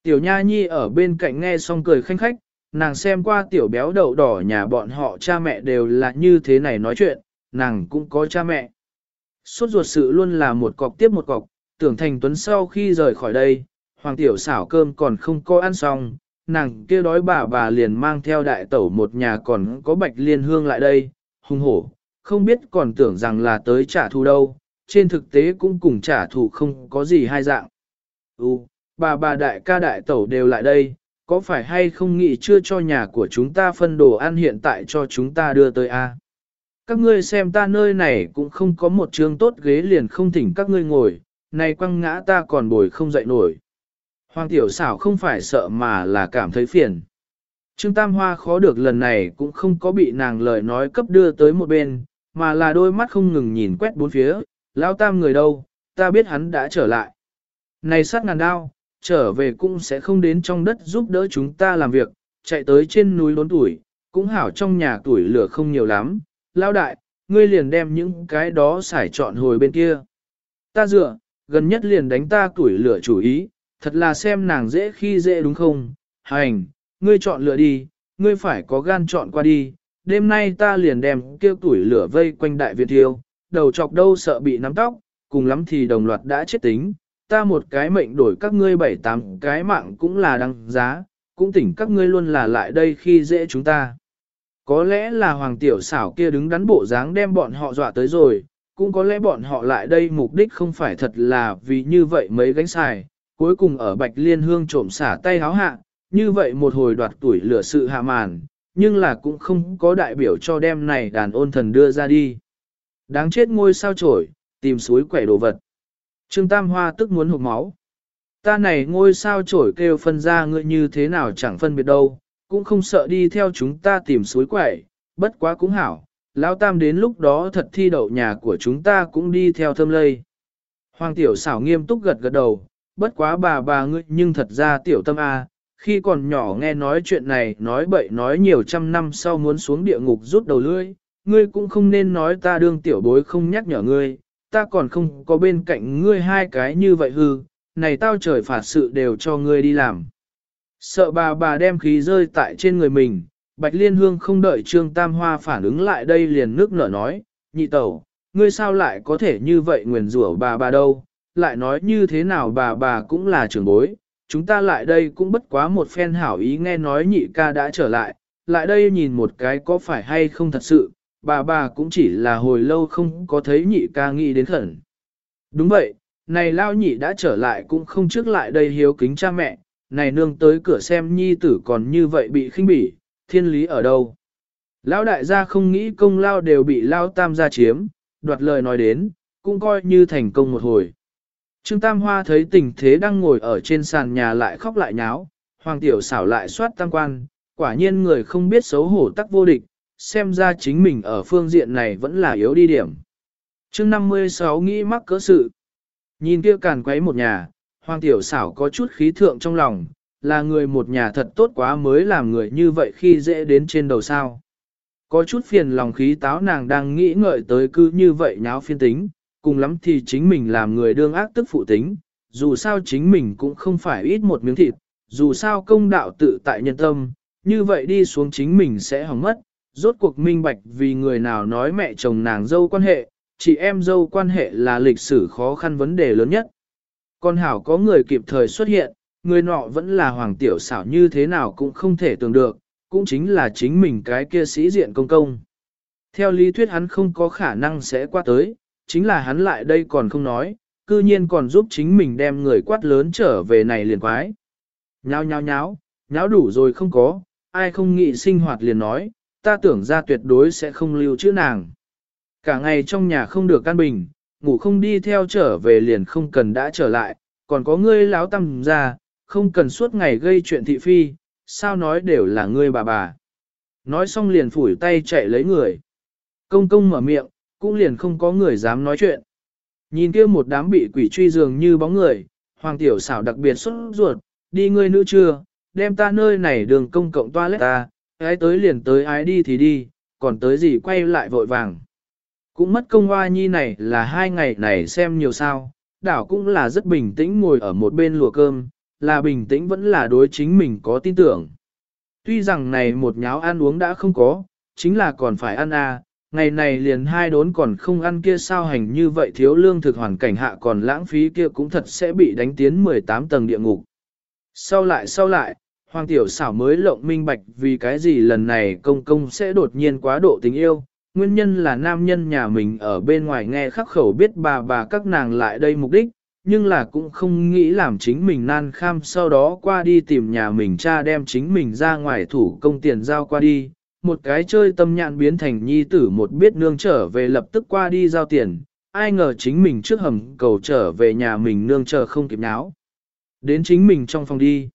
Tiểu Nha Nhi ở bên cạnh nghe xong cười khanh khách, nàng xem qua tiểu béo đậu đỏ nhà bọn họ cha mẹ đều là như thế này nói chuyện, nàng cũng có cha mẹ. Suốt ruột sự luôn là một cọc tiếp một cọc, tưởng thành tuấn sau khi rời khỏi đây, hoàng tiểu xảo cơm còn không có ăn xong, nàng kia đói bà bà liền mang theo đại tẩu một nhà còn có bạch liên hương lại đây, hung hổ, không biết còn tưởng rằng là tới trả thù đâu, trên thực tế cũng cùng trả thù không có gì hai dạng. Ừ, bà bà đại ca đại tẩu đều lại đây, có phải hay không nghĩ chưa cho nhà của chúng ta phân đồ ăn hiện tại cho chúng ta đưa tới a? Các ngươi xem ta nơi này cũng không có một trường tốt ghế liền không thỉnh các ngươi ngồi, này quăng ngã ta còn bồi không dậy nổi. Hoàng tiểu xảo không phải sợ mà là cảm thấy phiền. Trương Tam Hoa khó được lần này cũng không có bị nàng lời nói cấp đưa tới một bên, mà là đôi mắt không ngừng nhìn quét bốn phía, lão tam người đâu, ta biết hắn đã trở lại. Này sát ngàn đao, trở về cũng sẽ không đến trong đất giúp đỡ chúng ta làm việc, chạy tới trên núi lốn tuổi, cũng hảo trong nhà tuổi lửa không nhiều lắm, lão đại, ngươi liền đem những cái đó xài chọn hồi bên kia. Ta dựa, gần nhất liền đánh ta tuổi lửa chủ ý, thật là xem nàng dễ khi dễ đúng không, hành, ngươi chọn lựa đi, ngươi phải có gan chọn qua đi, đêm nay ta liền đem kêu tuổi lửa vây quanh đại viện thiêu, đầu chọc đâu sợ bị nắm tóc, cùng lắm thì đồng loạt đã chết tính, ta một cái mệnh đổi các ngươi bảy tám cái mạng cũng là đăng giá, cũng tỉnh các ngươi luôn là lại đây khi dễ chúng ta. Có lẽ là hoàng tiểu xảo kia đứng đắn bộ dáng đem bọn họ dọa tới rồi, cũng có lẽ bọn họ lại đây mục đích không phải thật là vì như vậy mấy gánh xài, cuối cùng ở bạch liên hương trộm xả tay háo hạ, như vậy một hồi đoạt tuổi lửa sự hạ màn, nhưng là cũng không có đại biểu cho đem này đàn ôn thần đưa ra đi. Đáng chết ngôi sao trổi, tìm suối quẻ đồ vật. Trương Tam Hoa tức muốn hụt máu. Ta này ngôi sao trổi kêu phân ra ngươi như thế nào chẳng phân biệt đâu, cũng không sợ đi theo chúng ta tìm suối quẻ bất quá cũng hảo. Lão Tam đến lúc đó thật thi đậu nhà của chúng ta cũng đi theo thâm lây. Hoàng tiểu xảo nghiêm túc gật gật đầu, bất quá bà bà ngươi nhưng thật ra tiểu tâm A, khi còn nhỏ nghe nói chuyện này nói bậy nói nhiều trăm năm sau muốn xuống địa ngục rút đầu lưỡi, ngươi cũng không nên nói ta đương tiểu bối không nhắc nhở ngươi, ta còn không có bên cạnh ngươi hai cái như vậy hư, này tao trời phạt sự đều cho ngươi đi làm. Sợ bà bà đem khí rơi tại trên người mình, Bạch Liên Hương không đợi Trương Tam Hoa phản ứng lại đây liền nước nở nói, nhị tẩu, ngươi sao lại có thể như vậy nguyền rủa bà bà đâu, lại nói như thế nào bà bà cũng là trưởng bối, chúng ta lại đây cũng bất quá một phen hảo ý nghe nói nhị ca đã trở lại, lại đây nhìn một cái có phải hay không thật sự, bà bà cũng chỉ là hồi lâu không có thấy nhị ca nghĩ đến khẩn. Đúng vậy, này lao nhị đã trở lại cũng không trước lại đây hiếu kính cha mẹ, này nương tới cửa xem nhi tử còn như vậy bị khinh bỉ, thiên lý ở đâu. Lão đại gia không nghĩ công lao đều bị lao tam gia chiếm, đoạt lời nói đến, cũng coi như thành công một hồi. Trương Tam Hoa thấy tình thế đang ngồi ở trên sàn nhà lại khóc lại nháo, Hoàng Tiểu xảo lại soát tam quan, quả nhiên người không biết xấu hổ tắc vô địch, xem ra chính mình ở phương diện này vẫn là yếu đi điểm. chương 56 nghĩ mắc cỡ sự. Nhìn kia càn quấy một nhà, Hoàng Tiểu xảo có chút khí thượng trong lòng, là người một nhà thật tốt quá mới làm người như vậy khi dễ đến trên đầu sao. Có chút phiền lòng khí táo nàng đang nghĩ ngợi tới cứ như vậy nháo phiên tính, cùng lắm thì chính mình làm người đương ác tức phụ tính, dù sao chính mình cũng không phải ít một miếng thịt, dù sao công đạo tự tại nhân tâm, như vậy đi xuống chính mình sẽ hỏng mất, rốt cuộc minh bạch vì người nào nói mẹ chồng nàng dâu quan hệ, chị em dâu quan hệ là lịch sử khó khăn vấn đề lớn nhất. Con hảo có người kịp thời xuất hiện, người nọ vẫn là hoàng tiểu xảo như thế nào cũng không thể tưởng được, cũng chính là chính mình cái kia sĩ diện công công. Theo lý thuyết hắn không có khả năng sẽ qua tới, chính là hắn lại đây còn không nói, cư nhiên còn giúp chính mình đem người quát lớn trở về này liền quái. Nháo nháo nháo, nháo đủ rồi không có, ai không nghĩ sinh hoạt liền nói, ta tưởng ra tuyệt đối sẽ không lưu chữ nàng. Cả ngày trong nhà không được căn bình, ngủ không đi theo trở về liền không cần đã trở lại, còn có ngươi láo tăm ra, không cần suốt ngày gây chuyện thị phi, sao nói đều là ngươi bà bà. Nói xong liền phủi tay chạy lấy người. Công công mở miệng, cũng liền không có người dám nói chuyện. Nhìn kia một đám bị quỷ truy dường như bóng người, hoàng tiểu xảo đặc biệt xuất ruột, đi ngươi nữ chưa, đem ta nơi này đường công cộng toilet ta, ai tới liền tới ai đi thì đi, còn tới gì quay lại vội vàng. Cũng mất công hoa nhi này là hai ngày này xem nhiều sao, đảo cũng là rất bình tĩnh ngồi ở một bên lùa cơm, là bình tĩnh vẫn là đối chính mình có tin tưởng. Tuy rằng này một nháo ăn uống đã không có, chính là còn phải ăn à, ngày này liền hai đốn còn không ăn kia sao hành như vậy thiếu lương thực hoàn cảnh hạ còn lãng phí kia cũng thật sẽ bị đánh tiến 18 tầng địa ngục. Sau lại sau lại, Hoàng Tiểu xảo mới lộng minh bạch vì cái gì lần này công công sẽ đột nhiên quá độ tình yêu, nguyên nhân là nam nhân nhà mình ở bên ngoài nghe khắc khẩu biết bà bà các nàng lại đây mục đích, nhưng là cũng không nghĩ làm chính mình nan kham sau đó qua đi tìm nhà mình cha đem chính mình ra ngoài thủ công tiền giao qua đi. Một cái chơi tâm nhạn biến thành nhi tử một biết nương trở về lập tức qua đi giao tiền, ai ngờ chính mình trước hầm cầu trở về nhà mình nương chờ không kịp náo. Đến chính mình trong phòng đi.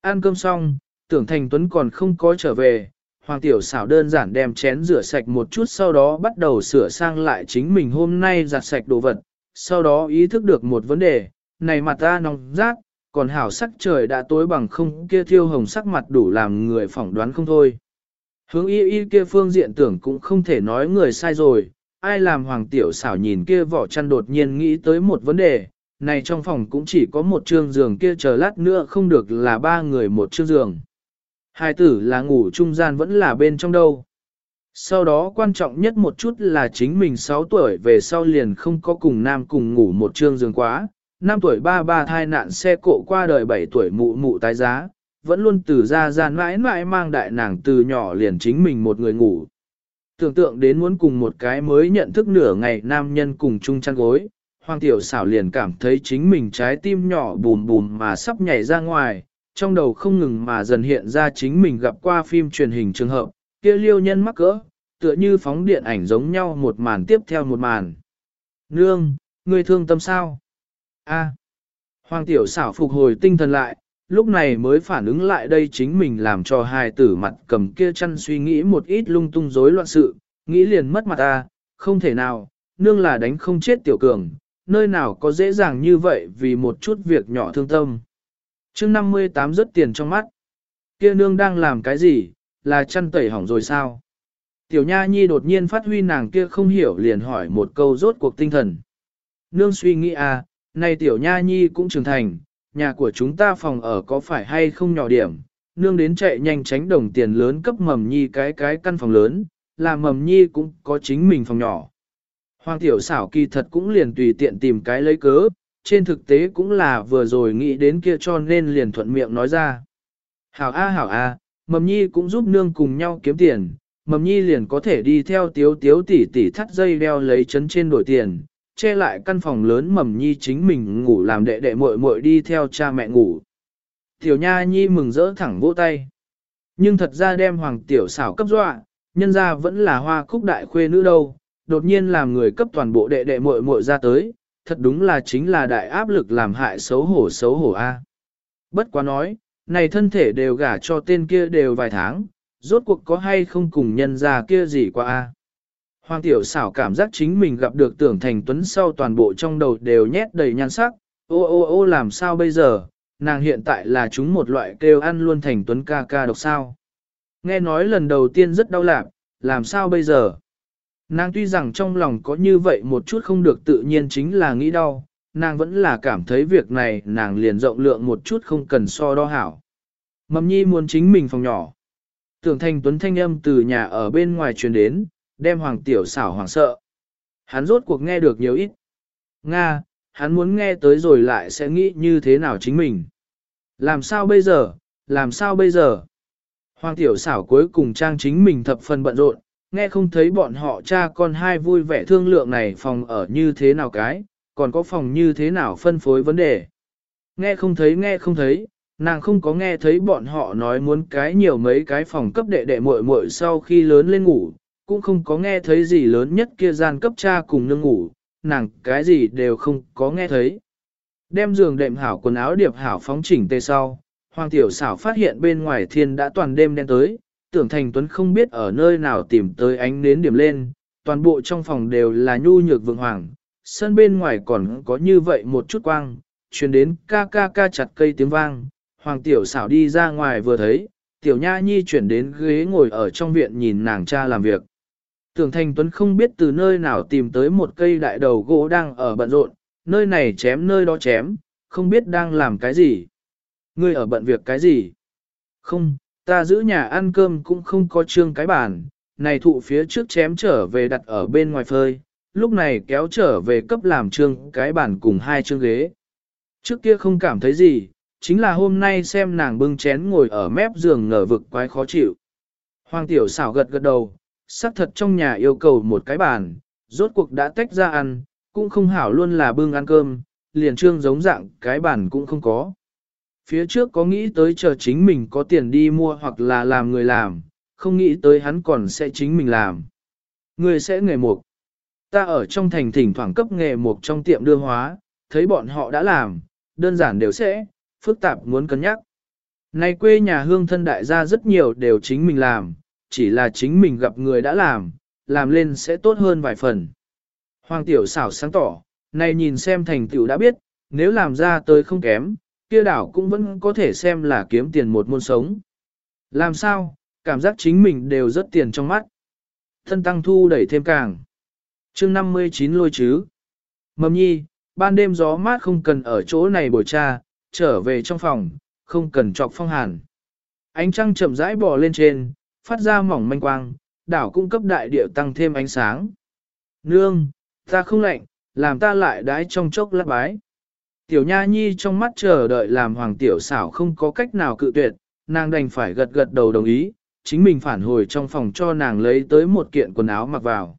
Ăn cơm xong, tưởng thành tuấn còn không có trở về, Hoàng tiểu xảo đơn giản đem chén rửa sạch một chút sau đó bắt đầu sửa sang lại chính mình hôm nay giặt sạch đồ vật, sau đó ý thức được một vấn đề, này mặt ta nóng rát, còn hảo sắc trời đã tối bằng không kia thiêu hồng sắc mặt đủ làm người phỏng đoán không thôi. Hướng y y kia phương diện tưởng cũng không thể nói người sai rồi, ai làm hoàng tiểu xảo nhìn kia vỏ chăn đột nhiên nghĩ tới một vấn đề, này trong phòng cũng chỉ có một trương giường kia chờ lát nữa không được là ba người một trương giường. Hai tử là ngủ trung gian vẫn là bên trong đâu. Sau đó quan trọng nhất một chút là chính mình 6 tuổi về sau liền không có cùng nam cùng ngủ một trương giường quá. 5 tuổi ba ba thai nạn xe cộ qua đời 7 tuổi mụ mụ tái giá, vẫn luôn từ ra ra mãi mãi mang đại nàng từ nhỏ liền chính mình một người ngủ. Tưởng tượng đến muốn cùng một cái mới nhận thức nửa ngày nam nhân cùng chung chăn gối, hoàng tiểu xảo liền cảm thấy chính mình trái tim nhỏ bùm bùm mà sắp nhảy ra ngoài, trong đầu không ngừng mà dần hiện ra chính mình gặp qua phim truyền hình trường hợp, kia liêu nhân mắc cỡ, tựa như phóng điện ảnh giống nhau một màn tiếp theo một màn. Nương, người thương tâm sao? A. Hoàng tiểu xảo phục hồi tinh thần lại, lúc này mới phản ứng lại đây chính mình làm cho hài tử mặt cầm kia chăn suy nghĩ một ít lung tung rối loạn sự, nghĩ liền mất mặt ta, không thể nào, nương là đánh không chết tiểu cường, nơi nào có dễ dàng như vậy vì một chút việc nhỏ thương tâm chương 58 rất tiền trong mắt. Kia nương đang làm cái gì, là chăn tẩy hỏng rồi sao? Tiểu Nha Nhi đột nhiên phát huy nàng kia không hiểu liền hỏi một câu rốt cuộc tinh thần. Nương suy nghĩ à, nay Tiểu Nha Nhi cũng trưởng thành, nhà của chúng ta phòng ở có phải hay không nhỏ điểm, nương đến chạy nhanh tránh đồng tiền lớn cấp mầm nhi cái cái căn phòng lớn, là mầm nhi cũng có chính mình phòng nhỏ. Hoàng tiểu xảo kỳ thật cũng liền tùy tiện tìm cái lấy cớ, trên thực tế cũng là vừa rồi nghĩ đến kia cho nên liền thuận miệng nói ra. Hảo A hảo A, mầm nhi cũng giúp nương cùng nhau kiếm tiền, mầm nhi liền có thể đi theo tiếu tiếu tỷ tỷ thắt dây đeo lấy chấn trên đổi tiền, che lại căn phòng lớn mầm nhi chính mình ngủ làm đệ đệ muội muội đi theo cha mẹ ngủ. Tiểu nha nhi mừng rỡ thẳng vỗ tay. Nhưng thật ra đem hoàng tiểu xảo cấp dọa, nhân ra vẫn là hoa khúc đại khuê nữ đâu, đột nhiên làm người cấp toàn bộ đệ đệ muội muội ra tới, thật đúng là chính là đại áp lực làm hại xấu hổ xấu hổ a. Bất quá nói, này thân thể đều gả cho tên kia đều vài tháng, rốt cuộc có hay không cùng nhân ra kia gì qua a. Hoàng tiểu xảo cảm giác chính mình gặp được tưởng thành tuấn sau toàn bộ trong đầu đều nhét đầy nhan sắc, ô ô ô làm sao bây giờ, nàng hiện tại là chúng một loại kêu ăn luôn thành tuấn ca ca độc sao. Nghe nói lần đầu tiên rất đau lạc, làm sao bây giờ? Nàng tuy rằng trong lòng có như vậy một chút không được tự nhiên chính là nghĩ đau, nàng vẫn là cảm thấy việc này nàng liền rộng lượng một chút không cần so đo hảo. Mầm nhi muốn chính mình phòng nhỏ. Tưởng thành tuấn thanh âm từ nhà ở bên ngoài truyền đến, đem hoàng tiểu xảo hoàng sợ. Hắn rốt cuộc nghe được nhiều ít. Nga, hắn muốn nghe tới rồi lại sẽ nghĩ như thế nào chính mình. Làm sao bây giờ, làm sao bây giờ? Hoàng tiểu xảo cuối cùng trang chính mình thập phần bận rộn, nghe không thấy bọn họ cha con hai vui vẻ thương lượng này phòng ở như thế nào cái, còn có phòng như thế nào phân phối vấn đề. Nghe không thấy nghe không thấy, nàng không có nghe thấy bọn họ nói muốn cái nhiều mấy cái phòng cấp đệ đệ muội muội sau khi lớn lên ngủ, cũng không có nghe thấy gì lớn nhất kia gian cấp cha cùng nương ngủ, nàng cái gì đều không có nghe thấy. Đem giường đệm hảo quần áo điệp hảo phóng chỉnh tê sau, Hoàng Tiểu xảo phát hiện bên ngoài thiên đã toàn đêm đen tới, tưởng Thành Tuấn không biết ở nơi nào tìm tới ánh nến điểm lên, toàn bộ trong phòng đều là nhu nhược vượng hoàng, sân bên ngoài còn có như vậy một chút quang, truyền đến ca ca ca chặt cây tiếng vang, Hoàng Tiểu xảo đi ra ngoài vừa thấy, Tiểu Nha Nhi chuyển đến ghế ngồi ở trong viện nhìn nàng cha làm việc. Tưởng Thành Tuấn không biết từ nơi nào tìm tới một cây đại đầu gỗ đang ở bận rộn, nơi này chém nơi đó chém, không biết đang làm cái gì. Ngươi ở bận việc cái gì? Không, ta giữ nhà ăn cơm cũng không có trương cái bàn, này thụ phía trước chém trở về đặt ở bên ngoài phơi, lúc này kéo trở về cấp làm trương cái bàn cùng hai trương ghế. Trước kia không cảm thấy gì, chính là hôm nay xem nàng bưng chén ngồi ở mép giường ngờ vực quái khó chịu. Hoàng tiểu xảo gật gật đầu, xác thật trong nhà yêu cầu một cái bàn, rốt cuộc đã tách ra ăn, cũng không hảo luôn là bưng ăn cơm, liền trương giống dạng cái bàn cũng không có. Phía trước có nghĩ tới chờ chính mình có tiền đi mua hoặc là làm người làm, không nghĩ tới hắn còn sẽ chính mình làm. Người sẽ nghề mục. Ta ở trong thành thỉnh thoảng cấp nghề mục trong tiệm đưa hóa, thấy bọn họ đã làm, đơn giản đều sẽ, phức tạp muốn cân nhắc. Này quê nhà hương thân đại gia rất nhiều đều chính mình làm, chỉ là chính mình gặp người đã làm, làm lên sẽ tốt hơn vài phần. Hoàng tiểu xảo sáng tỏ, này nhìn xem thành tựu đã biết, nếu làm ra tới không kém, kia đảo cũng vẫn có thể xem là kiếm tiền một môn sống. Làm sao, cảm giác chính mình đều rất tiền trong mắt. Thân tăng thu đẩy thêm càng. chương 59 lôi chứ. Mầm nhi, ban đêm gió mát không cần ở chỗ này bồi cha, trở về trong phòng, không cần chọc phong hàn. Ánh trăng chậm rãi bò lên trên, phát ra mỏng manh quang, đảo cung cấp đại địa tăng thêm ánh sáng. Nương, ta không lạnh, làm ta lại đái trong chốc lát bái. Tiểu Nha Nhi trong mắt chờ đợi làm Hoàng Tiểu xảo không có cách nào cự tuyệt, nàng đành phải gật gật đầu đồng ý, chính mình phản hồi trong phòng cho nàng lấy tới một kiện quần áo mặc vào.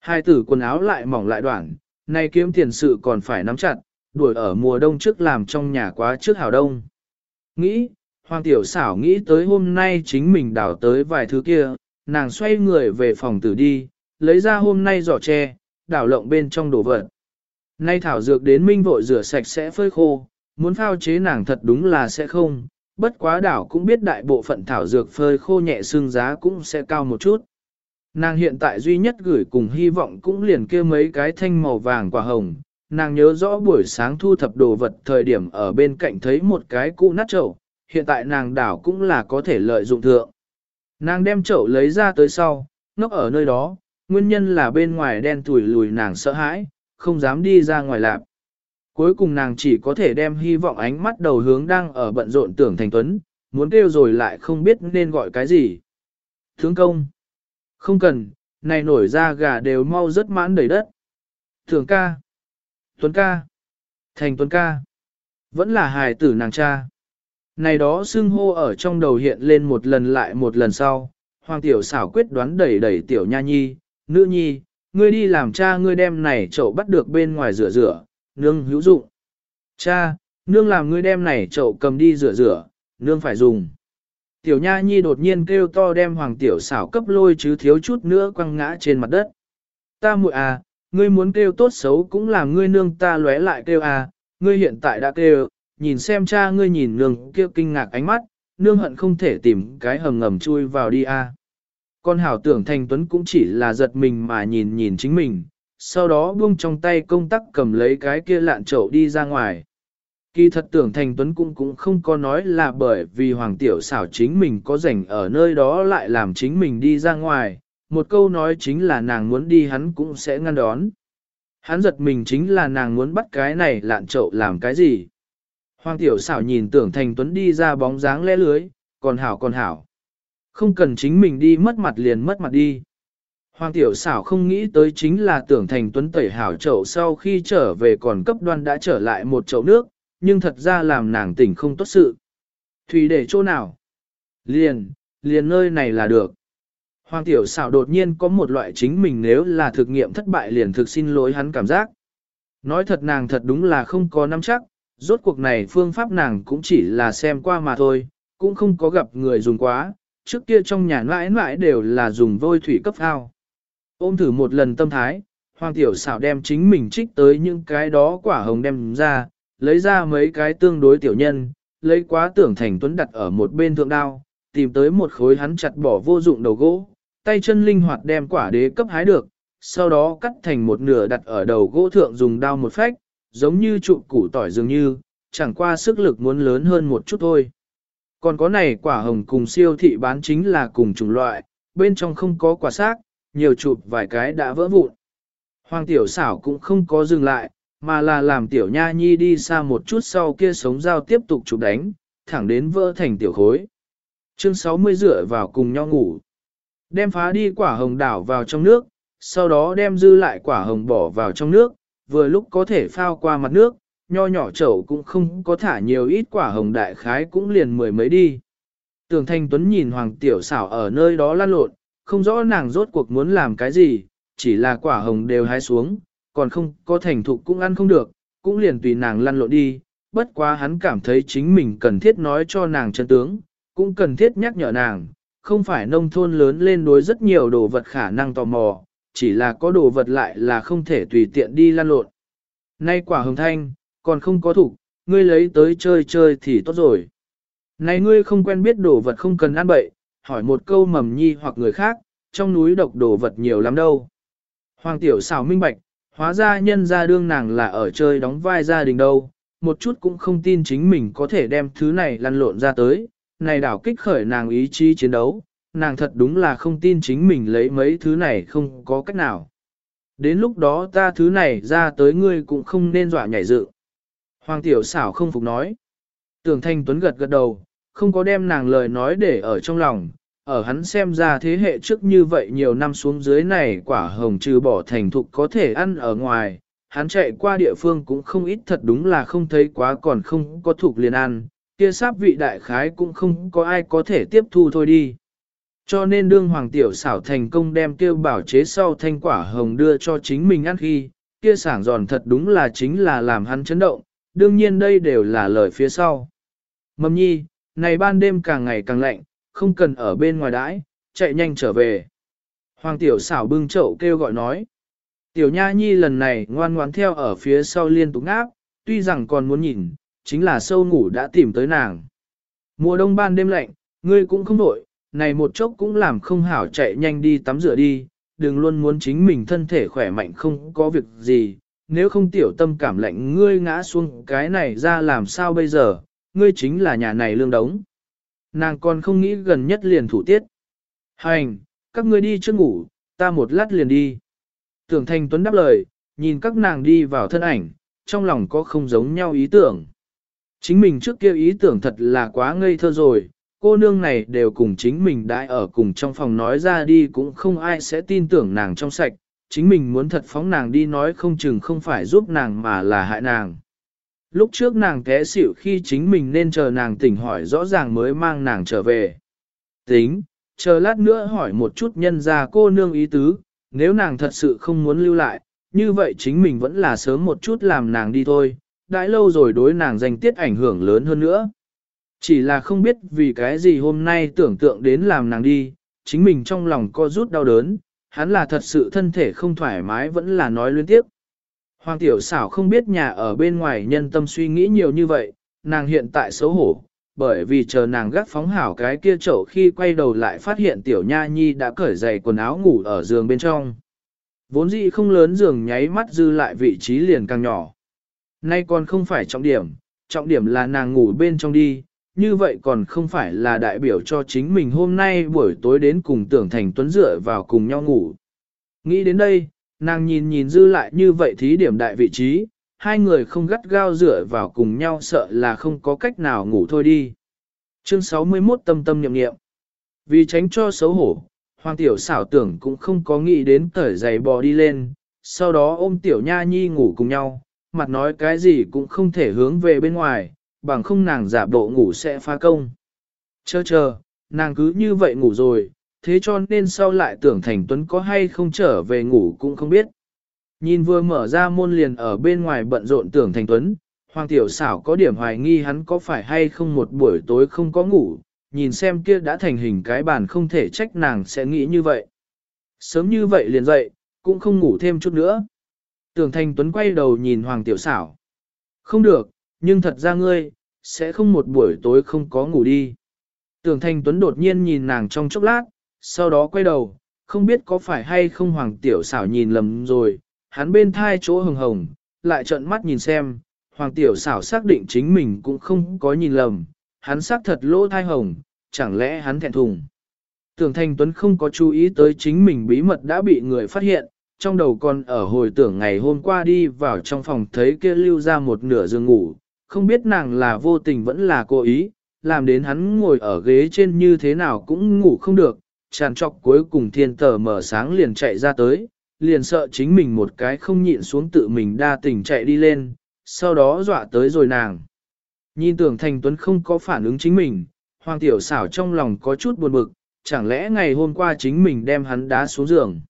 Hai tử quần áo lại mỏng lại đoạn, nay kiếm tiền sự còn phải nắm chặt, đuổi ở mùa đông trước làm trong nhà quá trước hào đông. Nghĩ, Hoàng Tiểu xảo nghĩ tới hôm nay chính mình đảo tới vài thứ kia, nàng xoay người về phòng tử đi, lấy ra hôm nay giỏ tre, đảo lộng bên trong đồ vật. Nay thảo dược đến minh vội rửa sạch sẽ phơi khô, muốn phao chế nàng thật đúng là sẽ không, bất quá đảo cũng biết đại bộ phận thảo dược phơi khô nhẹ xương giá cũng sẽ cao một chút. Nàng hiện tại duy nhất gửi cùng hy vọng cũng liền kia mấy cái thanh màu vàng quả hồng. Nàng nhớ rõ buổi sáng thu thập đồ vật thời điểm ở bên cạnh thấy một cái cũ nát chậu, hiện tại nàng đảo cũng là có thể lợi dụng thượng. Nàng đem chậu lấy ra tới sau, nó ở nơi đó, nguyên nhân là bên ngoài đen tuổi lùi nàng sợ hãi, không dám đi ra ngoài lạp. Cuối cùng nàng chỉ có thể đem hy vọng ánh mắt đầu hướng đang ở bận rộn tưởng thành tuấn, muốn kêu rồi lại không biết nên gọi cái gì. Thướng công. Không cần, này nổi ra gà đều mau rất mãn đầy đất. Thường ca. Tuấn ca. Thành Tuấn ca. Vẫn là hài tử nàng cha. Này đó xưng hô ở trong đầu hiện lên một lần lại một lần sau. Hoàng tiểu xảo quyết đoán đẩy đẩy tiểu nha nhi, nữ nhi, ngươi đi làm cha ngươi đem này chậu bắt được bên ngoài rửa rửa, nương hữu dụng. Cha, nương làm ngươi đem này chậu cầm đi rửa rửa, nương phải dùng. Tiểu Nha Nhi đột nhiên kêu to đem Hoàng Tiểu xảo cấp lôi chứ thiếu chút nữa quăng ngã trên mặt đất. Ta muội à, ngươi muốn kêu tốt xấu cũng làm ngươi nương ta lóe lại kêu à, ngươi hiện tại đã kêu, nhìn xem cha ngươi nhìn nương kêu kinh ngạc ánh mắt, nương hận không thể tìm cái hầm ngầm chui vào đi à. Con hảo tưởng Thành Tuấn cũng chỉ là giật mình mà nhìn nhìn chính mình, sau đó buông trong tay công tắc cầm lấy cái kia lạn chậu đi ra ngoài. Kỳ thật tưởng Thành Tuấn cũng cũng không có nói là bởi vì Hoàng Tiểu xảo chính mình có rảnh ở nơi đó lại làm chính mình đi ra ngoài, một câu nói chính là nàng muốn đi hắn cũng sẽ ngăn đón. Hắn giật mình chính là nàng muốn bắt cái này lạn chậu làm cái gì. Hoàng Tiểu xảo nhìn tưởng Thành Tuấn đi ra bóng dáng lẽ lưới, còn hảo còn hảo. Không cần chính mình đi mất mặt liền mất mặt đi. Hoàng tiểu xảo không nghĩ tới chính là tưởng thành tuấn tẩy hảo chậu sau khi trở về còn cấp đoan đã trở lại một chậu nước, nhưng thật ra làm nàng tỉnh không tốt sự. Thủy để chỗ nào? Liền, liền nơi này là được. Hoàng tiểu xảo đột nhiên có một loại chính mình nếu là thực nghiệm thất bại liền thực xin lỗi hắn cảm giác. Nói thật nàng thật đúng là không có nắm chắc, rốt cuộc này phương pháp nàng cũng chỉ là xem qua mà thôi, cũng không có gặp người dùng quá, trước kia trong nhà mãi mãi đều là dùng vôi thủy cấp ao, Ôm thử một lần tâm thái, hoàng tiểu xảo đem chính mình trích tới những cái đó quả hồng đem ra, lấy ra mấy cái tương đối tiểu nhân, lấy quá tưởng thành tuấn đặt ở một bên thượng đao, tìm tới một khối hắn chặt bỏ vô dụng đầu gỗ, tay chân linh hoạt đem quả đế cấp hái được, sau đó cắt thành một nửa đặt ở đầu gỗ thượng dùng đao một phách, giống như trụ củ tỏi dường như, chẳng qua sức lực muốn lớn hơn một chút thôi. Còn có này quả hồng cùng siêu thị bán chính là cùng chủng loại, bên trong không có quả xác, nhiều chụp vài cái đã vỡ vụn. Hoàng tiểu xảo cũng không có dừng lại, mà là làm tiểu nha nhi đi xa một chút sau kia sống dao tiếp tục chụp đánh, thẳng đến vỡ thành tiểu khối. Chương 60 rửa vào cùng nhau ngủ. Đem phá đi quả hồng đảo vào trong nước, sau đó đem dư lại quả hồng bỏ vào trong nước, vừa lúc có thể phao qua mặt nước, nho nhỏ chậu cũng không có thả nhiều ít quả hồng đại khái cũng liền mười mấy đi. Tường Thanh Tuấn nhìn Hoàng Tiểu xảo ở nơi đó lăn lộn, không rõ nàng rốt cuộc muốn làm cái gì, chỉ là quả hồng đều hái xuống, còn không có thành thục cũng ăn không được, cũng liền tùy nàng lăn lộn đi, bất quá hắn cảm thấy chính mình cần thiết nói cho nàng chân tướng, cũng cần thiết nhắc nhở nàng, không phải nông thôn lớn lên đối rất nhiều đồ vật khả năng tò mò, chỉ là có đồ vật lại là không thể tùy tiện đi lăn lộn. Nay quả hồng thanh, còn không có thủ, ngươi lấy tới chơi chơi thì tốt rồi. Này ngươi không quen biết đồ vật không cần ăn bậy, hỏi một câu mầm nhi hoặc người khác, trong núi độc đồ vật nhiều lắm đâu. Hoàng tiểu xảo minh bạch, hóa ra nhân ra đương nàng là ở chơi đóng vai gia đình đâu, một chút cũng không tin chính mình có thể đem thứ này lăn lộn ra tới, này đảo kích khởi nàng ý chí chiến đấu, nàng thật đúng là không tin chính mình lấy mấy thứ này không có cách nào. Đến lúc đó ta thứ này ra tới ngươi cũng không nên dọa nhảy dự. Hoàng tiểu xảo không phục nói. Tưởng thanh tuấn gật gật đầu, không có đem nàng lời nói để ở trong lòng, ở hắn xem ra thế hệ trước như vậy nhiều năm xuống dưới này quả hồng trừ bỏ thành thục có thể ăn ở ngoài, hắn chạy qua địa phương cũng không ít thật đúng là không thấy quá còn không có thuộc liền ăn, kia sáp vị đại khái cũng không có ai có thể tiếp thu thôi đi. Cho nên đương hoàng tiểu xảo thành công đem kêu bảo chế sau thanh quả hồng đưa cho chính mình ăn khi, kia sảng giòn thật đúng là chính là làm hắn chấn động, đương nhiên đây đều là lời phía sau. Mầm nhi, này ban đêm càng ngày càng lạnh, không cần ở bên ngoài đãi, chạy nhanh trở về. Hoàng tiểu xảo bưng chậu kêu gọi nói. Tiểu nha nhi lần này ngoan ngoãn theo ở phía sau liên tục ngáp, tuy rằng còn muốn nhìn, chính là sâu ngủ đã tìm tới nàng. Mùa đông ban đêm lạnh, ngươi cũng không nổi, này một chốc cũng làm không hảo chạy nhanh đi tắm rửa đi, đừng luôn muốn chính mình thân thể khỏe mạnh không có việc gì, nếu không tiểu tâm cảm lạnh ngươi ngã xuống cái này ra làm sao bây giờ, ngươi chính là nhà này lương đống. Nàng còn không nghĩ gần nhất liền thủ tiết. Hành, các ngươi đi trước ngủ, ta một lát liền đi. Tưởng Thanh Tuấn đáp lời, nhìn các nàng đi vào thân ảnh, trong lòng có không giống nhau ý tưởng. Chính mình trước kia ý tưởng thật là quá ngây thơ rồi, cô nương này đều cùng chính mình đã ở cùng trong phòng nói ra đi cũng không ai sẽ tin tưởng nàng trong sạch, chính mình muốn thật phóng nàng đi nói không chừng không phải giúp nàng mà là hại nàng. Lúc trước nàng té xỉu khi chính mình nên chờ nàng tỉnh hỏi rõ ràng mới mang nàng trở về. Tính, chờ lát nữa hỏi một chút nhân ra cô nương ý tứ, nếu nàng thật sự không muốn lưu lại, như vậy chính mình vẫn là sớm một chút làm nàng đi thôi, đãi lâu rồi đối nàng danh tiết ảnh hưởng lớn hơn nữa. Chỉ là không biết vì cái gì hôm nay tưởng tượng đến làm nàng đi, chính mình trong lòng co rút đau đớn, hắn là thật sự thân thể không thoải mái vẫn là nói liên tiếp. Hoàng tiểu xảo không biết nhà ở bên ngoài nhân tâm suy nghĩ nhiều như vậy, nàng hiện tại xấu hổ, bởi vì chờ nàng gác phóng hảo cái kia chậu khi quay đầu lại phát hiện tiểu nha nhi đã cởi giày quần áo ngủ ở giường bên trong. Vốn dĩ không lớn giường nháy mắt dư lại vị trí liền càng nhỏ. Nay còn không phải trọng điểm, trọng điểm là nàng ngủ bên trong đi, như vậy còn không phải là đại biểu cho chính mình hôm nay buổi tối đến cùng tưởng thành tuấn dựa vào cùng nhau ngủ. Nghĩ đến đây, nàng nhìn nhìn dư lại như vậy thí điểm đại vị trí, hai người không gắt gao dựa vào cùng nhau sợ là không có cách nào ngủ thôi đi. Chương 61 tâm tâm nhậm nghiệm. Vì tránh cho xấu hổ, hoàng tiểu xảo tưởng cũng không có nghĩ đến cởi giày bò đi lên, sau đó ôm tiểu nha nhi ngủ cùng nhau, mặt nói cái gì cũng không thể hướng về bên ngoài, bằng không nàng giả bộ ngủ sẽ phá công. Chờ chờ, nàng cứ như vậy ngủ rồi, thế cho nên sau lại tưởng Thành Tuấn có hay không trở về ngủ cũng không biết. Nhìn vừa mở ra môn liền ở bên ngoài bận rộn tưởng Thành Tuấn, Hoàng Tiểu xảo có điểm hoài nghi hắn có phải hay không một buổi tối không có ngủ, nhìn xem kia đã thành hình cái bàn không thể trách nàng sẽ nghĩ như vậy. Sớm như vậy liền dậy, cũng không ngủ thêm chút nữa. Tưởng Thành Tuấn quay đầu nhìn Hoàng Tiểu Xảo. Không được, nhưng thật ra ngươi, sẽ không một buổi tối không có ngủ đi. Tưởng Thanh Tuấn đột nhiên nhìn nàng trong chốc lát, sau đó quay đầu, không biết có phải hay không Hoàng Tiểu Xảo nhìn lầm rồi, hắn bên thai chỗ hồng hồng, lại trợn mắt nhìn xem, Hoàng Tiểu Xảo xác định chính mình cũng không có nhìn lầm, hắn xác thật lỗ thai hồng, chẳng lẽ hắn thẹn thùng. Tưởng Thanh Tuấn không có chú ý tới chính mình bí mật đã bị người phát hiện, trong đầu còn ở hồi tưởng ngày hôm qua đi vào trong phòng thấy kia lưu ra một nửa giường ngủ, không biết nàng là vô tình vẫn là cố ý, làm đến hắn ngồi ở ghế trên như thế nào cũng ngủ không được, tràn trọc cuối cùng thiên tờ mở sáng liền chạy ra tới, liền sợ chính mình một cái không nhịn xuống tự mình đa tình chạy đi lên, sau đó dọa tới rồi nàng. Nhìn tưởng thành tuấn không có phản ứng chính mình, hoàng tiểu xảo trong lòng có chút buồn bực, chẳng lẽ ngày hôm qua chính mình đem hắn đá xuống giường.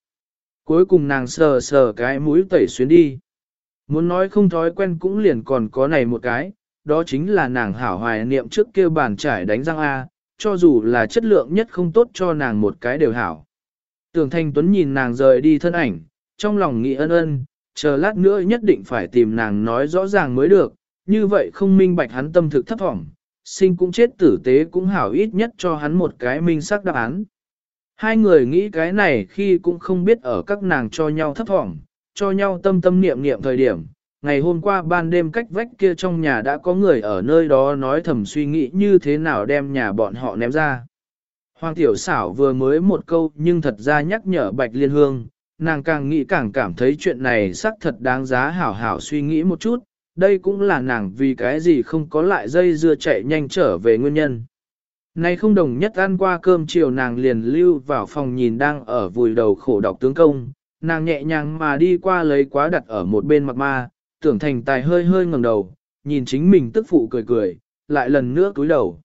Cuối cùng nàng sờ sờ cái mũi tẩy xuyến đi. Muốn nói không thói quen cũng liền còn có này một cái, đó chính là nàng hảo hoài niệm trước kia bàn trải đánh răng A, cho dù là chất lượng nhất không tốt cho nàng một cái đều hảo. Tưởng Thanh Tuấn nhìn nàng rời đi thân ảnh, trong lòng nghĩ ân ân, chờ lát nữa nhất định phải tìm nàng nói rõ ràng mới được, như vậy không minh bạch hắn tâm thực thấp thỏm, sinh cũng chết tử tế cũng hảo ít nhất cho hắn một cái minh xác đáp án. Hai người nghĩ cái này khi cũng không biết ở các nàng cho nhau thấp thỏm, cho nhau tâm tâm niệm niệm thời điểm. Ngày hôm qua ban đêm cách vách kia trong nhà đã có người ở nơi đó nói thầm suy nghĩ như thế nào đem nhà bọn họ ném ra. Hoàng tiểu xảo vừa mới một câu nhưng thật ra nhắc nhở Bạch Liên Hương, nàng càng nghĩ càng cảm thấy chuyện này xác thật đáng giá hảo hảo suy nghĩ một chút, đây cũng là nàng vì cái gì không có lại dây dưa chạy nhanh trở về nguyên nhân. Nay không đồng nhất ăn qua cơm chiều nàng liền lưu vào phòng nhìn đang ở vùi đầu khổ đọc tướng công, nàng nhẹ nhàng mà đi qua lấy quá đặt ở một bên mặt ma, tưởng thành tài hơi hơi ngẩng đầu, nhìn chính mình tức phụ cười cười, lại lần nữa cúi đầu.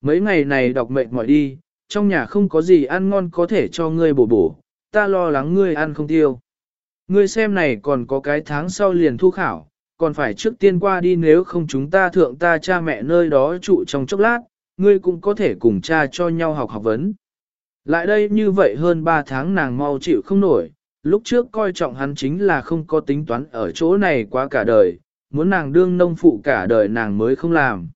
Mấy ngày này đọc mệt mỏi đi, trong nhà không có gì ăn ngon có thể cho ngươi bổ bổ, ta lo lắng ngươi ăn không tiêu. Ngươi xem này còn có cái tháng sau liền thu khảo, còn phải trước tiên qua đi nếu không chúng ta thượng ta cha mẹ nơi đó trụ trong chốc lát, ngươi cũng có thể cùng cha cho nhau học học vấn. Lại đây như vậy hơn 3 tháng nàng mau chịu không nổi, lúc trước coi trọng hắn chính là không có tính toán ở chỗ này quá cả đời, muốn nàng đương nông phụ cả đời nàng mới không làm.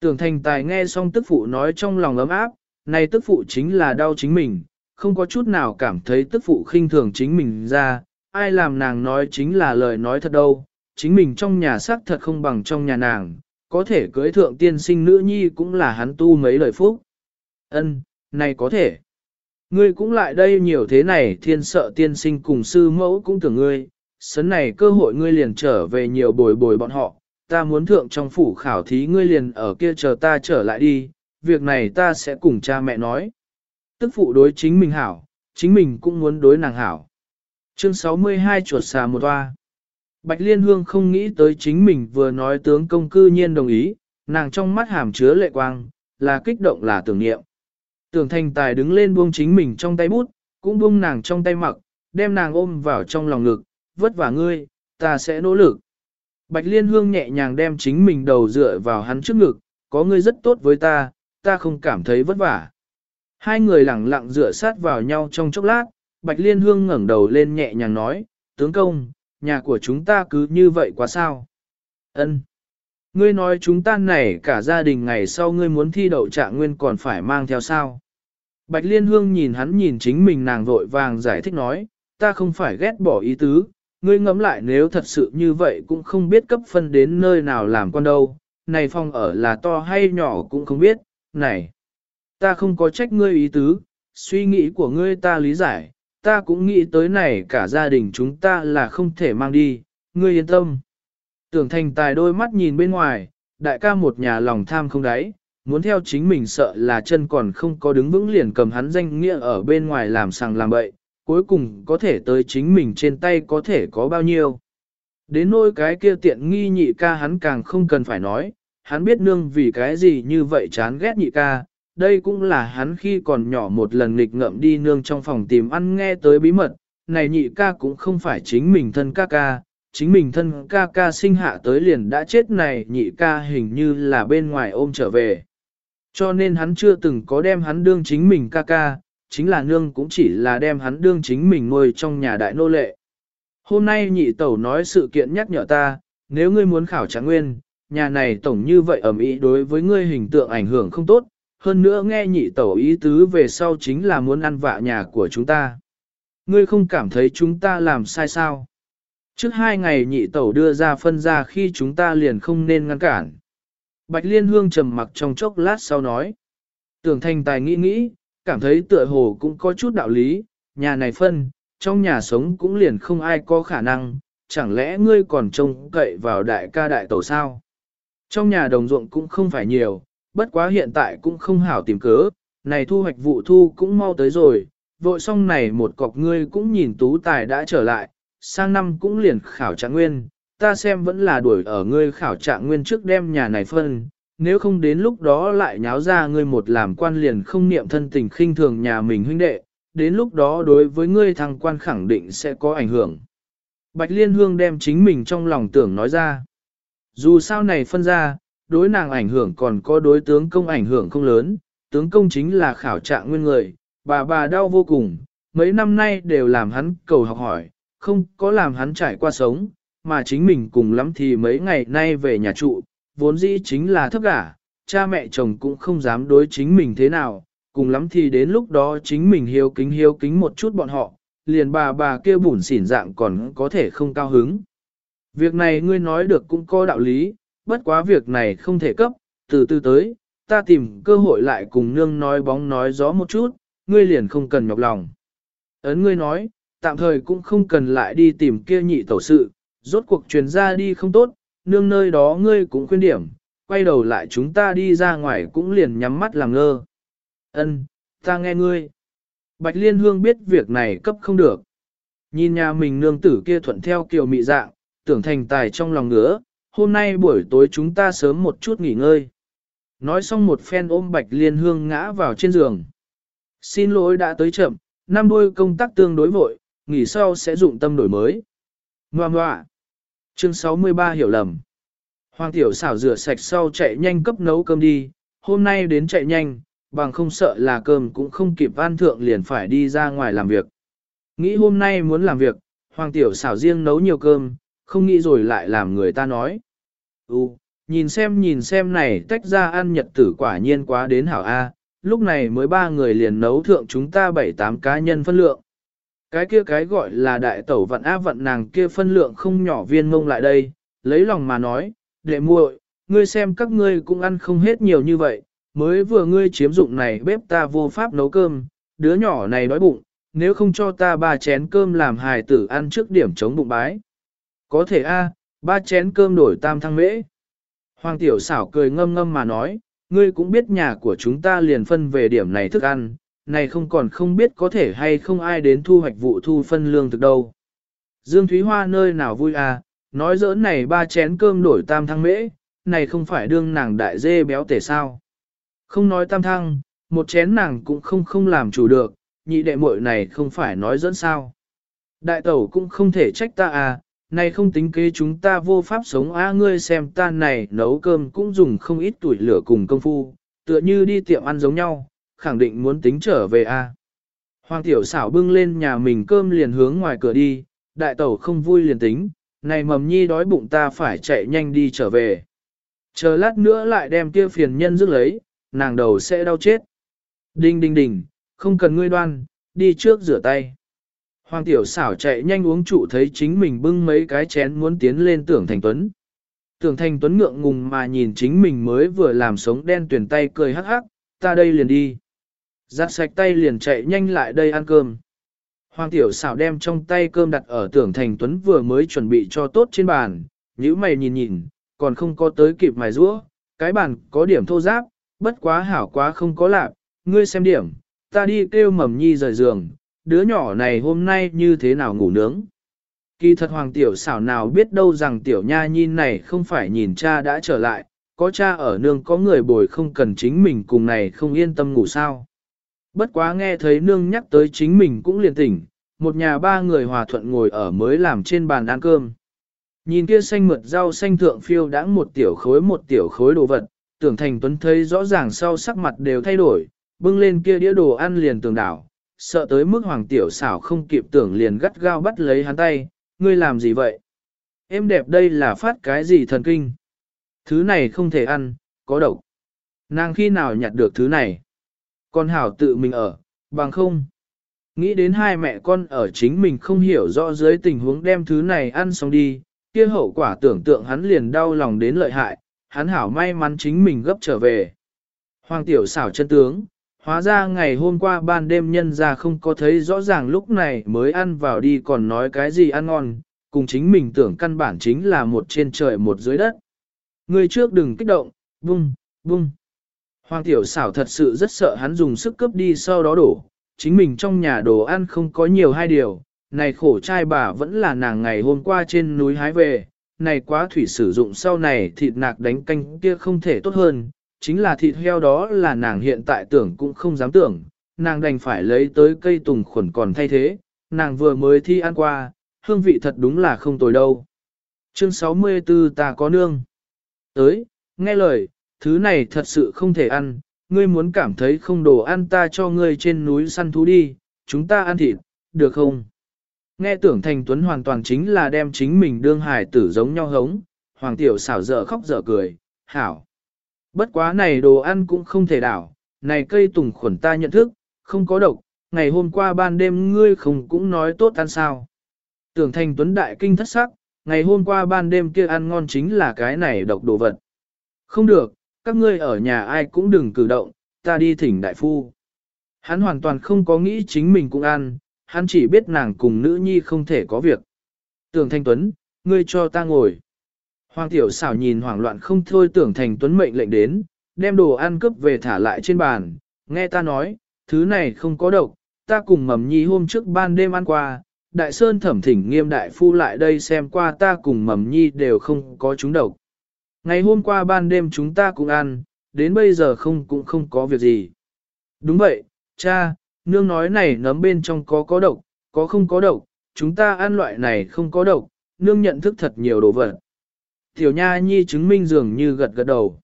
Tưởng thành tài nghe xong tức phụ nói trong lòng ấm áp, này tức phụ chính là đau chính mình, không có chút nào cảm thấy tức phụ khinh thường chính mình ra, ai làm nàng nói chính là lời nói thật đâu, chính mình trong nhà xác thật không bằng trong nhà nàng, có thể cưới thượng tiên sinh nữ nhi cũng là hắn tu mấy lời phúc. Ân, này có thể. Ngươi cũng lại đây nhiều thế này thiên sợ tiên sinh cùng sư mẫu cũng tưởng ngươi, sấn này cơ hội ngươi liền trở về nhiều bồi bồi bọn họ, ta muốn thượng trong phủ khảo thí ngươi liền ở kia chờ ta trở lại đi, việc này ta sẽ cùng cha mẹ nói. Tức phụ đối chính mình hảo, chính mình cũng muốn đối nàng hảo. Chương 62 chuột xà một toa. Bạch Liên Hương không nghĩ tới chính mình vừa nói tướng công cư nhiên đồng ý, nàng trong mắt hàm chứa lệ quang, là kích động là tưởng niệm. Tưởng thành tài đứng lên buông chính mình trong tay bút, cũng buông nàng trong tay mặc, đem nàng ôm vào trong lòng ngực, vất vả ngươi, ta sẽ nỗ lực. Bạch Liên Hương nhẹ nhàng đem chính mình đầu dựa vào hắn trước ngực, có ngươi rất tốt với ta, ta không cảm thấy vất vả. Hai người lặng lặng dựa sát vào nhau trong chốc lát, Bạch Liên Hương ngẩng đầu lên nhẹ nhàng nói, tướng công, nhà của chúng ta cứ như vậy quá sao? Ân. Ngươi nói chúng ta này cả gia đình ngày sau ngươi muốn thi đậu trạng nguyên còn phải mang theo sao? Bạch Liên Hương nhìn hắn nhìn chính mình nàng vội vàng giải thích nói, ta không phải ghét bỏ ý tứ, ngươi ngẫm lại nếu thật sự như vậy cũng không biết cấp phân đến nơi nào làm con đâu, này phòng ở là to hay nhỏ cũng không biết, này, ta không có trách ngươi ý tứ, suy nghĩ của ngươi ta lý giải, ta cũng nghĩ tới này cả gia đình chúng ta là không thể mang đi, ngươi yên tâm. Tưởng thành tài đôi mắt nhìn bên ngoài, đại ca một nhà lòng tham không đáy, muốn theo chính mình sợ là chân còn không có đứng vững liền cầm hắn danh nghĩa ở bên ngoài làm sàng làm bậy, cuối cùng có thể tới chính mình trên tay có thể có bao nhiêu. Đến nỗi cái kia tiện nghi nhị ca hắn càng không cần phải nói, hắn biết nương vì cái gì như vậy chán ghét nhị ca, đây cũng là hắn khi còn nhỏ một lần nghịch ngợm đi nương trong phòng tìm ăn nghe tới bí mật, này nhị ca cũng không phải chính mình thân ca ca, chính mình thân ca ca sinh hạ tới liền đã chết này nhị ca hình như là bên ngoài ôm trở về. Cho nên hắn chưa từng có đem hắn đương chính mình ca ca, chính là nương cũng chỉ là đem hắn đương chính mình nuôi trong nhà đại nô lệ. Hôm nay nhị tẩu nói sự kiện nhắc nhở ta, nếu ngươi muốn khảo trạng nguyên, nhà này tổng như vậy ẩm ý đối với ngươi hình tượng ảnh hưởng không tốt, hơn nữa nghe nhị tẩu ý tứ về sau chính là muốn ăn vạ nhà của chúng ta. Ngươi không cảm thấy chúng ta làm sai sao? Trước hai ngày nhị tẩu đưa ra phân ra khi chúng ta liền không nên ngăn cản. Bạch Liên Hương trầm mặc trong chốc lát sau nói. Tưởng thành tài nghĩ nghĩ, cảm thấy tựa hồ cũng có chút đạo lý, nhà này phân, trong nhà sống cũng liền không ai có khả năng, chẳng lẽ ngươi còn trông cậy vào đại ca đại tẩu sao? Trong nhà đồng ruộng cũng không phải nhiều, bất quá hiện tại cũng không hảo tìm cớ, này thu hoạch vụ thu cũng mau tới rồi, vội xong này một cọc ngươi cũng nhìn tú tài đã trở lại, sang năm cũng liền khảo trạng nguyên, ta xem vẫn là đuổi ở ngươi khảo trạng nguyên trước đem nhà này phân, nếu không đến lúc đó lại nháo ra ngươi một làm quan liền không niệm thân tình khinh thường nhà mình huynh đệ, đến lúc đó đối với ngươi thăng quan khẳng định sẽ có ảnh hưởng. Bạch Liên Hương đem chính mình trong lòng tưởng nói ra. Dù sao này phân ra, đối nàng ảnh hưởng còn có đối tướng công ảnh hưởng không lớn, tướng công chính là khảo trạng nguyên người, bà bà đau vô cùng, mấy năm nay đều làm hắn cầu học hỏi, không có làm hắn trải qua sống, mà chính mình cùng lắm thì mấy ngày nay về nhà trụ, vốn dĩ chính là thấp gả, cha mẹ chồng cũng không dám đối chính mình thế nào, cùng lắm thì đến lúc đó chính mình hiếu kính hiếu kính một chút bọn họ, liền bà bà kia bủn xỉn dạng còn có thể không cao hứng. Việc này ngươi nói được cũng có đạo lý, bất quá việc này không thể cấp, từ từ tới, ta tìm cơ hội lại cùng nương nói bóng nói gió một chút, ngươi liền không cần nhọc lòng. Ấn ngươi nói, tạm thời cũng không cần lại đi tìm kia nhị tẩu sự, rốt cuộc truyền ra đi không tốt, nương nơi đó ngươi cũng khuyên điểm, quay đầu lại chúng ta đi ra ngoài cũng liền nhắm mắt làm ngơ. Ân, ta nghe ngươi. Bạch Liên Hương biết việc này cấp không được. Nhìn nhà mình nương tử kia thuận theo kiều mị dạng, tưởng thành tài trong lòng ngứa, hôm nay buổi tối chúng ta sớm một chút nghỉ ngơi. Nói xong một phen ôm Bạch Liên Hương ngã vào trên giường. Xin lỗi đã tới chậm, năm đôi công tác tương đối vội, nghỉ sau sẽ dụng tâm đổi mới. Ngoà ngoạ. Chương 63 hiểu lầm. Hoàng tiểu xảo rửa sạch sau chạy nhanh cấp nấu cơm đi, hôm nay đến chạy nhanh, bằng không sợ là cơm cũng không kịp ăn thượng liền phải đi ra ngoài làm việc. Nghĩ hôm nay muốn làm việc, Hoàng tiểu xảo riêng nấu nhiều cơm, không nghĩ rồi lại làm người ta nói. Ú, nhìn xem nhìn xem này tách ra ăn nhật tử quả nhiên quá đến hảo A, lúc này mới ba người liền nấu thượng chúng ta bảy tám cá nhân phân lượng. Cái kia cái gọi là đại tẩu vận á vận nàng kia phân lượng không nhỏ viên mông lại đây, lấy lòng mà nói, đệ muội, ngươi xem các ngươi cũng ăn không hết nhiều như vậy, mới vừa ngươi chiếm dụng này bếp ta vô pháp nấu cơm, đứa nhỏ này đói bụng, nếu không cho ta ba chén cơm làm hài tử ăn trước điểm chống bụng bái. Có thể a, ba chén cơm đổi tam thăng mễ. Hoàng tiểu xảo cười ngâm ngâm mà nói, ngươi cũng biết nhà của chúng ta liền phân về điểm này thức ăn, này không còn không biết có thể hay không ai đến thu hoạch vụ thu phân lương thực đâu. Dương Thúy Hoa nơi nào vui à, nói giỡn này ba chén cơm đổi tam thăng mễ, này không phải đương nàng đại dê béo tể sao. Không nói tam thăng, một chén nàng cũng không không làm chủ được, nhị đệ muội này không phải nói dẫn sao. Đại tẩu cũng không thể trách ta à, này không tính kế chúng ta vô pháp sống á ngươi xem ta này nấu cơm cũng dùng không ít tuổi lửa cùng công phu, tựa như đi tiệm ăn giống nhau, khẳng định muốn tính trở về a. Hoàng tiểu xảo bưng lên nhà mình cơm liền hướng ngoài cửa đi, đại tẩu không vui liền tính, này mầm nhi đói bụng ta phải chạy nhanh đi trở về. Chờ lát nữa lại đem kia phiền nhân rước lấy, nàng đầu sẽ đau chết. Đinh đinh đinh, không cần ngươi đoan, đi trước rửa tay. Hoàng tiểu xảo chạy nhanh uống trụ thấy chính mình bưng mấy cái chén muốn tiến lên tưởng thành tuấn. Tưởng thành tuấn ngượng ngùng mà nhìn chính mình mới vừa làm sống đen tuyển tay cười hắc hắc, ta đây liền đi. Giặt sạch tay liền chạy nhanh lại đây ăn cơm. Hoàng tiểu xảo đem trong tay cơm đặt ở tưởng thành tuấn vừa mới chuẩn bị cho tốt trên bàn, nhíu mày nhìn nhìn, còn không có tới kịp mài rũa, cái bàn có điểm thô giáp, bất quá hảo quá không có lạc, ngươi xem điểm, ta đi kêu mầm nhi rời giường, đứa nhỏ này hôm nay như thế nào ngủ nướng. Kỳ thật hoàng tiểu xảo nào biết đâu rằng tiểu nha nhi này không phải nhìn cha đã trở lại, có cha ở nương có người bồi không cần chính mình cùng này không yên tâm ngủ sao. Bất quá nghe thấy nương nhắc tới chính mình cũng liền tỉnh, một nhà ba người hòa thuận ngồi ở mới làm trên bàn ăn cơm. Nhìn kia xanh mượt rau xanh thượng phiêu đãng một tiểu khối một tiểu khối đồ vật, tưởng thành tuấn thấy rõ ràng sau sắc mặt đều thay đổi, bưng lên kia đĩa đồ ăn liền tường đảo, sợ tới mức hoàng tiểu xảo không kịp tưởng liền gắt gao bắt lấy hắn tay, ngươi làm gì vậy? Em đẹp đây là phát cái gì thần kinh? Thứ này không thể ăn, có độc. Nàng khi nào nhặt được thứ này? Con hảo tự mình ở, bằng không? Nghĩ đến hai mẹ con ở chính mình không hiểu rõ dưới tình huống đem thứ này ăn xong đi, kia hậu quả tưởng tượng hắn liền đau lòng đến lợi hại, hắn hảo may mắn chính mình gấp trở về. Hoàng tiểu xảo chân tướng, hóa ra ngày hôm qua ban đêm nhân ra không có thấy rõ ràng lúc này mới ăn vào đi còn nói cái gì ăn ngon, cùng chính mình tưởng căn bản chính là một trên trời một dưới đất. Người trước đừng kích động, bung, bung. Hoàng tiểu xảo thật sự rất sợ hắn dùng sức cướp đi sau đó đổ, chính mình trong nhà đồ ăn không có nhiều hai điều, này khổ trai bà vẫn là nàng ngày hôm qua trên núi hái về, này quá thủy sử dụng sau này thịt nạc đánh canh kia không thể tốt hơn, chính là thịt heo đó là nàng hiện tại tưởng cũng không dám tưởng, nàng đành phải lấy tới cây tùng khuẩn còn thay thế, nàng vừa mới thi ăn qua, hương vị thật đúng là không tồi đâu. Chương 64 ta có nương. Tới, nghe lời, thứ này thật sự không thể ăn, ngươi muốn cảm thấy không đồ ăn ta cho ngươi trên núi săn thú đi, chúng ta ăn thịt, được không? Nghe tưởng thành tuấn hoàn toàn chính là đem chính mình đương hải tử giống nhau hống, hoàng tiểu xảo dở khóc dở cười, hảo. Bất quá này đồ ăn cũng không thể đảo, này cây tùng khuẩn ta nhận thức, không có độc, ngày hôm qua ban đêm ngươi không cũng nói tốt ăn sao. Tưởng thành tuấn đại kinh thất sắc, ngày hôm qua ban đêm kia ăn ngon chính là cái này độc đồ vật. Không được, các ngươi ở nhà ai cũng đừng cử động, ta đi thỉnh đại phu. Hắn hoàn toàn không có nghĩ chính mình cũng ăn, hắn chỉ biết nàng cùng nữ nhi không thể có việc. Tưởng Thanh Tuấn, ngươi cho ta ngồi. Hoàng tiểu xảo nhìn hoảng loạn không thôi tưởng Thành Tuấn mệnh lệnh đến, đem đồ ăn cướp về thả lại trên bàn, nghe ta nói, thứ này không có độc, ta cùng mầm nhi hôm trước ban đêm ăn qua, đại sơn thẩm thỉnh nghiêm đại phu lại đây xem qua ta cùng mầm nhi đều không có chúng độc. Ngày hôm qua ban đêm chúng ta cũng ăn, đến bây giờ không cũng không có việc gì. Đúng vậy, cha, nương nói này nấm bên trong có có độc, có không có độc, chúng ta ăn loại này không có độc, nương nhận thức thật nhiều đồ vật. Tiểu Nha Nhi chứng minh dường như gật gật đầu.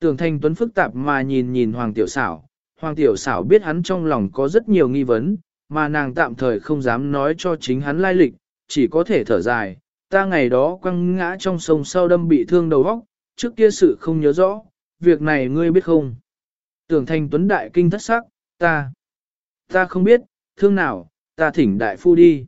Tưởng Thanh Tuấn phức tạp mà nhìn nhìn Hoàng Tiểu Xảo, Hoàng Tiểu Xảo biết hắn trong lòng có rất nhiều nghi vấn, mà nàng tạm thời không dám nói cho chính hắn lai lịch, chỉ có thể thở dài. Ta ngày đó quăng ngã trong sông sau đâm bị thương đầu óc, trước kia sự không nhớ rõ, việc này ngươi biết không? Tưởng Thanh Tuấn đại kinh thất sắc, ta, ta không biết, thương nào, ta thỉnh đại phu đi.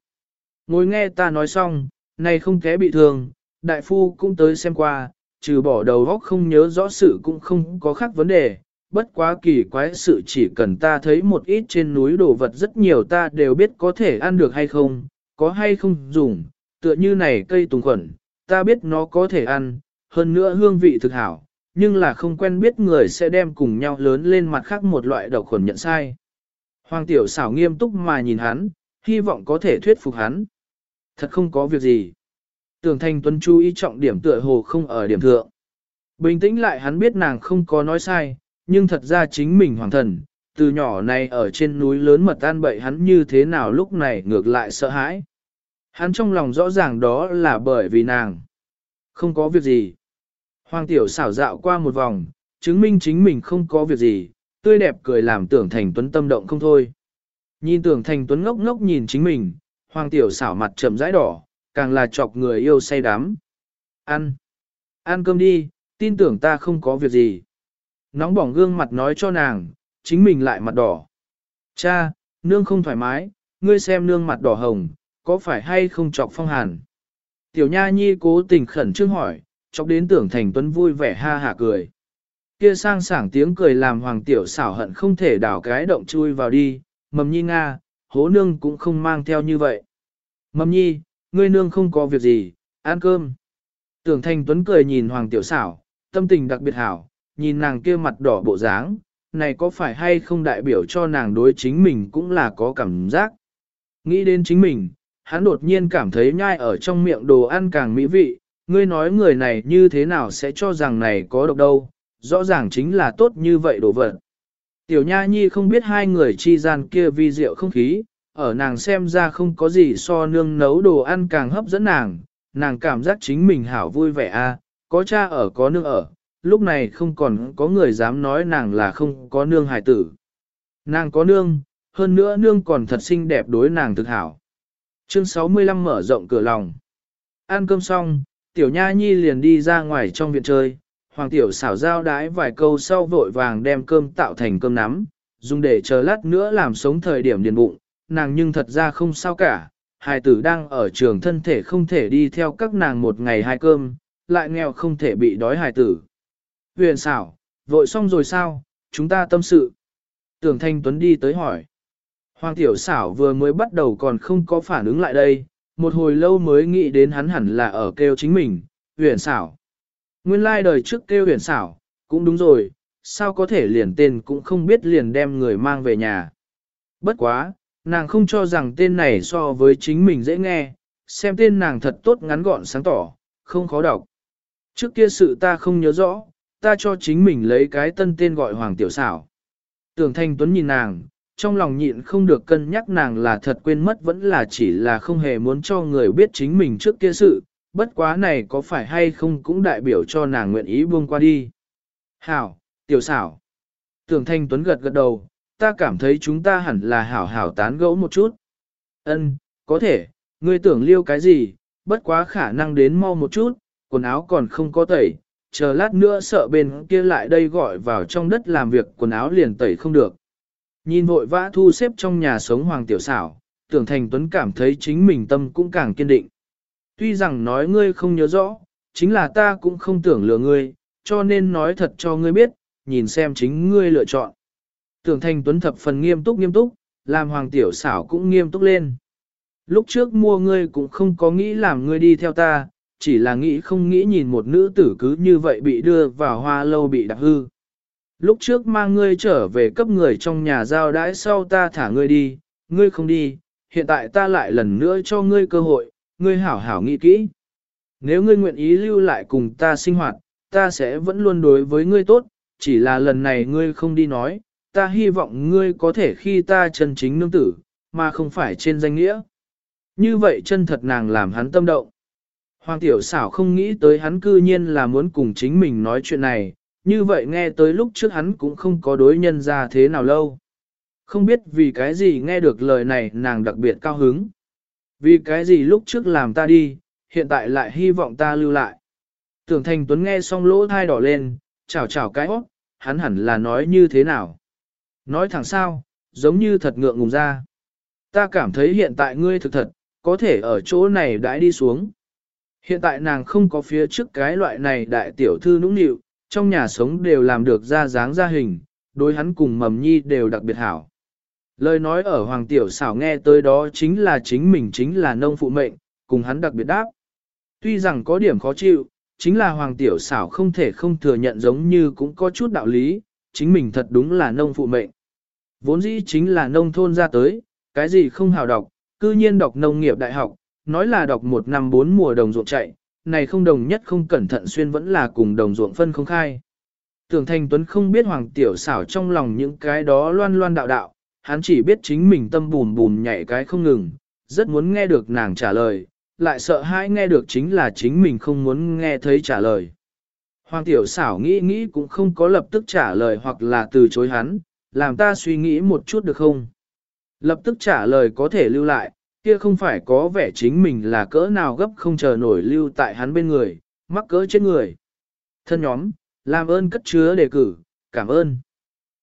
Ngồi nghe ta nói xong, này không kẽ bị thương, đại phu cũng tới xem qua, trừ bỏ đầu óc không nhớ rõ sự cũng không có khác vấn đề, bất quá kỳ quái sự chỉ cần ta thấy một ít trên núi đồ vật rất nhiều ta đều biết có thể ăn được hay không, có hay không dùng, tựa như này cây tùng khuẩn, ta biết nó có thể ăn, hơn nữa hương vị thực hảo, nhưng là không quen biết người sẽ đem cùng nhau lớn lên mặt khác một loại độc khuẩn nhận sai. Hoàng tiểu xảo nghiêm túc mà nhìn hắn, hy vọng có thể thuyết phục hắn. Thật không có việc gì. Tưởng Thanh Tuấn chú ý trọng điểm tựa hồ không ở điểm thượng. Bình tĩnh lại hắn biết nàng không có nói sai, nhưng thật ra chính mình hoàng thần, từ nhỏ này ở trên núi lớn mật tan bậy hắn như thế nào lúc này ngược lại sợ hãi. Hắn trong lòng rõ ràng đó là bởi vì nàng. Không có việc gì. Hoàng tiểu xảo dạo qua một vòng, chứng minh chính mình không có việc gì, tươi đẹp cười làm tưởng thành tuấn tâm động không thôi. Nhìn tưởng thành tuấn ngốc ngốc nhìn chính mình, hoàng tiểu xảo mặt trầm rãi đỏ, càng là chọc người yêu say đắm. Ăn! Ăn cơm đi, tin tưởng ta không có việc gì. Nóng bỏng gương mặt nói cho nàng, chính mình lại mặt đỏ. Cha, nương không thoải mái, ngươi xem nương mặt đỏ hồng, có phải hay không chọc phong hàn? Tiểu Nha Nhi cố tình khẩn trương hỏi, chọc đến tưởng thành tuấn vui vẻ ha hả cười. Kia sang sảng tiếng cười làm hoàng tiểu xảo hận không thể đảo cái động chui vào đi, mầm nhi nga, hố nương cũng không mang theo như vậy. Mầm nhi, ngươi nương không có việc gì, ăn cơm. Tưởng thành tuấn cười nhìn hoàng tiểu xảo, tâm tình đặc biệt hảo, nhìn nàng kia mặt đỏ bộ dáng, này có phải hay không đại biểu cho nàng đối chính mình cũng là có cảm giác. Nghĩ đến chính mình, hắn đột nhiên cảm thấy nhai ở trong miệng đồ ăn càng mỹ vị, ngươi nói người này như thế nào sẽ cho rằng này có độc đâu, rõ ràng chính là tốt như vậy đồ vật. Tiểu Nha Nhi không biết hai người chi gian kia vi diệu không khí, ở nàng xem ra không có gì so nương nấu đồ ăn càng hấp dẫn nàng, nàng cảm giác chính mình hảo vui vẻ a, có cha ở có nương ở, lúc này không còn có người dám nói nàng là không có nương hài tử. Nàng có nương, hơn nữa nương còn thật xinh đẹp đối nàng thực hảo. Chương 65 mở rộng cửa lòng. Ăn cơm xong, tiểu nha nhi liền đi ra ngoài trong viện chơi, hoàng tiểu xảo giao đái vài câu sau vội vàng đem cơm tạo thành cơm nắm, dùng để chờ lát nữa làm sống thời điểm điền bụng, nàng nhưng thật ra không sao cả, hài tử đang ở trường thân thể không thể đi theo các nàng một ngày hai cơm, lại nghèo không thể bị đói hài tử. Huyền xảo, vội xong rồi sao, chúng ta tâm sự. Tưởng Thanh Tuấn đi tới hỏi. Hoàng tiểu xảo vừa mới bắt đầu còn không có phản ứng lại đây, một hồi lâu mới nghĩ đến hắn hẳn là ở kêu chính mình, huyền xảo. Nguyên lai like đời trước kêu huyền xảo, cũng đúng rồi, sao có thể liền tên cũng không biết liền đem người mang về nhà. Bất quá, nàng không cho rằng tên này so với chính mình dễ nghe, xem tên nàng thật tốt ngắn gọn sáng tỏ, không khó đọc. Trước kia sự ta không nhớ rõ, ta cho chính mình lấy cái tân tên gọi Hoàng Tiểu Xảo. Tưởng Thanh Tuấn nhìn nàng, trong lòng nhịn không được cân nhắc nàng là thật quên mất vẫn là chỉ là không hề muốn cho người biết chính mình trước kia sự, bất quá này có phải hay không cũng đại biểu cho nàng nguyện ý buông qua đi. Hảo, Tiểu Xảo. Tưởng Thanh Tuấn gật gật đầu, ta cảm thấy chúng ta hẳn là hảo hảo tán gẫu một chút. Ân, có thể, ngươi tưởng liêu cái gì, bất quá khả năng đến mau một chút, quần áo còn không có tẩy, chờ lát nữa sợ bên kia lại đây gọi vào trong đất làm việc quần áo liền tẩy không được. Nhìn vội vã thu xếp trong nhà sống hoàng tiểu xảo, tưởng thành tuấn cảm thấy chính mình tâm cũng càng kiên định. Tuy rằng nói ngươi không nhớ rõ, chính là ta cũng không tưởng lừa ngươi, cho nên nói thật cho ngươi biết, nhìn xem chính ngươi lựa chọn. Tưởng thành tuấn thập phần nghiêm túc nghiêm túc, làm hoàng tiểu xảo cũng nghiêm túc lên. Lúc trước mua ngươi cũng không có nghĩ làm ngươi đi theo ta, chỉ là nghĩ không nghĩ nhìn một nữ tử cứ như vậy bị đưa vào hoa lâu bị đặc hư. Lúc trước mang ngươi trở về cấp người trong nhà giao đãi sau ta thả ngươi đi, ngươi không đi, hiện tại ta lại lần nữa cho ngươi cơ hội, ngươi hảo hảo nghĩ kỹ. Nếu ngươi nguyện ý lưu lại cùng ta sinh hoạt, ta sẽ vẫn luôn đối với ngươi tốt, chỉ là lần này ngươi không đi nói, ta hy vọng ngươi có thể khi ta chân chính nương tử, mà không phải trên danh nghĩa. Như vậy chân thật nàng làm hắn tâm động. Hoàng tiểu xảo không nghĩ tới hắn cư nhiên là muốn cùng chính mình nói chuyện này, như vậy nghe tới lúc trước hắn cũng không có đối nhân ra thế nào lâu. Không biết vì cái gì nghe được lời này nàng đặc biệt cao hứng. Vì cái gì lúc trước làm ta đi, hiện tại lại hy vọng ta lưu lại. Tưởng thành tuấn nghe xong lỗ thai đỏ lên, chào chào cái hót, hắn hẳn là nói như thế nào. Nói thẳng sao, giống như thật ngượng ngùng ra. Ta cảm thấy hiện tại ngươi thực thật, có thể ở chỗ này đãi đi xuống. Hiện tại nàng không có phía trước cái loại này đại tiểu thư nũng nịu, trong nhà sống đều làm được ra dáng ra hình, đối hắn cùng mầm nhi đều đặc biệt hảo. Lời nói ở Hoàng Tiểu xảo nghe tới đó chính là chính mình chính là nông phụ mệnh, cùng hắn đặc biệt đáp. Tuy rằng có điểm khó chịu, chính là Hoàng Tiểu xảo không thể không thừa nhận giống như cũng có chút đạo lý, chính mình thật đúng là nông phụ mệnh. Vốn dĩ chính là nông thôn ra tới, cái gì không hào đọc, cư nhiên đọc nông nghiệp đại học, nói là đọc một năm bốn mùa đồng ruộng chạy, này không đồng nhất không cẩn thận xuyên vẫn là cùng đồng ruộng phân không khai. Tưởng Thanh Tuấn không biết Hoàng Tiểu xảo trong lòng những cái đó loan loan đạo đạo, hắn chỉ biết chính mình tâm bùn bùn nhảy cái không ngừng, rất muốn nghe được nàng trả lời, lại sợ hãi nghe được chính là chính mình không muốn nghe thấy trả lời. Hoàng Tiểu xảo nghĩ nghĩ cũng không có lập tức trả lời hoặc là từ chối hắn, làm ta suy nghĩ một chút được không? Lập tức trả lời có thể lưu lại, kia không phải có vẻ chính mình là cỡ nào gấp không chờ nổi lưu tại hắn bên người, mắc cỡ chết người. Thân nhóm, làm ơn cất chứa đề cử, cảm ơn.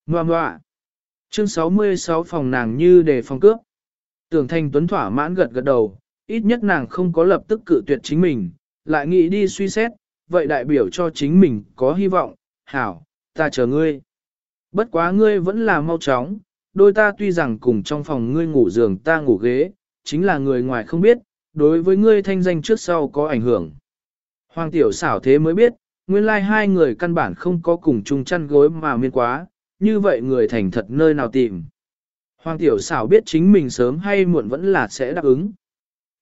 Ngoà ngoạ. Chương 66 phòng nàng như đề phòng cướp. Tưởng thanh tuấn thỏa mãn gật gật đầu, ít nhất nàng không có lập tức cự tuyệt chính mình, lại nghĩ đi suy xét, vậy đại biểu cho chính mình có hy vọng, hảo, ta chờ ngươi. Bất quá ngươi vẫn là mau chóng, đôi ta tuy rằng cùng trong phòng ngươi ngủ giường ta ngủ ghế, chính là người ngoài không biết, đối với ngươi thanh danh trước sau có ảnh hưởng. Hoàng tiểu xảo thế mới biết, nguyên lai hai người căn bản không có cùng chung chăn gối mà miên quá, như vậy người thành thật nơi nào tìm. Hoàng tiểu xảo biết chính mình sớm hay muộn vẫn là sẽ đáp ứng.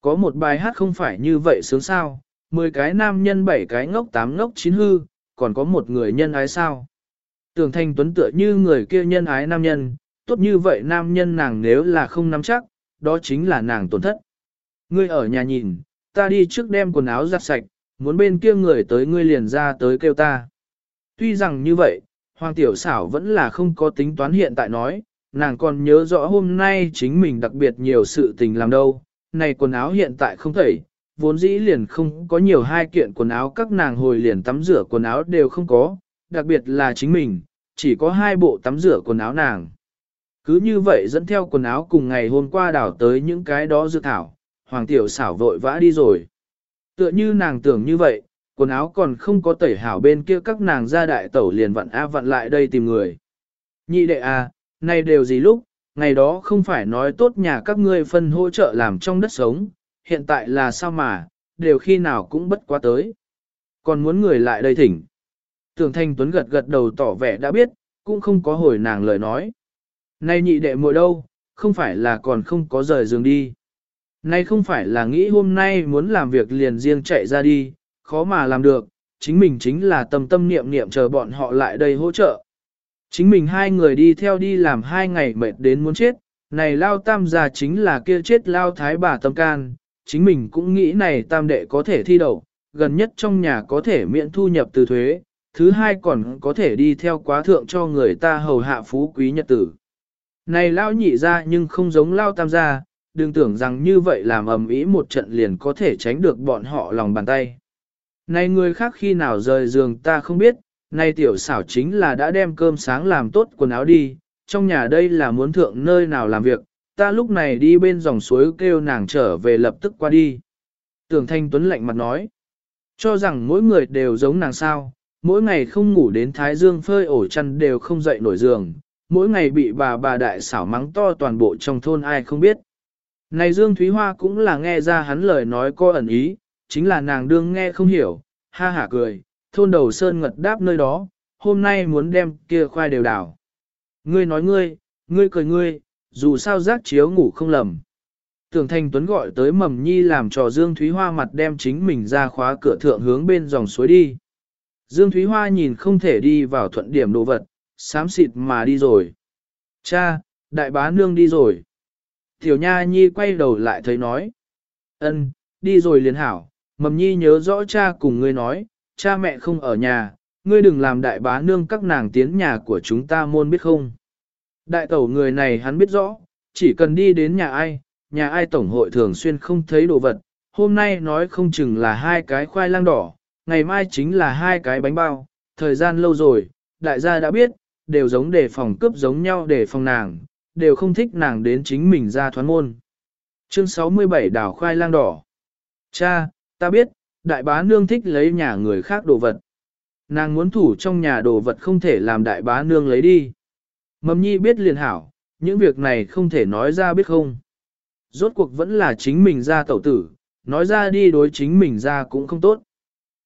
Có một bài hát không phải như vậy sướng sao, 10 cái nam nhân 7 cái ngốc 8 ngốc 9 hư, còn có một người nhân ái sao. Tưởng thanh tuấn tựa như người kia nhân ái nam nhân, tốt như vậy nam nhân nàng nếu là không nắm chắc, đó chính là nàng tổn thất. Ngươi ở nhà nhìn, ta đi trước đem quần áo giặt sạch, muốn bên kia người tới ngươi liền ra tới kêu ta. Tuy rằng như vậy, Hoàng Tiểu xảo vẫn là không có tính toán hiện tại nói, nàng còn nhớ rõ hôm nay chính mình đặc biệt nhiều sự tình làm đâu, này quần áo hiện tại không thể, vốn dĩ liền không có nhiều hai kiện quần áo các nàng hồi liền tắm rửa quần áo đều không có, đặc biệt là chính mình, chỉ có hai bộ tắm rửa quần áo nàng. Cứ như vậy dẫn theo quần áo cùng ngày hôm qua đảo tới những cái đó dự thảo, hoàng tiểu xảo vội vã đi rồi. Tựa như nàng tưởng như vậy, quần áo còn không có tẩy hảo bên kia các nàng ra đại tẩu liền vặn a vặn lại đây tìm người. Nhị đệ à, này đều gì lúc, ngày đó không phải nói tốt nhà các ngươi phân hỗ trợ làm trong đất sống, hiện tại là sao mà, đều khi nào cũng bất quá tới. Còn muốn người lại đây thỉnh. Tưởng Thanh Tuấn gật gật đầu tỏ vẻ đã biết, cũng không có hồi nàng lời nói. Nay nhị đệ muội đâu, không phải là còn không có rời giường đi. Nay không phải là nghĩ hôm nay muốn làm việc liền riêng chạy ra đi, khó mà làm được, chính mình chính là tâm tâm niệm niệm chờ bọn họ lại đây hỗ trợ. Chính mình hai người đi theo đi làm hai ngày mệt đến muốn chết, này lao tam gia chính là kia chết lao thái bà tâm can, chính mình cũng nghĩ này tam đệ có thể thi đậu, gần nhất trong nhà có thể miễn thu nhập từ thuế, thứ hai còn có thể đi theo quá thượng cho người ta hầu hạ phú quý nhật tử. Này lao nhị ra nhưng không giống lao tam gia, đừng tưởng rằng như vậy làm ầm ĩ một trận liền có thể tránh được bọn họ lòng bàn tay. Này người khác khi nào rời giường ta không biết, này tiểu xảo chính là đã đem cơm sáng làm tốt quần áo đi, trong nhà đây là muốn thượng nơi nào làm việc, ta lúc này đi bên dòng suối kêu nàng trở về lập tức qua đi. Tưởng Thanh Tuấn lạnh mặt nói, cho rằng mỗi người đều giống nàng sao, mỗi ngày không ngủ đến thái dương phơi ổ chăn đều không dậy nổi giường, mỗi ngày bị bà bà đại xảo mắng to toàn bộ trong thôn ai không biết. Này Dương Thúy Hoa cũng là nghe ra hắn lời nói có ẩn ý, chính là nàng đương nghe không hiểu, ha hả cười, thôn đầu sơn ngật đáp nơi đó, hôm nay muốn đem kia khoai đều đảo. Ngươi nói ngươi, ngươi cười ngươi, dù sao giác chiếu ngủ không lầm. Tưởng Thanh Tuấn gọi tới Mầm Nhi làm trò Dương Thúy Hoa mặt đem chính mình ra khóa cửa thượng hướng bên dòng suối đi. Dương Thúy Hoa nhìn không thể đi vào thuận điểm đồ vật, xám xịt mà đi rồi. Cha, đại bá nương đi rồi. Tiểu Nha Nhi quay đầu lại thấy nói. ân, đi rồi liền hảo, Mầm Nhi nhớ rõ cha cùng ngươi nói, cha mẹ không ở nhà, ngươi đừng làm đại bá nương các nàng tiến nhà của chúng ta môn biết không. Đại tẩu người này hắn biết rõ, chỉ cần đi đến nhà ai, nhà ai tổng hội thường xuyên không thấy đồ vật, hôm nay nói không chừng là hai cái khoai lang đỏ, ngày mai chính là hai cái bánh bao, thời gian lâu rồi, đại gia đã biết, đều giống đề phòng cướp giống nhau để phòng nàng, đều không thích nàng đến chính mình ra thoán môn. Chương 67 đảo khoai lang đỏ. Cha, ta biết, đại bá nương thích lấy nhà người khác đồ vật. Nàng muốn thủ trong nhà đồ vật không thể làm đại bá nương lấy đi. Mầm nhi biết liền hảo, những việc này không thể nói ra biết không. Rốt cuộc vẫn là chính mình ra tẩu tử, nói ra đi đối chính mình ra cũng không tốt.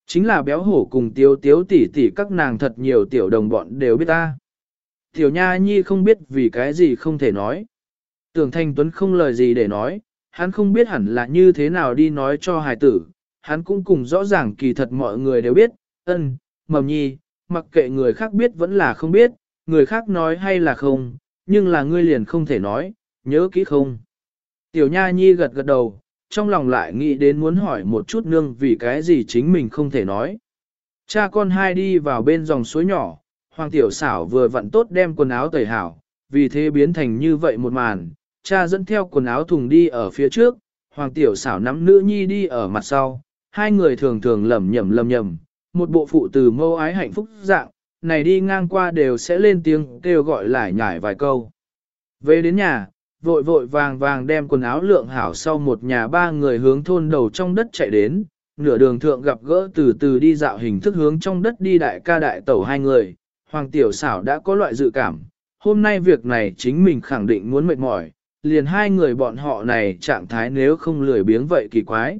Chính là béo hổ cùng tiếu tiếu tỉ tỉ các nàng thật nhiều tiểu đồng bọn đều biết ta. Tiểu nha nhi không biết vì cái gì không thể nói. Tưởng thanh tuấn không lời gì để nói, hắn không biết hẳn là như thế nào đi nói cho hài tử, hắn cũng cùng rõ ràng kỳ thật mọi người đều biết, ân, mầm nhi, mặc kệ người khác biết vẫn là không biết, người khác nói hay là không, nhưng là ngươi liền không thể nói, nhớ kỹ không. Tiểu Nha Nhi gật gật đầu, trong lòng lại nghĩ đến muốn hỏi một chút nương vì cái gì chính mình không thể nói. Cha con hai đi vào bên dòng suối nhỏ, Hoàng Tiểu xảo vừa vặn tốt đem quần áo tẩy hảo, vì thế biến thành như vậy một màn, cha dẫn theo quần áo thùng đi ở phía trước, Hoàng Tiểu xảo nắm nữ nhi đi ở mặt sau, hai người thường thường lầm nhầm lầm nhầm, một bộ phụ từ mâu ái hạnh phúc dạng, này đi ngang qua đều sẽ lên tiếng kêu gọi lại nhải vài câu. Về đến nhà, vội vội vàng vàng đem quần áo lượng hảo sau một nhà ba người hướng thôn đầu trong đất chạy đến, nửa đường thượng gặp gỡ từ từ đi dạo hình thức hướng trong đất đi đại ca đại tẩu hai người, hoàng tiểu xảo đã có loại dự cảm, hôm nay việc này chính mình khẳng định muốn mệt mỏi, liền hai người bọn họ này trạng thái nếu không lười biếng vậy kỳ quái.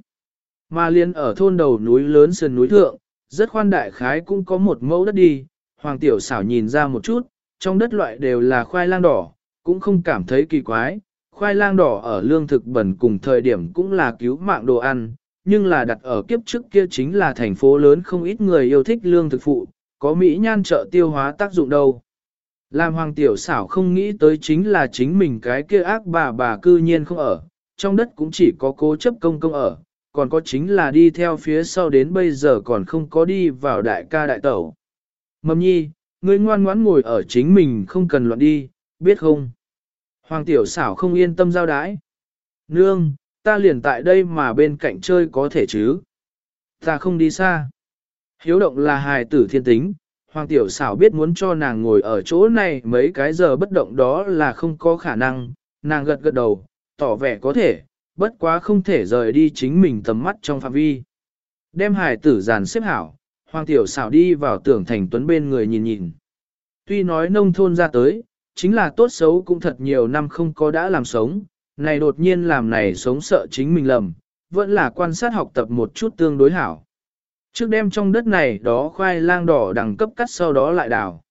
Mà liền ở thôn đầu núi lớn sườn núi thượng, rất khoan đại khái cũng có một mẫu đất đi, hoàng tiểu xảo nhìn ra một chút, trong đất loại đều là khoai lang đỏ, cũng không cảm thấy kỳ quái, khoai lang đỏ ở lương thực bẩn cùng thời điểm cũng là cứu mạng đồ ăn, nhưng là đặt ở kiếp trước kia chính là thành phố lớn không ít người yêu thích lương thực phụ, có Mỹ nhan trợ tiêu hóa tác dụng đâu. Làm hoàng tiểu xảo không nghĩ tới chính là chính mình cái kia ác bà bà cư nhiên không ở, trong đất cũng chỉ có cố chấp công công ở, còn có chính là đi theo phía sau đến bây giờ còn không có đi vào đại ca đại tẩu. Mầm nhi, ngươi ngoan ngoãn ngồi ở chính mình không cần loạn đi, biết không? Hoàng tiểu xảo không yên tâm giao đái. Nương, ta liền tại đây mà bên cạnh chơi có thể chứ. Ta không đi xa. Hiếu động là hài tử thiên tính, Hoàng tiểu xảo biết muốn cho nàng ngồi ở chỗ này mấy cái giờ bất động đó là không có khả năng, nàng gật gật đầu, tỏ vẻ có thể, bất quá không thể rời đi chính mình tầm mắt trong phạm vi. Đem hài tử giàn xếp hảo, Hoàng tiểu xảo đi vào tưởng thành tuấn bên người nhìn nhìn. Tuy nói nông thôn ra tới, chính là tốt xấu cũng thật nhiều năm không có đã làm sống, này đột nhiên làm này sống sợ chính mình lầm, vẫn là quan sát học tập một chút tương đối hảo. Trước đêm trong đất này đó khoai lang đỏ đẳng cấp cắt sau đó lại đào.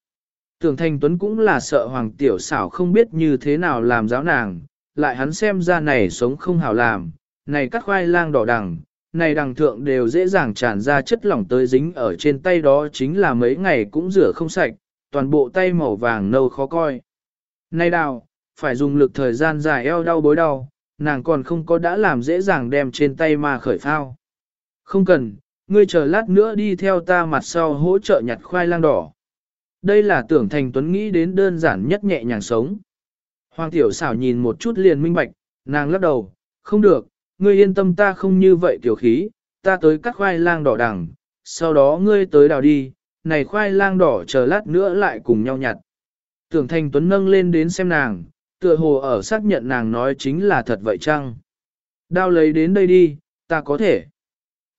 Tưởng Thanh Tuấn cũng là sợ Hoàng Tiểu xảo không biết như thế nào làm giáo nàng, lại hắn xem ra này sống không hảo làm, này cắt khoai lang đỏ đằng, này đằng thượng đều dễ dàng tràn ra chất lỏng tới dính ở trên tay đó chính là mấy ngày cũng rửa không sạch, toàn bộ tay màu vàng nâu khó coi. Này đào, phải dùng lực thời gian dài eo đau bối đau, nàng còn không có đã làm dễ dàng đem trên tay mà khởi phao. Không cần, ngươi chờ lát nữa đi theo ta mặt sau hỗ trợ nhặt khoai lang đỏ. Đây là tưởng thành tuấn nghĩ đến đơn giản nhất nhẹ nhàng sống. Hoàng tiểu xảo nhìn một chút liền minh bạch, nàng lắc đầu, không được, ngươi yên tâm ta không như vậy tiểu khí, ta tới cắt khoai lang đỏ đằng, sau đó ngươi tới đào đi, này khoai lang đỏ chờ lát nữa lại cùng nhau nhặt. Tưởng thành tuấn nâng lên đến xem nàng, tựa hồ ở xác nhận nàng nói chính là thật vậy chăng? Đao lấy đến đây đi, ta có thể.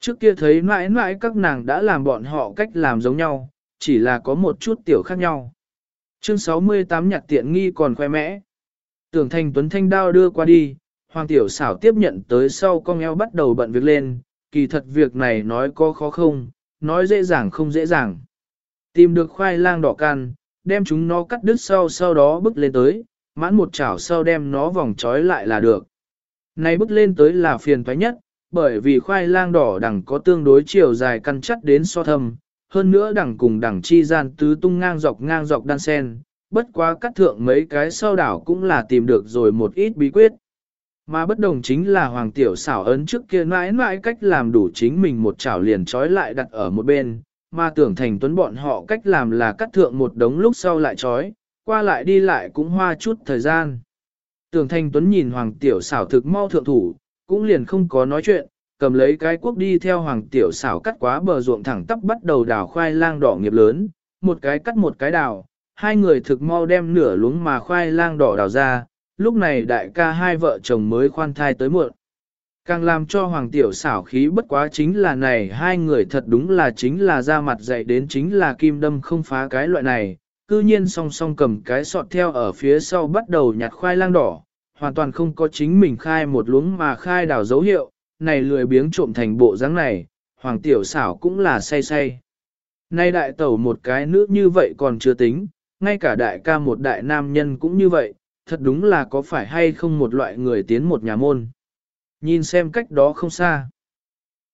Trước kia thấy mãi mãi các nàng đã làm bọn họ cách làm giống nhau, chỉ là có một chút tiểu khác nhau. Chương 68 nhặt tiện nghi còn khoe mẽ. Tưởng thành tuấn thanh đao đưa qua đi, hoàng tiểu xảo tiếp nhận tới sau con eo bắt đầu bận việc lên, kỳ thật việc này nói có khó không, nói dễ dàng không dễ dàng. Tìm được khoai lang đỏ can, đem chúng nó cắt đứt sau sau đó bước lên tới, mãn một chảo sau đem nó vòng trói lại là được. Này bước lên tới là phiền toái nhất, bởi vì khoai lang đỏ đằng có tương đối chiều dài căn chắc đến so thâm, hơn nữa đằng cùng đằng chi gian tứ tung ngang dọc ngang dọc đan sen, bất quá cắt thượng mấy cái sau đảo cũng là tìm được rồi một ít bí quyết. Mà bất đồng chính là hoàng tiểu xảo ấn trước kia mãi mãi cách làm đủ chính mình một chảo liền trói lại đặt ở một bên, mà tưởng thành tuấn bọn họ cách làm là cắt thượng một đống lúc sau lại trói, qua lại đi lại cũng hoa chút thời gian. Tưởng thành tuấn nhìn hoàng tiểu xảo thực mau thượng thủ, cũng liền không có nói chuyện, cầm lấy cái cuốc đi theo hoàng tiểu xảo cắt quá bờ ruộng thẳng tắp bắt đầu đào khoai lang đỏ nghiệp lớn, một cái cắt một cái đào, hai người thực mau đem nửa luống mà khoai lang đỏ đào ra, lúc này đại ca hai vợ chồng mới khoan thai tới muộn. Càng làm cho hoàng tiểu xảo khí bất quá chính là này hai người thật đúng là chính là ra mặt dạy đến chính là kim đâm không phá cái loại này, cư nhiên song song cầm cái sọt theo ở phía sau bắt đầu nhặt khoai lang đỏ, hoàn toàn không có chính mình khai một luống mà khai đào dấu hiệu, này lười biếng trộm thành bộ dáng này, hoàng tiểu xảo cũng là say say. Nay đại tẩu một cái nữ như vậy còn chưa tính, ngay cả đại ca một đại nam nhân cũng như vậy, thật đúng là có phải hay không một loại người tiến một nhà môn. Nhìn xem cách đó không xa.